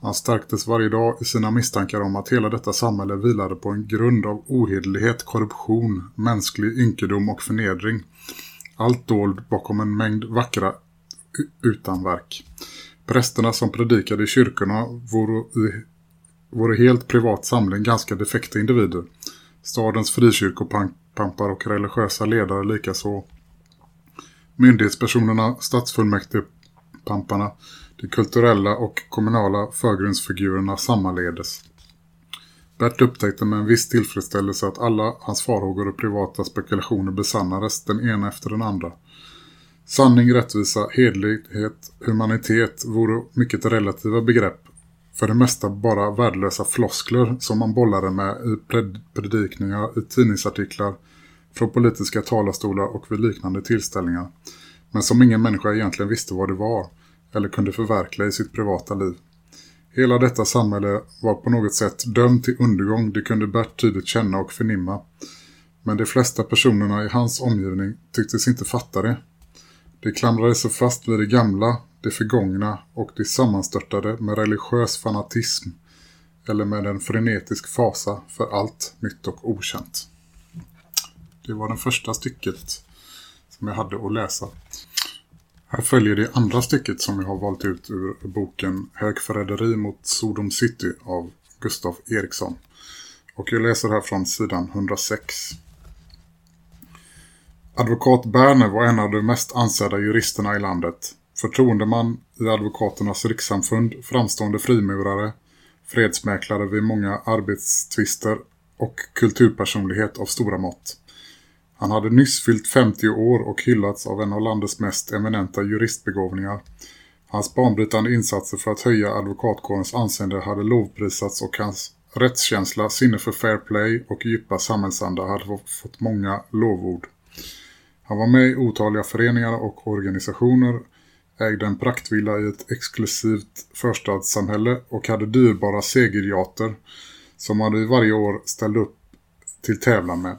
Han stärktes varje dag i sina misstankar om att hela detta samhälle vilade på en grund av ohederlighet, korruption, mänsklig ynkedom och förnedring. Allt dold bakom en mängd vackra utanverk. Prästerna som predikade i kyrkorna vore, i, vore helt privat samling ganska defekta individer. Stadens frikyrkopampar och religiösa ledare likaså. Myndighetspersonerna, stadsfullmäktigepamparna, de kulturella och kommunala förgrundsfigurerna sammanledes. Bert upptäckte med en viss tillfredsställelse att alla hans farhågor och privata spekulationer besannades den ena efter den andra. Sanning, rättvisa, hedlighet, humanitet vore mycket relativa begrepp. För det mesta bara värdelösa floskler som man bollade med i predikningar, i tidningsartiklar, från politiska talarstolar och vid liknande tillställningar. Men som ingen människa egentligen visste vad det var eller kunde förverkliga i sitt privata liv. Hela detta samhälle var på något sätt dömt till undergång, det kunde Bert tydligt känna och förnimma. Men de flesta personerna i hans omgivning tycktes inte fatta det. De klamrade sig fast vid det gamla, det förgångna och de sammanstörtade med religiös fanatism eller med en frenetisk fasa för allt nytt och okänt. Det var det första stycket som jag hade att läsa. Här följer det andra stycket som jag har valt ut ur boken Högförräderi mot Sodom City av Gustav Eriksson. Och jag läser här från sidan 106. Advokat Berner var en av de mest ansedda juristerna i landet. Förtroendeman i advokaternas rikssamfund, framstående frimurare, fredsmäklare vid många arbetstvister och kulturpersonlighet av stora mått. Han hade nyss fyllt 50 år och hyllats av en av landets mest eminenta juristbegåvningar. Hans banbrytande insatser för att höja advokatkårens anseende hade lovprisats och hans rättskänsla, sinne för fair play och djupa samhällsanda hade fått många lovord. Han var med i otaliga föreningar och organisationer, ägde en praktvilla i ett exklusivt förstadssamhälle och hade dyrbara segerjater som han varje år ställde upp till tävlan med.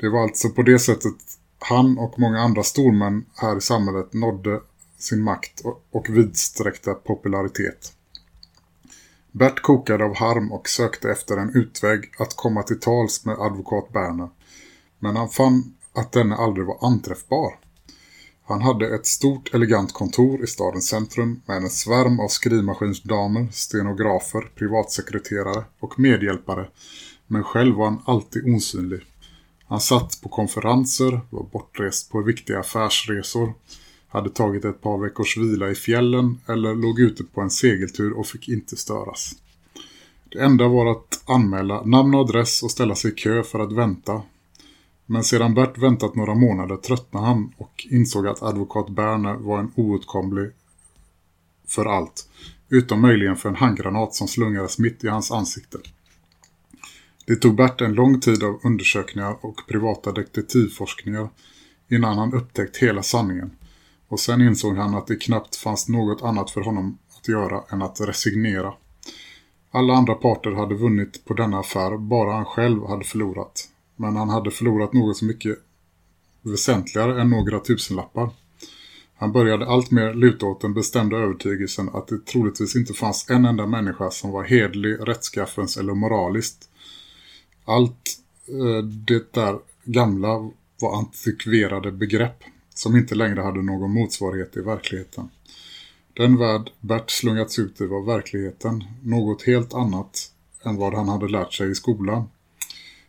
Det var alltså på det sättet han och många andra stormän här i samhället nådde sin makt och vidsträckta popularitet. Bert kokade av harm och sökte efter en utväg att komma till tals med advokat Berner. Men han fann att denne aldrig var anträffbar. Han hade ett stort elegant kontor i stadens centrum med en svärm av skrivmaskinsdamer, stenografer, privatsekreterare och medhjälpare. Men själv var han alltid osynlig. Han satt på konferenser, var bortrest på viktiga affärsresor, hade tagit ett par veckors vila i fjällen eller låg ute på en segeltur och fick inte störas. Det enda var att anmäla namn och adress och ställa sig i kö för att vänta. Men sedan Bert väntat några månader tröttnade han och insåg att advokat Berner var en outkomlig för allt, utom möjligen för en handgranat som slungades mitt i hans ansikte. Det tog Bert en lång tid av undersökningar och privata detektivforskningar innan han upptäckt hela sanningen. Och sen insåg han att det knappt fanns något annat för honom att göra än att resignera. Alla andra parter hade vunnit på denna affär, bara han själv hade förlorat. Men han hade förlorat något så mycket väsentligare än några tusenlappar. Han började allt mer luta åt den bestämda övertygelsen att det troligtvis inte fanns en enda människa som var hedlig, rättskaffens eller moraliskt. Allt eh, det där gamla var antikverade begrepp som inte längre hade någon motsvarighet i verkligheten. Den värld Bert slungats ut i var verkligheten, något helt annat än vad han hade lärt sig i skolan.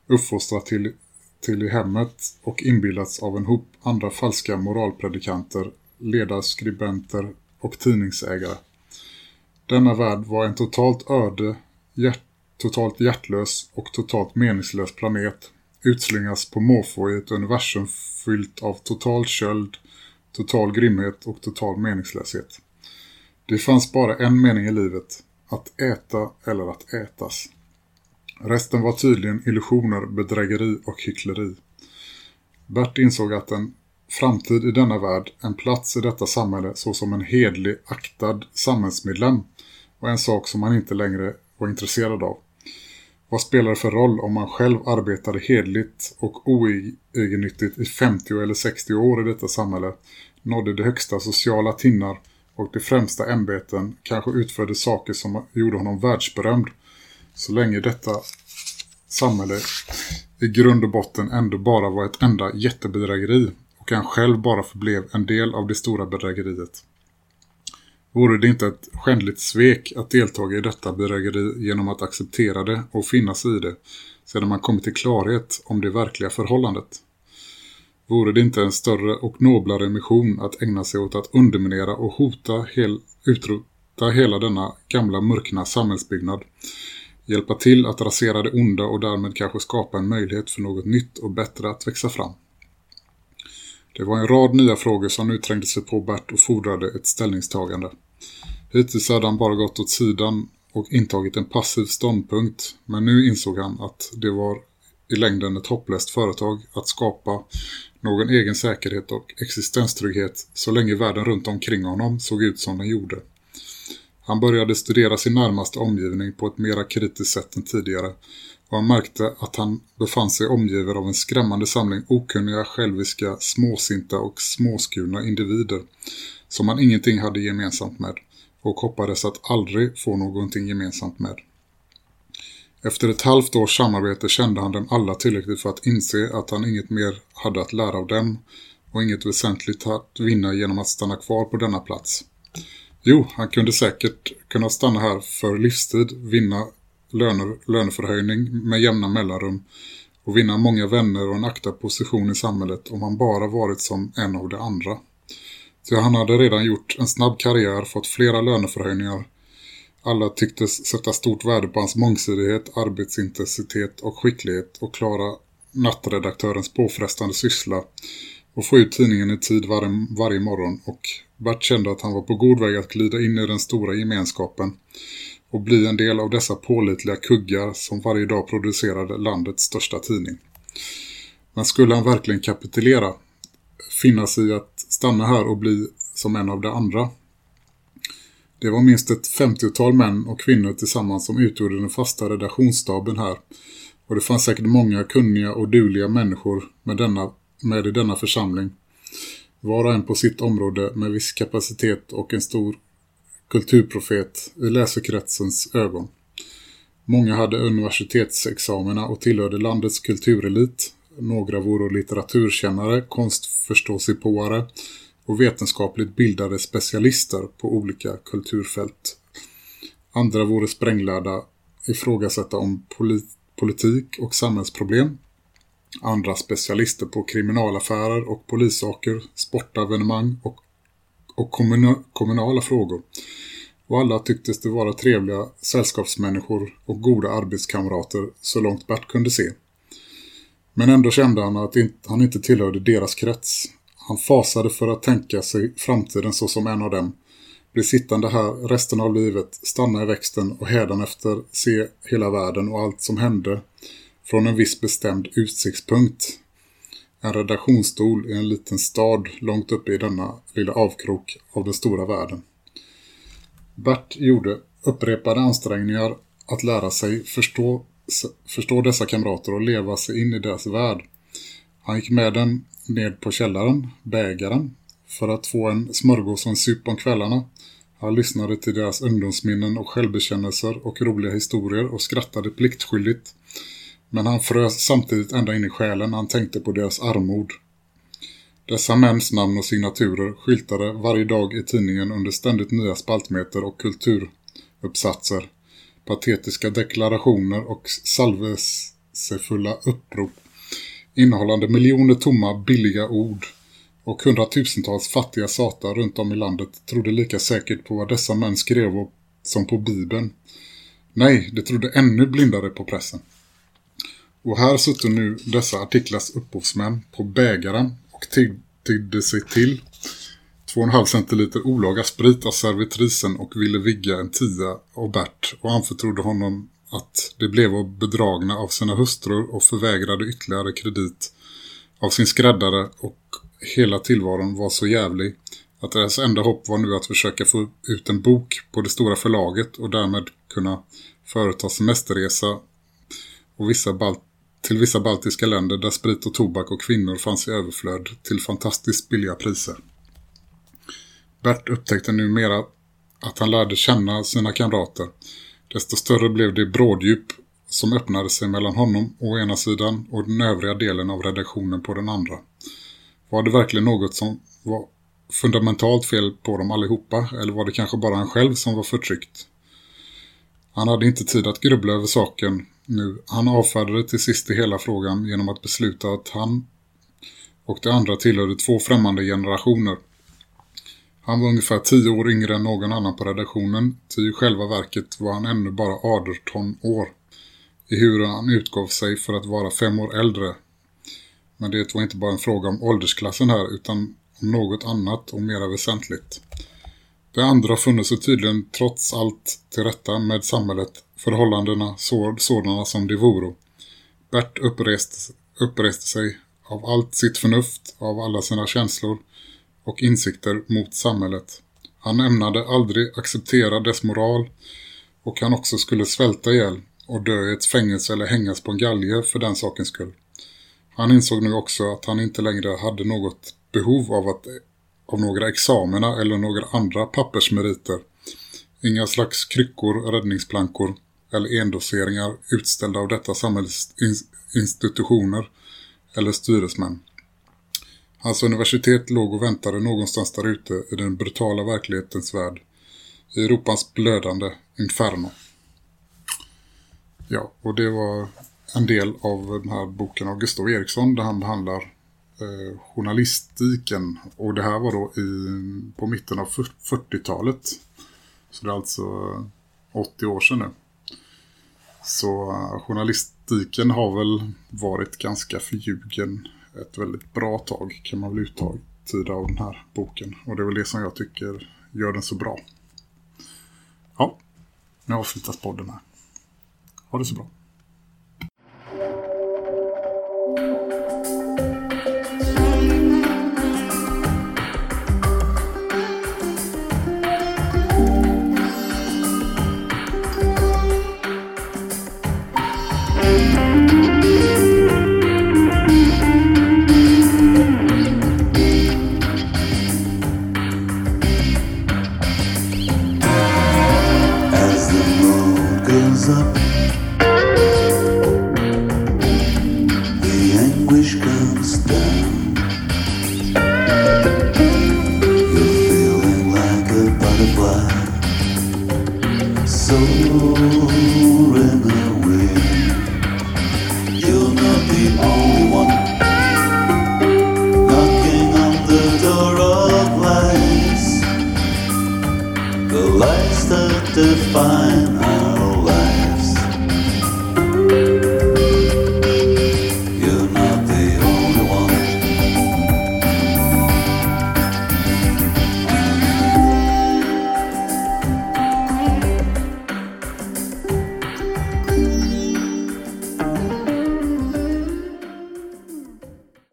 Uppfostrat till, till i hemmet och inbillats av en hop andra falska moralpredikanter, ledarskribenter och tidningsägare. Denna värld var en totalt öde, hjärt, totalt hjärtlös och totalt meningslös planet utslingas på måfå i ett universum fyllt av total köld, total grymhet och total meningslöshet. Det fanns bara en mening i livet, att äta eller att ätas. Resten var tydligen illusioner, bedrägeri och hyckleri. Bert insåg att en framtid i denna värld, en plats i detta samhälle såsom en hedlig, aktad samhällsmedlem var en sak som han inte längre var intresserad av. Vad spelar det för roll om man själv arbetade hedligt och oegennyttigt i 50 eller 60 år i detta samhälle, nådde de högsta sociala tinnar och de främsta ämbeten kanske utförde saker som gjorde honom världsberömd så länge detta samhälle i grund och botten ändå bara var ett enda jättebedrägeri och han själv bara förblev en del av det stora bedrägeriet. Vore det inte ett skändligt svek att delta i detta bedrägeri genom att acceptera det och finna sig i det sedan man kommit till klarhet om det verkliga förhållandet? Vore det inte en större och noblare mission att ägna sig åt att underminera och hota hel, utrota hela denna gamla mörkna samhällsbyggnad? Hjälpa till att rasera det onda och därmed kanske skapa en möjlighet för något nytt och bättre att växa fram. Det var en rad nya frågor som nu trängde sig på Bert och fordrade ett ställningstagande. Hittills hade han bara gått åt sidan och intagit en passiv ståndpunkt, men nu insåg han att det var i längden ett hopplöst företag att skapa någon egen säkerhet och existenstrygghet så länge världen runt omkring honom såg ut som den gjorde. Han började studera sin närmaste omgivning på ett mera kritiskt sätt än tidigare och han märkte att han befann sig omgiven av en skrämmande samling okunniga, själviska, småsinta och småskurna individer som han ingenting hade gemensamt med och hoppades att aldrig få någonting gemensamt med. Efter ett halvt års samarbete kände han dem alla tillräckligt för att inse att han inget mer hade att lära av dem och inget väsentligt att vinna genom att stanna kvar på denna plats. Jo, han kunde säkert kunna stanna här för livstid, vinna löner, löneförhöjning med jämna mellanrum och vinna många vänner och en aktad position i samhället om han bara varit som en av de andra. Så han hade redan gjort en snabb karriär, fått flera löneförhöjningar. Alla tycktes sätta stort värde på hans mångsidighet, arbetsintensitet och skicklighet och klara nattredaktörens påfrestande syssla och få ut tidningen i tid varje, varje morgon och Bert kände att han var på god väg att glida in i den stora gemenskapen och bli en del av dessa pålitliga kuggar som varje dag producerade landets största tidning. Men skulle han verkligen kapitulera? Finna sig i att stanna här och bli som en av de andra? Det var minst ett 50-tal män och kvinnor tillsammans som utgjorde den fasta redaktionsstaben här. Och det fanns säkert många kunniga och duliga människor med, denna, med i denna församling. Var och en på sitt område med viss kapacitet och en stor kulturprofet i läsekretsens ögon. Många hade universitetsexamina och tillhörde landets kulturelit. Några vore litteraturkännare, konstförståsigpåare och vetenskapligt bildade specialister på olika kulturfält. Andra vore spränglärda ifrågasätta om polit politik och samhällsproblem. Andra specialister på kriminalaffärer och polissaker, sportevenemang och och kommunala frågor. Och alla tycktes det vara trevliga sällskapsmänniskor och goda arbetskamrater så långt Bert kunde se. Men ändå kände han att han inte tillhörde deras krets. Han fasade för att tänka sig framtiden så som en av dem. Bli sittande här resten av livet, stanna i växten och efter se hela världen och allt som hände från en viss bestämd utsiktspunkt en redaktionsstol i en liten stad långt uppe i denna lilla avkrok av den stora världen. Bert gjorde upprepade ansträngningar att lära sig förstå, förstå dessa kamrater och leva sig in i deras värld. Han gick med den ned på källaren, bägaren, för att få en smörgås och en sup om kvällarna. Han lyssnade till deras ungdomsminnen och självbekännelser och roliga historier och skrattade pliktskyldigt. Men han frös samtidigt ända in i själen när han tänkte på deras armod. Dessa mäns namn och signaturer skyltade varje dag i tidningen under ständigt nya spaltmeter och kulturuppsatser, patetiska deklarationer och salvelsefulla upprop innehållande miljoner tomma billiga ord och hundratusentals fattiga satar runt om i landet trodde lika säkert på vad dessa män skrev som på Bibeln. Nej, de trodde ännu blindare på pressen. Och här sitter nu dessa artiklars upphovsmän på bägaren och tiggde sig till. 2,5 centiliter olaga sprit av servitrisen och ville vigga en tia av Bert och anförtrodde honom att det blev bedragna av sina hustrur och förvägrade ytterligare kredit av sin skräddare och hela tillvaron var så jävlig att deras enda hopp var nu att försöka få ut en bok på det stora förlaget och därmed kunna företa semesterresa och vissa balt till vissa baltiska länder där sprit och tobak och kvinnor fanns i överflöd till fantastiskt billiga priser. Bert upptäckte numera att han lärde känna sina kamrater. Desto större blev det bråddjup som öppnade sig mellan honom å ena sidan och den övriga delen av redaktionen på den andra. Var det verkligen något som var fundamentalt fel på dem allihopa eller var det kanske bara han själv som var förtryckt? Han hade inte tid att grubbla över saken nu. Han avfärdade till sist hela frågan genom att besluta att han och de andra tillhörde två främmande generationer. Han var ungefär tio år yngre än någon annan på redaktionen, ty i själva verket var han ännu bara 18 år. I hur han utgav sig för att vara fem år äldre. Men det var inte bara en fråga om åldersklassen här utan om något annat och mera väsentligt. Det andra funnits sig tydligen trots allt till rätta med samhället, förhållandena sådana som de voro. Bert uppreste, uppreste sig av allt sitt förnuft, av alla sina känslor och insikter mot samhället. Han ämnade aldrig acceptera dess moral och han också skulle svälta ihjäl och dö i ett fängelse eller hängas på en galge för den sakens skull. Han insåg nu också att han inte längre hade något behov av att av några examina eller några andra pappersmeriter. Inga slags kryckor, räddningsplankor eller endoseringar utställda av detta samhällsinstitutioner eller styresmän. Hans universitet låg och väntade någonstans där ute i den brutala verklighetens värld. I Europas blödande inferno. Ja, och det var en del av den här boken av Gustav Eriksson där han behandlar eh, journalistiken. Och det här var då i, på mitten av 40-talet. Så det är alltså 80 år sedan nu. Så journalistiken har väl varit ganska förljugen ett väldigt bra tag kan man väl uttida av den här boken. Och det är väl det som jag tycker gör den så bra. Ja, nu avslutas podden här. Ha det så bra.